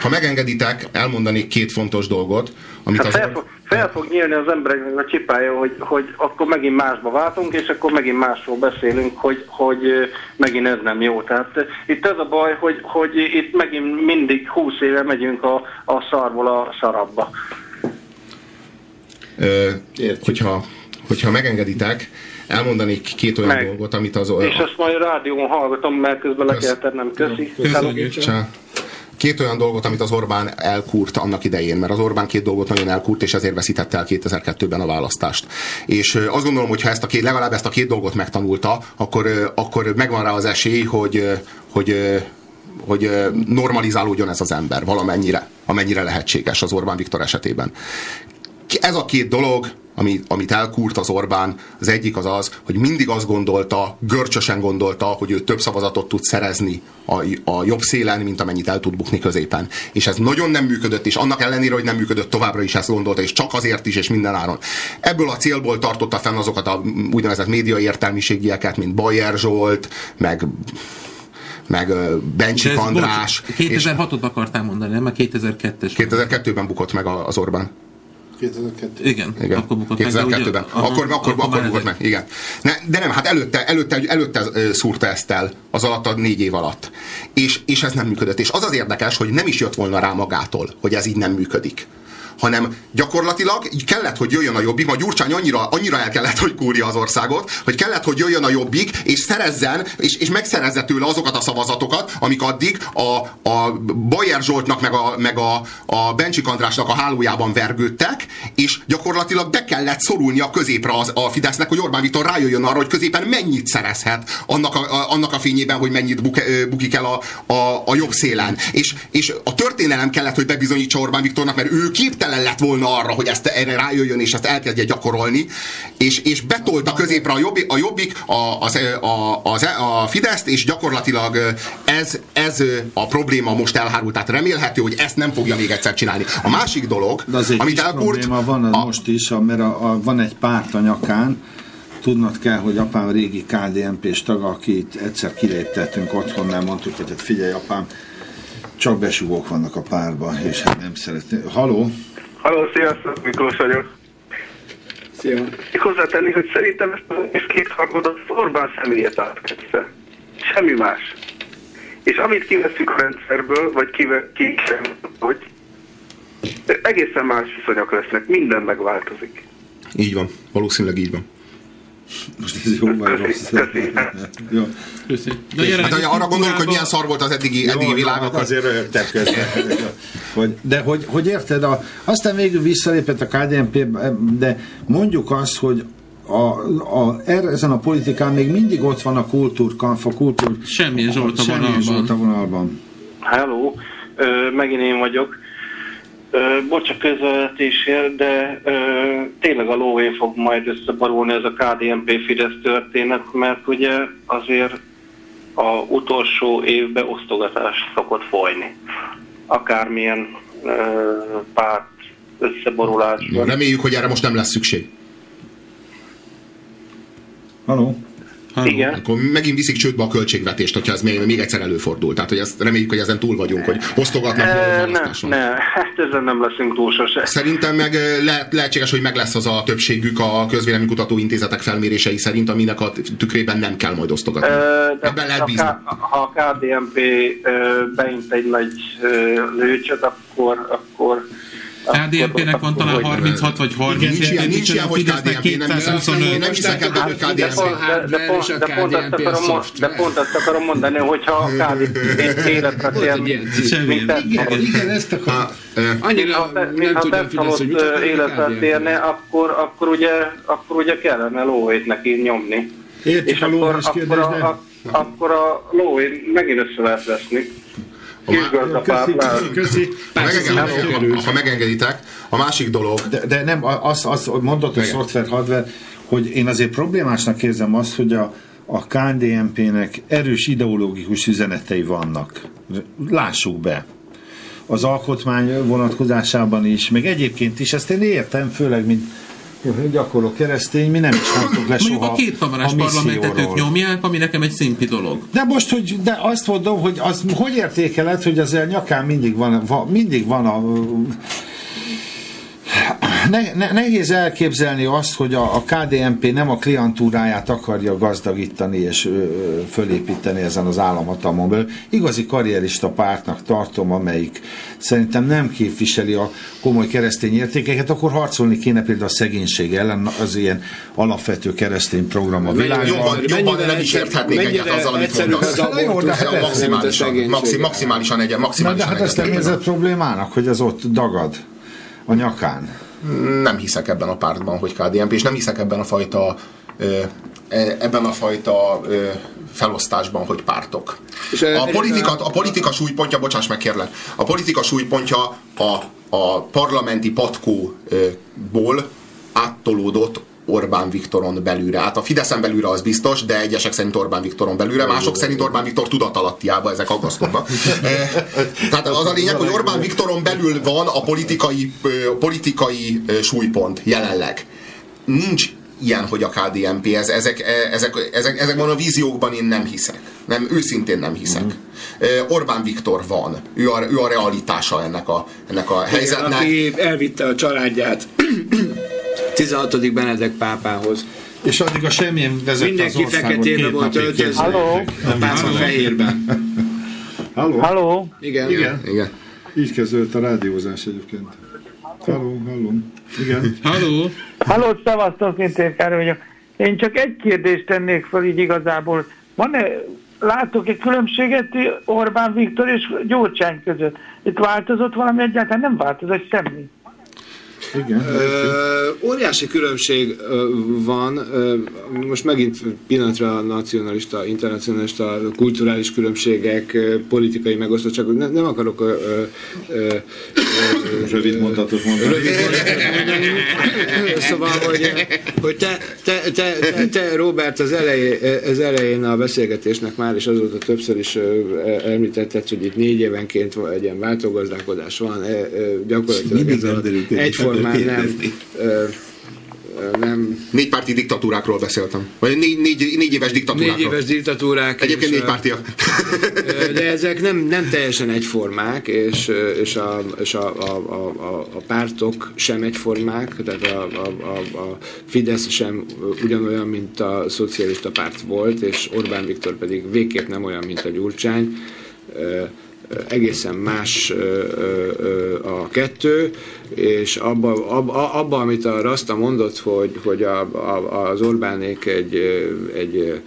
Ha megengeditek, elmondanék két fontos dolgot, amit hát az... fel, fog, fel fog nyílni az embereknek a csipája, hogy, hogy akkor megint másba váltunk, és akkor megint másról beszélünk, hogy, hogy megint ez nem jó. Tehát itt ez a baj, hogy, hogy itt megint mindig 20 éve megyünk a, a szarból a szarabba. Ö, hogyha, hogyha megengeditek, elmondanék két olyan Meg. dolgot, amit az... És ezt majd rádión hallgatom, mert közben le Kösz. kell tennem. Köszi. Köszönjük. Két olyan dolgot, amit az Orbán elkúrt annak idején, mert az Orbán két dolgot nagyon elkúrt, és ezért veszítette el 2002-ben a választást. És azt gondolom, hogy ha ezt a két, legalább ezt a két dolgot megtanulta, akkor, akkor megvan rá az esély, hogy, hogy hogy normalizálódjon ez az ember valamennyire, amennyire lehetséges az Orbán Viktor esetében. Ez a két dolog, ami, amit elkúrt az Orbán, az egyik az az, hogy mindig azt gondolta, görcsösen gondolta, hogy ő több szavazatot tud szerezni a, a jobb szélen, mint amennyit el tud bukni középen. És ez nagyon nem működött, és annak ellenére, hogy nem működött, továbbra is ezt gondolta, és csak azért is, és minden áron. Ebből a célból tartotta fenn azokat a úgynevezett média értelmiségieket, mint Bajer Zsolt, meg meg Bencsik András. bocs, és 2006-ot akartál mondani, nem? Mert 2002-es. 2002-ben bukott meg az Orbán. 2002. Igen, Igen. akkor bukott meg. de 2002-ben. ugye- aha, akkor, akkor, akkor, bukott meg, igen. Ne, de nem, hát előtte, előtte, előtte szúrta ezt el az alatt a négy év alatt. És, és ez nem működött. És az az érdekes, hogy nem is jött volna rá magától, hogy ez így nem működik hanem gyakorlatilag kellett, hogy jöjjön a jobbik, ma Gyurcsány annyira, annyira el kellett, hogy kúrja az országot, hogy kellett, hogy jöjjön a jobbik, és szerezzen, és, és megszerezze tőle azokat a szavazatokat, amik addig a, a Bajer Zsoltnak, meg a, meg a, a Bencsik Andrásnak a hálójában vergődtek, és gyakorlatilag be kellett szorulni a középre az, a Fidesznek, hogy Orbán Viktor rájöjjön arra, hogy középen mennyit szerezhet annak a, a, annak a fényében, hogy mennyit buk, bukik el a, a, a jobb szélen. És, és a történelem kellett, hogy bebizonyítsa Orbán Viktornak, mert ő képtelen lett volna arra, hogy ezt erre rájöjjön, és ezt elkezdje gyakorolni, és, és betolta középre a jobbik, a, jobbik a, az, a, az, a Fideszt, és gyakorlatilag ez, ez a probléma most elhárult. Tehát remélhető, hogy ezt nem fogja még egyszer csinálni. A másik dolog, De az egy amit elkúrt, probléma van az a, most is, a- mert a, a, van egy párt a nyakán, tudnod kell, hogy apám régi KDNP-s tag, akit egyszer kiléptettünk otthonnál, mondtuk, hogy hát figyelj apám, csak besugók vannak a párban, és hát nem szeretné. Haló? Halló, sziasztok, Miklós vagyok. Ja. Még hozzátenni, hogy szerintem ezt az egész kétharmadot Orbán személyet átkedve. Semmi más. És amit kiveszünk a rendszerből, vagy kive, ki sem, hogy egészen más viszonyok lesznek, minden megváltozik. Így van, valószínűleg így van. Most ez jó vagy rossz. Jó. Köszi. Hát hogy arra gondolok, hogy milyen szar volt az eddigi, eddigi Jó, világ, hát azért röhögtek közben. Hogy, de hogy, hogy érted, a, aztán végül visszalépett a KDNP, de mondjuk azt, hogy a, a, erre, ezen a politikán még mindig ott van a kultúrkanf, a kultúr... Semmilyen Zsolt a Semmilyen vonalban. Zsolt a vonalban. Hello, megint én vagyok. Bocs a közvetésért, de ö, tényleg a lóvé fog majd összebarulni ez a KDNP Fidesz történet, mert ugye azért a utolsó évben osztogatás szokott folyni. Akármilyen ö, párt összeborulás. Reméljük, hogy erre most nem lesz szükség. Haló? Igen. Akkor megint viszik csődbe a költségvetést, hogyha ez még, még egyszer előfordul. Tehát, hogy ezt reméljük, hogy ezen túl vagyunk, hogy osztogatnak. E, ne, ne, hát ezen nem leszünk túl sose. Szerintem meg le, lehetséges, hogy meg lesz az a többségük a közvéleménykutató intézetek felmérései szerint, aminek a tükrében nem kell majd osztogatni. Ö, de Ebben lehet ha, bízni. Ha a KDNP beint egy nagy lőcsöt, akkor, akkor KDNP-nek van talán 36 vagy 30 Nincs ilyen- nincs ilyen, hogy KDNP, nem hiszem, 225. nem hiszek ebben, hogy de, KDNP. pont, de, pont, de, pont azt akarom, de pont azt akarom mondani, hogyha a KDNP életre tér, mint Igen, igen, ezt akarom. Annyira ha, nem tudja a Fidesz, hogy mit életre térne, akkor, akkor, ugye, akkor ugye kellene lóhét neki nyomni. Értjük És a akkor, kérdést, de... akkor a lóhét megint össze lehet veszni. Köszi, köszi. Ha megengeditek, Sikerült. ha megengeditek, a másik dolog, De, de nem, az, az mondott, hogy szoftver, hardware, hogy én azért problémásnak érzem azt, hogy a, a KDNP-nek erős ideológikus üzenetei vannak. Lássuk be. Az alkotmány vonatkozásában is, meg egyébként is, ezt én értem, főleg, mint gyakorló keresztény, mi nem is mondtuk le Mondjuk soha a kétkamarás a parlamentet ők nyomják, ami nekem egy szimpi dolog. De most, hogy de azt mondom, hogy az, hogy értékeled, hogy azért nyakán mindig van, va, mindig van a ne, ne, nehéz elképzelni azt, hogy a, a KDNP nem a klientúráját akarja gazdagítani és ö, ö, fölépíteni ezen az államhatalmon belül. Igazi karrierista pártnak tartom, amelyik szerintem nem képviseli a komoly keresztény értékeket, akkor harcolni kéne például a szegénység ellen, az ilyen alapvető keresztény program a világban. jobban, jobban nem is érthetnék egyet azzal, amit mondasz. az abortusz, de hát Maximálisan, maximálisan egy, Na, maximálisan de hát ezt nem érzed problémának, hogy ez ott dagad a nyakán. Nem hiszek ebben a pártban, hogy KDNP, és nem hiszek ebben a fajta e- ebben a fajta felosztásban, hogy pártok. A politika, a politika súlypontja, bocsáss meg kérlek, a politika súlypontja a, a parlamenti patkóból áttolódott Orbán Viktoron belülre. Hát a Fideszen belülre az biztos, de egyesek szerint Orbán Viktoron belülre, mások szerint Orbán Viktor tudatalattiába, ezek aggasztóbbak. [LAUGHS] Eh, Tehát az a lényeg, hogy Orbán Viktoron belül van a politikai, politikai súlypont jelenleg. Nincs ilyen, hogy a KDNP, ez, ezek, e, ezek, ezek, ezekben a víziókban én nem hiszek. Nem, őszintén nem hiszek. Ö, Orbán Viktor van. Ő a, ő a realitása ennek a, ennek a helyzetnek. Aki elvitte a családját 16. Benedek pápához. És addig a semmilyen vezette Mindenki az országot. feketébe Két volt öltözve. Halló? A pápa fehérben. Halló? Halló? Igen. Igen. Igen. Így kezdődött a rádiózás egyébként. Halló, halló. Igen. Halló? Halló, szevasztok, Intézkára vagyok. Én csak egy kérdést tennék fel így igazából. Van-e, látok-e különbséget Orbán Viktor és Gyurcsány között? Itt változott valami egyáltalán? Nem változott semmi. Igen. Ö, óriási különbség ö, van, ö, most megint pillanatra a nacionalista, internacionalista, kulturális különbségek, ö, politikai megosztottság, ne, nem akarok ö, ö, ö, ö, Rövid mondatot mondani. Rövid mondatot mondani. Szóval, hogy, hogy te, te, te, te, te, Robert, az elején, az elején a beszélgetésnek már, és azóta többször is ö, említetted, hogy itt négy évenként egy ilyen váltógazdálkodás van, ö, ö, gyakorlatilag ez a derült egyformán hogy nem ö, nem... Négypárti diktatúrákról beszéltem. Vagy négy, négy, négy éves diktatúrákról. Négy éves diktatúrák. Egyébként és, négypártiak. De ezek nem, nem teljesen egyformák, és, és, a, és a, a, a, a pártok sem egyformák, tehát a, a, a, a Fidesz sem ugyanolyan, mint a szocialista párt volt, és Orbán Viktor pedig végképp nem olyan, mint a Gyurcsány egészen más a kettő, és abba, abba, abba amit a Rasta mondott, hogy, hogy a, a, az Orbánék egy, egy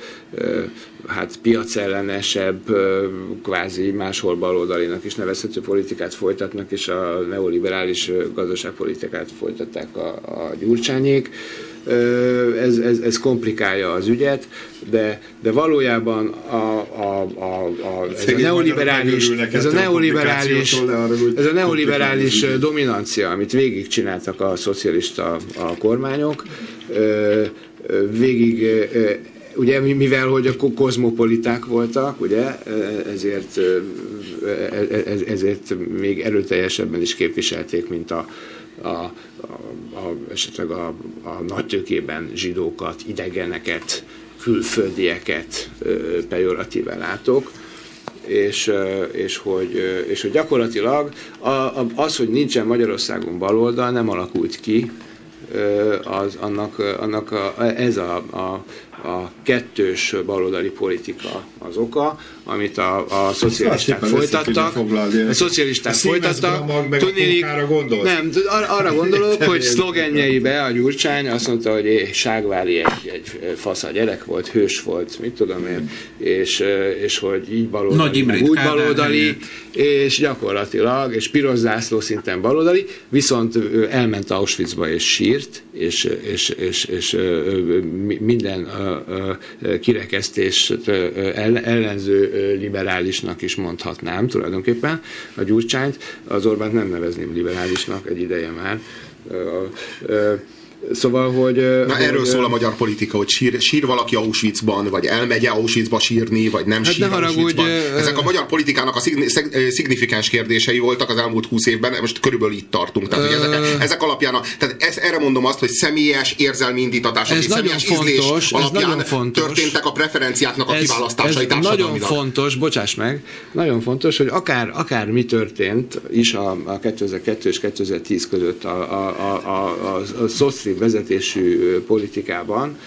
hát piacellenesebb, kvázi máshol baloldalinak is nevezhető politikát folytatnak, és a neoliberális gazdaságpolitikát folytatták a, a gyurcsányék ez, ez, ez komplikálja az ügyet, de, de valójában a, a, a, a, ez a neoliberális, ez a neoliberális, ez a neoliberális dominancia, amit végigcsináltak a szocialista a kormányok, végig ugye mivel hogy a kozmopoliták voltak, ugye, ezért, ezért még erőteljesebben is képviselték, mint a, a, a, a, esetleg a, a nagytőkében zsidókat, idegeneket, külföldieket pejoratíven látok, és, és, hogy, és hogy gyakorlatilag az, hogy nincsen Magyarországon baloldal, nem alakult ki, az, annak, annak a, ez a, a, a kettős baloldali politika az oka, amit a, a szocialisták folytattak. A szocialisták folytattak. Tudnélik, nem, arra, arra gondolok, [LAUGHS] hogy szlogenjeibe a Gyurcsány azt mondta, hogy é, Ságvári egy, egy fasz a gyerek volt, hős volt, mit tudom én, és, és hogy így baloldali, meg úgy baloldali, és gyakorlatilag, és piros zászló szinten baloldali, viszont elment Auschwitzba és sírt, és, és, és, és minden kirekesztést ellenző liberálisnak is mondhatnám tulajdonképpen a Gyurcsányt. Az Orbánt nem nevezném liberálisnak egy ideje már. Szóval, hogy... Na hogy, erről szól a magyar politika, hogy sír, sír valaki Auschwitzban, vagy elmegy Auschwitzba sírni, vagy nem hát sír Auschwitzban. Ezek a magyar politikának a szignifikáns kérdései voltak az elmúlt húsz évben, most körülbelül itt tartunk. Tehát, hogy ezek, ezek alapján, a, tehát ez, erre mondom azt, hogy személyes érzelmi indítatások és személyes fontos, ízlés alapján fontos. történtek a preferenciáknak a ez, kiválasztásai ez nagyon fontos, bocsáss meg, nagyon fontos, hogy akár, akár mi történt is a, a 2002 és 2010 között a, a, a, a, a, a Szoszri vezetésű politikában,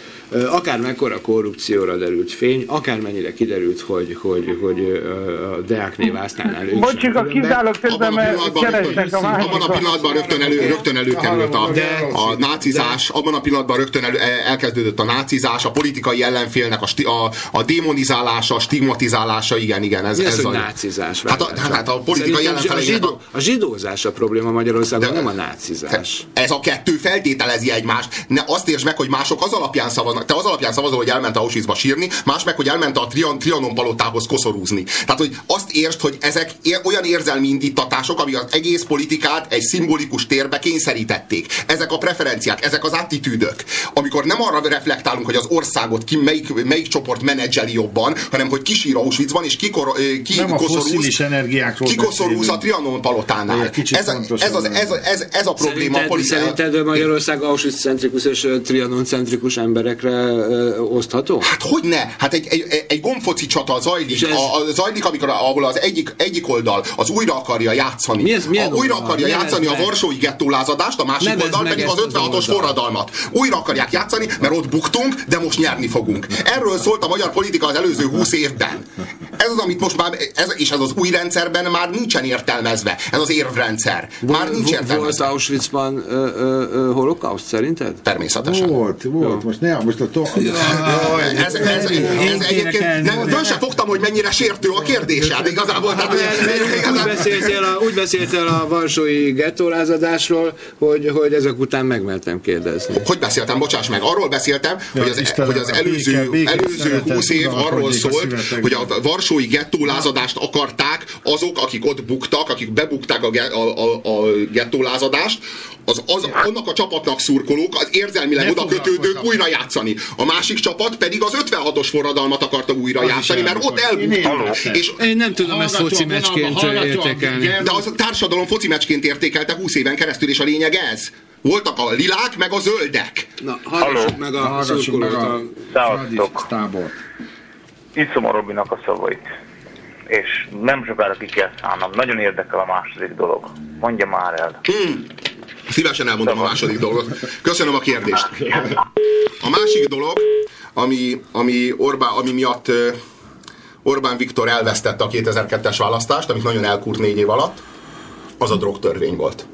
akár mekkora korrupcióra derült fény, akár mennyire kiderült, hogy, hogy, hogy a Deák Névásznál ők Bocsik, a kizállok közben, mert keresnek a Abban a pillanatban rögtön, elő, rögtön előkerült a, a nácizás, abban a pillanatban rögtön elő, elkezdődött a nácizás, a politikai ellenfélnek a, sti, a, a démonizálása, a stigmatizálása, igen, igen. Ez, Mi ez az, a, hogy nácizás? Hát a, hát a politikai a, zsidó, a zsidózás a probléma Magyarországon, de, nem a nácizás. Ez a kettő feltételezi egymást. Ne azt értsd meg, hogy mások az alapján szavaznak, te az alapján szavazol, hogy elment Auschwitzba sírni, más meg, hogy elment a Trian, Trianon palotához koszorúzni. Tehát, hogy azt értsd, hogy ezek olyan érzelmi indítatások, ami az egész politikát egy szimbolikus térbe kényszerítették. Ezek a preferenciák, ezek az attitűdök. Amikor nem arra reflektálunk, hogy az országot ki, melyik, melyik csoport menedzseli jobban, hanem hogy kisír Auschwitzban, és kikor, ki nem a koszorúz, energiákról kikoszorúz a Trianon palotánál. Ez, ez, az, ez, ez, ez a probléma. Szerinted, szerinted Magyarország Auschwitz-centrikus és Trianon-centrikus emberekre ö, osztható? Hát hogy ne? Hát egy, egy, egy gombfoci csata zajlik, ez... a, a, zajlik amikor, ahol az egyik, egyik oldal az újra akarja játszani. Mi ez, mi a, újra akarja Nevez játszani a Varsói gettólázadást, a másik Nevez oldal pedig az ezt az 56-os oldalt. forradalmat. Újra akarják játszani, mert ott buktunk, de most nyerni fogunk. Erről szólt a magyar politika az előző 20 évben. Ez az, amit most már, ez, és ez az új rendszerben már nincsen értelmezve. Ez az érvrendszer. Már nincs Volt értelmezve. Auschwitzban ö, ö, ö, holokauszt szerinted? Természetesen. Volt, volt. Most ne, most a to... Ez, ez, ez, ez egyébként nem, föl sem fogtam, hogy mennyire sértő a kérdés. Hát igazából, tehát, úgy, beszéltél a, úgy beszéltél a varsói gettólázadásról, hogy, hogy ezek után megmertem kérdezni. Hogy beszéltem? Bocsáss meg. Arról beszéltem, hogy az, hogy az előző, előző szeretett, 20 év arról szólt, hogy a varsói gettólázadást akarták azok, akik ott buktak, akik bebukták a, a, a, a gettólázadást, az, az, annak a csapatnak szurkolók, az érzelmileg oda kötődők újra játszani. A másik csapat pedig az 56-os forradalmat akarta újra Az is játszani, mert ott elbuktak. És Én nem tudom ezt foci meccsként értékelni. de az a társadalom foci meccsként értékelte 20 éven keresztül, és a lényeg ez. Voltak a lilák, meg a zöldek. Na, hallgassuk meg a szurkolót. a a- tábor. Iszom a Robinak a szavait. És nem sokára ki kell szállnom. Nagyon érdekel a második dolog. Mondja már el. Hmm. Szívesen elmondom a második dolgot. Köszönöm a kérdést. A másik dolog, ami, ami, Orbán, ami miatt Orbán Viktor elvesztette a 2002-es választást, amit nagyon elkúrt négy év alatt, az a drogtörvény volt.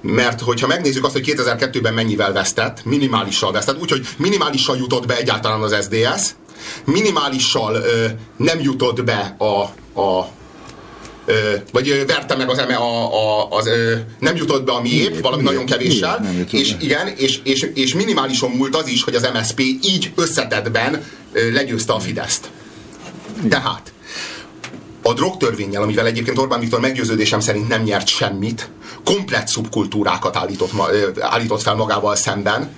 Mert hogyha megnézzük azt, hogy 2002-ben mennyivel vesztett, minimálisan vesztett, úgyhogy minimálisan jutott be egyáltalán az SDS, minimálisan ö, nem jutott be a, a vagy verte meg az eme a, a, az, nem jutott be a miép, valami nagyon kevéssel, miért nem jutott és be? igen, és, és, és minimálisan múlt az is, hogy az MSP így összetettben legyőzte a Fideszt. Tehát a drogtörvényel, amivel egyébként Orbán Viktor meggyőződésem szerint nem nyert semmit, komplett szubkultúrákat állított, állított fel magával szemben,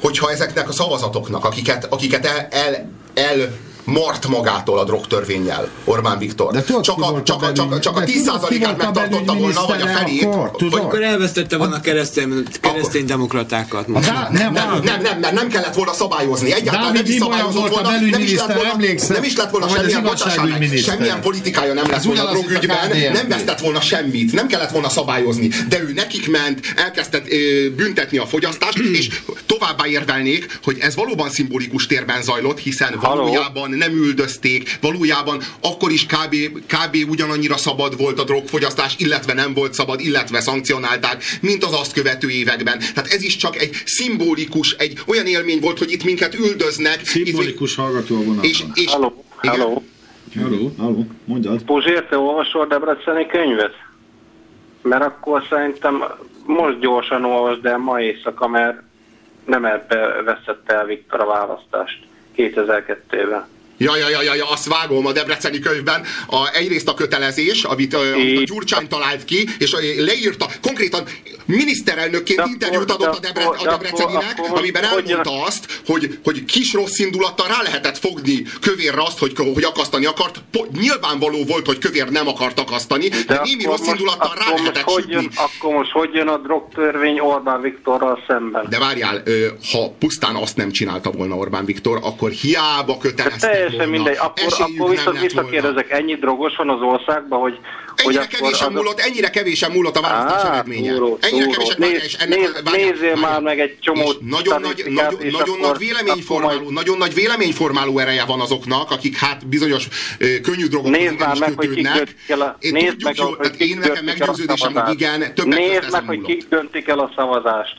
hogyha ezeknek a szavazatoknak, akiket, akiket el, el, el mart magától a drogtörvényel Orbán Viktor. De tudod, csak, a, csak, a csak, a, csak a belügy- de tudod, ki 10%-át volt a megtartotta volna, vagy a felét. akkor? Tudod? Akkor elvesztette volna a keresztény, keresztény demokratákat. most. Dá- Nem, nem, nem, nem, nem, nem kellett volna szabályozni. Egyáltalán Dávid nem is szabályozott volna. Nem is lett volna, nem is lett volna Vagy semmilyen, miniszter. semmilyen politikája nem lett volna a drogügyben, nem vesztett volna semmit, nem kellett volna szabályozni, de ő nekik ment, elkezdett ö, büntetni a fogyasztást, és továbbá érvelnék, hogy ez valóban szimbolikus térben zajlott, hiszen valójában nem üldözték, valójában akkor is kb, kb. ugyanannyira szabad volt a drogfogyasztás, illetve nem volt szabad, illetve szankcionálták, mint az azt követő években. Tehát ez is csak egy szimbolikus, egy olyan élmény volt, hogy itt minket üldöznek. Szimbolikus hallgató a vonaton. És, és, Halló, igen. halló. Halló, halló, mondjad. Puzsér, te olvasol Debreceni könyvet? Mert akkor szerintem most gyorsan olvasd el ma éjszaka, mert nem ebbe veszette el Viktor a választást 2002-ben. Ja, ja, ja, ja, ja, azt vágom a Debreceni könyvben. A, egyrészt a kötelezés, amit, amit a Gyurcsány talált ki, és leírta, konkrétan miniszterelnökként De interjút adott a, de Debre, akkor- a de Debreceninek, most amiben elmondta azt, hogy, hogy kis rossz indulattal rá lehetett fogni kövérre azt, hogy, hogy akasztani akart. Nyilvánvaló volt, hogy kövér nem akart akasztani, de, de némi rossz indulattal rá lehetett hogy jön, Akkor most hogy jön a drogtörvény Orbán Viktorral szemben? De várjál, ha pusztán azt nem csinálta volna Orbán Viktor, akkor hiába De kötelezte teljesen volna. mindegy. Akkor, Esélyük akkor volna. visszakérdezek, ennyi drogos van az országban, hogy, hogy Ennyire kevésen, azok- múlott, ennyire kevésen múlott a választás Á, eredménye. túró, ennyire kevésen, várjál, és ennek, nézd- várjál, nézzél várjál. már meg egy csomó nagyon nagy, statisztikát, nagyon, és nagyon akkor- nagy véleményformáló, akkor nagyon nagy véleményformáló ereje van azoknak, akik hát bizonyos ö, könnyű drogokhoz már igenis meg, hogy kötődnek. a... Én tudjuk meg, hogy nekem meggyőződésem, hogy igen, többek Nézd meg, hogy kik döntik el a szavazást.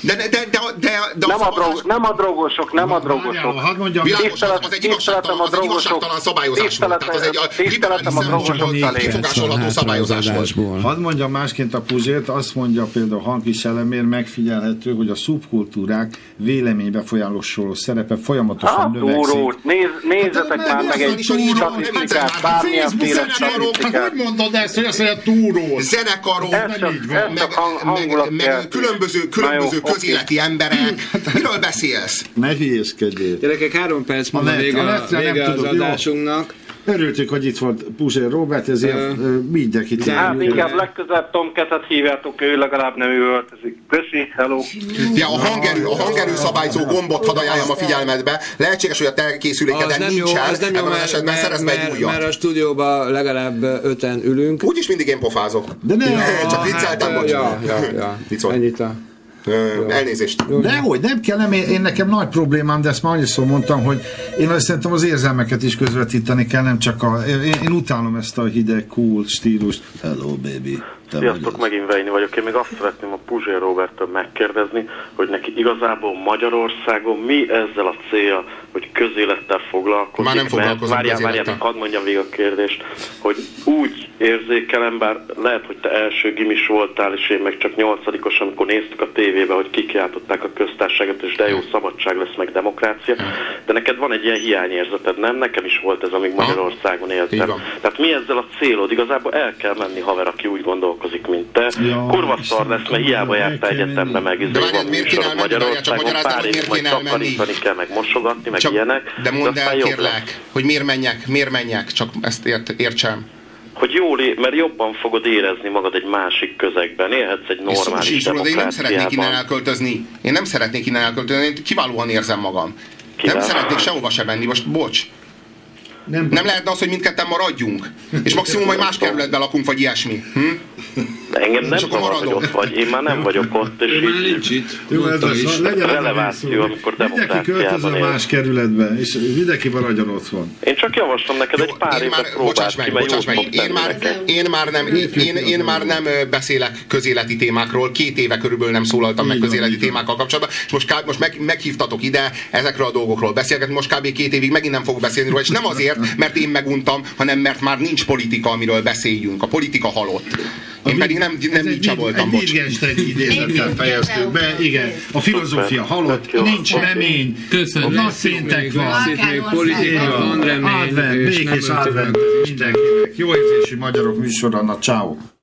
De, de, de, de, de, Nem a, szavazás- drog, nem a drogosok, nem a drogosok. hadd mondjam, Világos, az egy tiszteletem igazságtalan, a az egy drogosok. igazságtalan szabályozás volt. Tehát az egy a liberális Tiszteletem a szempontból drogosok felé. kifogásolható szabályozás volt. Hadd mondjam másként a Puzsért, azt mondja például Hankis elemér megfigyelhető, hogy a szubkultúrák véleménybefolyásoló szerepe folyamatosan Hát, növekszik. túró, néz, nézzetek Hát, már nem, meg egy a statisztikát, hát, bármilyenféle Facebook statisztikát. Hogy mondod ezt, hogy azt mondja túró? ez csak hang- hangulat meg, különböző, különböző oké. közéleti emberek. Miről beszélsz? Ne hülyéskedjél. Gyerekek, három perc múlva vége, a a, netre nem vége az tudod, jó? adásunknak. Örültük, hogy itt volt Puzsér Robert, ezért mindjárt itt Hát inkább legközelebb Tomketet hívjátok, ő legalább nem üvöltözik. Köszi, hello. Ja, a hangerő, a hangerő szabályzó gombot hadd ajánljam a figyelmedbe. Lehetséges, hogy a te Az készülékeden nem jó, nincsen, az nem jó, ebben az mert, esetben mert, szerez be egy mert, újat. mert a stúdióban legalább öten ülünk. Úgyis mindig én pofázok. De ne, Csak vicceltem, hát, bocs. ja, ja, ja. Ennyit a... Ö, Elnézést. Dehogy, nem kell, nem, én, én nekem nagy problémám, de ezt már annyiszor mondtam, hogy én azt szerintem az érzelmeket is közvetíteni kell, nem csak a... Én, én utálom ezt a hideg, cool stílust. Hello, baby. Te vagy Sziasztok, megint Vejni vagyok. Én még azt szeretném a Puzsér Roberttől megkérdezni, hogy neki igazából Magyarországon mi ezzel a célja, hogy közélettel foglalkozik. Már nem mert- foglalkozom Várjál, várjál, hadd mondjam végig a kérdést, hogy úgy érzékelem, bár lehet, hogy te első gimis voltál, és én meg csak nyolcadikos, amikor néztük a tévébe, hogy kikiáltották a köztársaságot, és de jó szabadság lesz, meg demokrácia. De neked van egy ilyen hiányérzeted, nem? Nekem is volt ez, amíg Magyarországon éltem. Tehát mi ezzel a célod? Igazából el kell menni haver, aki úgy gondolkozik, mint te. Ja, Kurva és szar lesz, mert hiába jártál egyetemre, meg De izé van? Várjál, csak Magyarországon, pár miért majd takarítani kell, meg mosogatni, meg Csak, ilyenek. de mondd el, kérlek, hogy miért menjek, miért menjek, csak ezt ért, értsem. hogy jól, é- mert jobban fogod érezni magad egy másik közegben, élhetsz egy És normális róla, de én nem szeretnék innen elköltözni. Én nem szeretnék innen elköltözni, én kiválóan érzem magam. Kivel? Nem szeretnék sehova se menni, most bocs. Nem, nem lehetne az, hogy mindketten maradjunk? És maximum majd más kerületben lakunk, vagy ilyesmi. Hm? Engem nem zavar, hogy ott vagy, én már nem vagyok ott, és így Nincs itt. Jó, ez Mondta az, is. legyen releváció, amikor Mindenki demokráciában költözön él. más kerületbe, és mindenki maradjon otthon. Én csak javaslom neked egy pár Én bocsáss próbáld meg, ki, mert meg, én már, én már nem, én, én már nem beszélek közéleti témákról, két éve körülbelül nem szólaltam meg közéleti témákkal kapcsolatban, és most, most meg, meghívtatok ide ezekről a dolgokról beszélgetni, most kb. két évig megint nem fogok beszélni róla, és nem azért, mert én meguntam, hanem mert már nincs politika, amiről beszéljünk. A politika halott. Én pedig nem, nem voltam, Egy bocs. Wittgenstein idézettel fejeztük be, igen. A filozófia halott, nincs remény, itt még politika, van Advent, békés advent mindenkinek. Jó érzésű magyarok műsora, na ciao.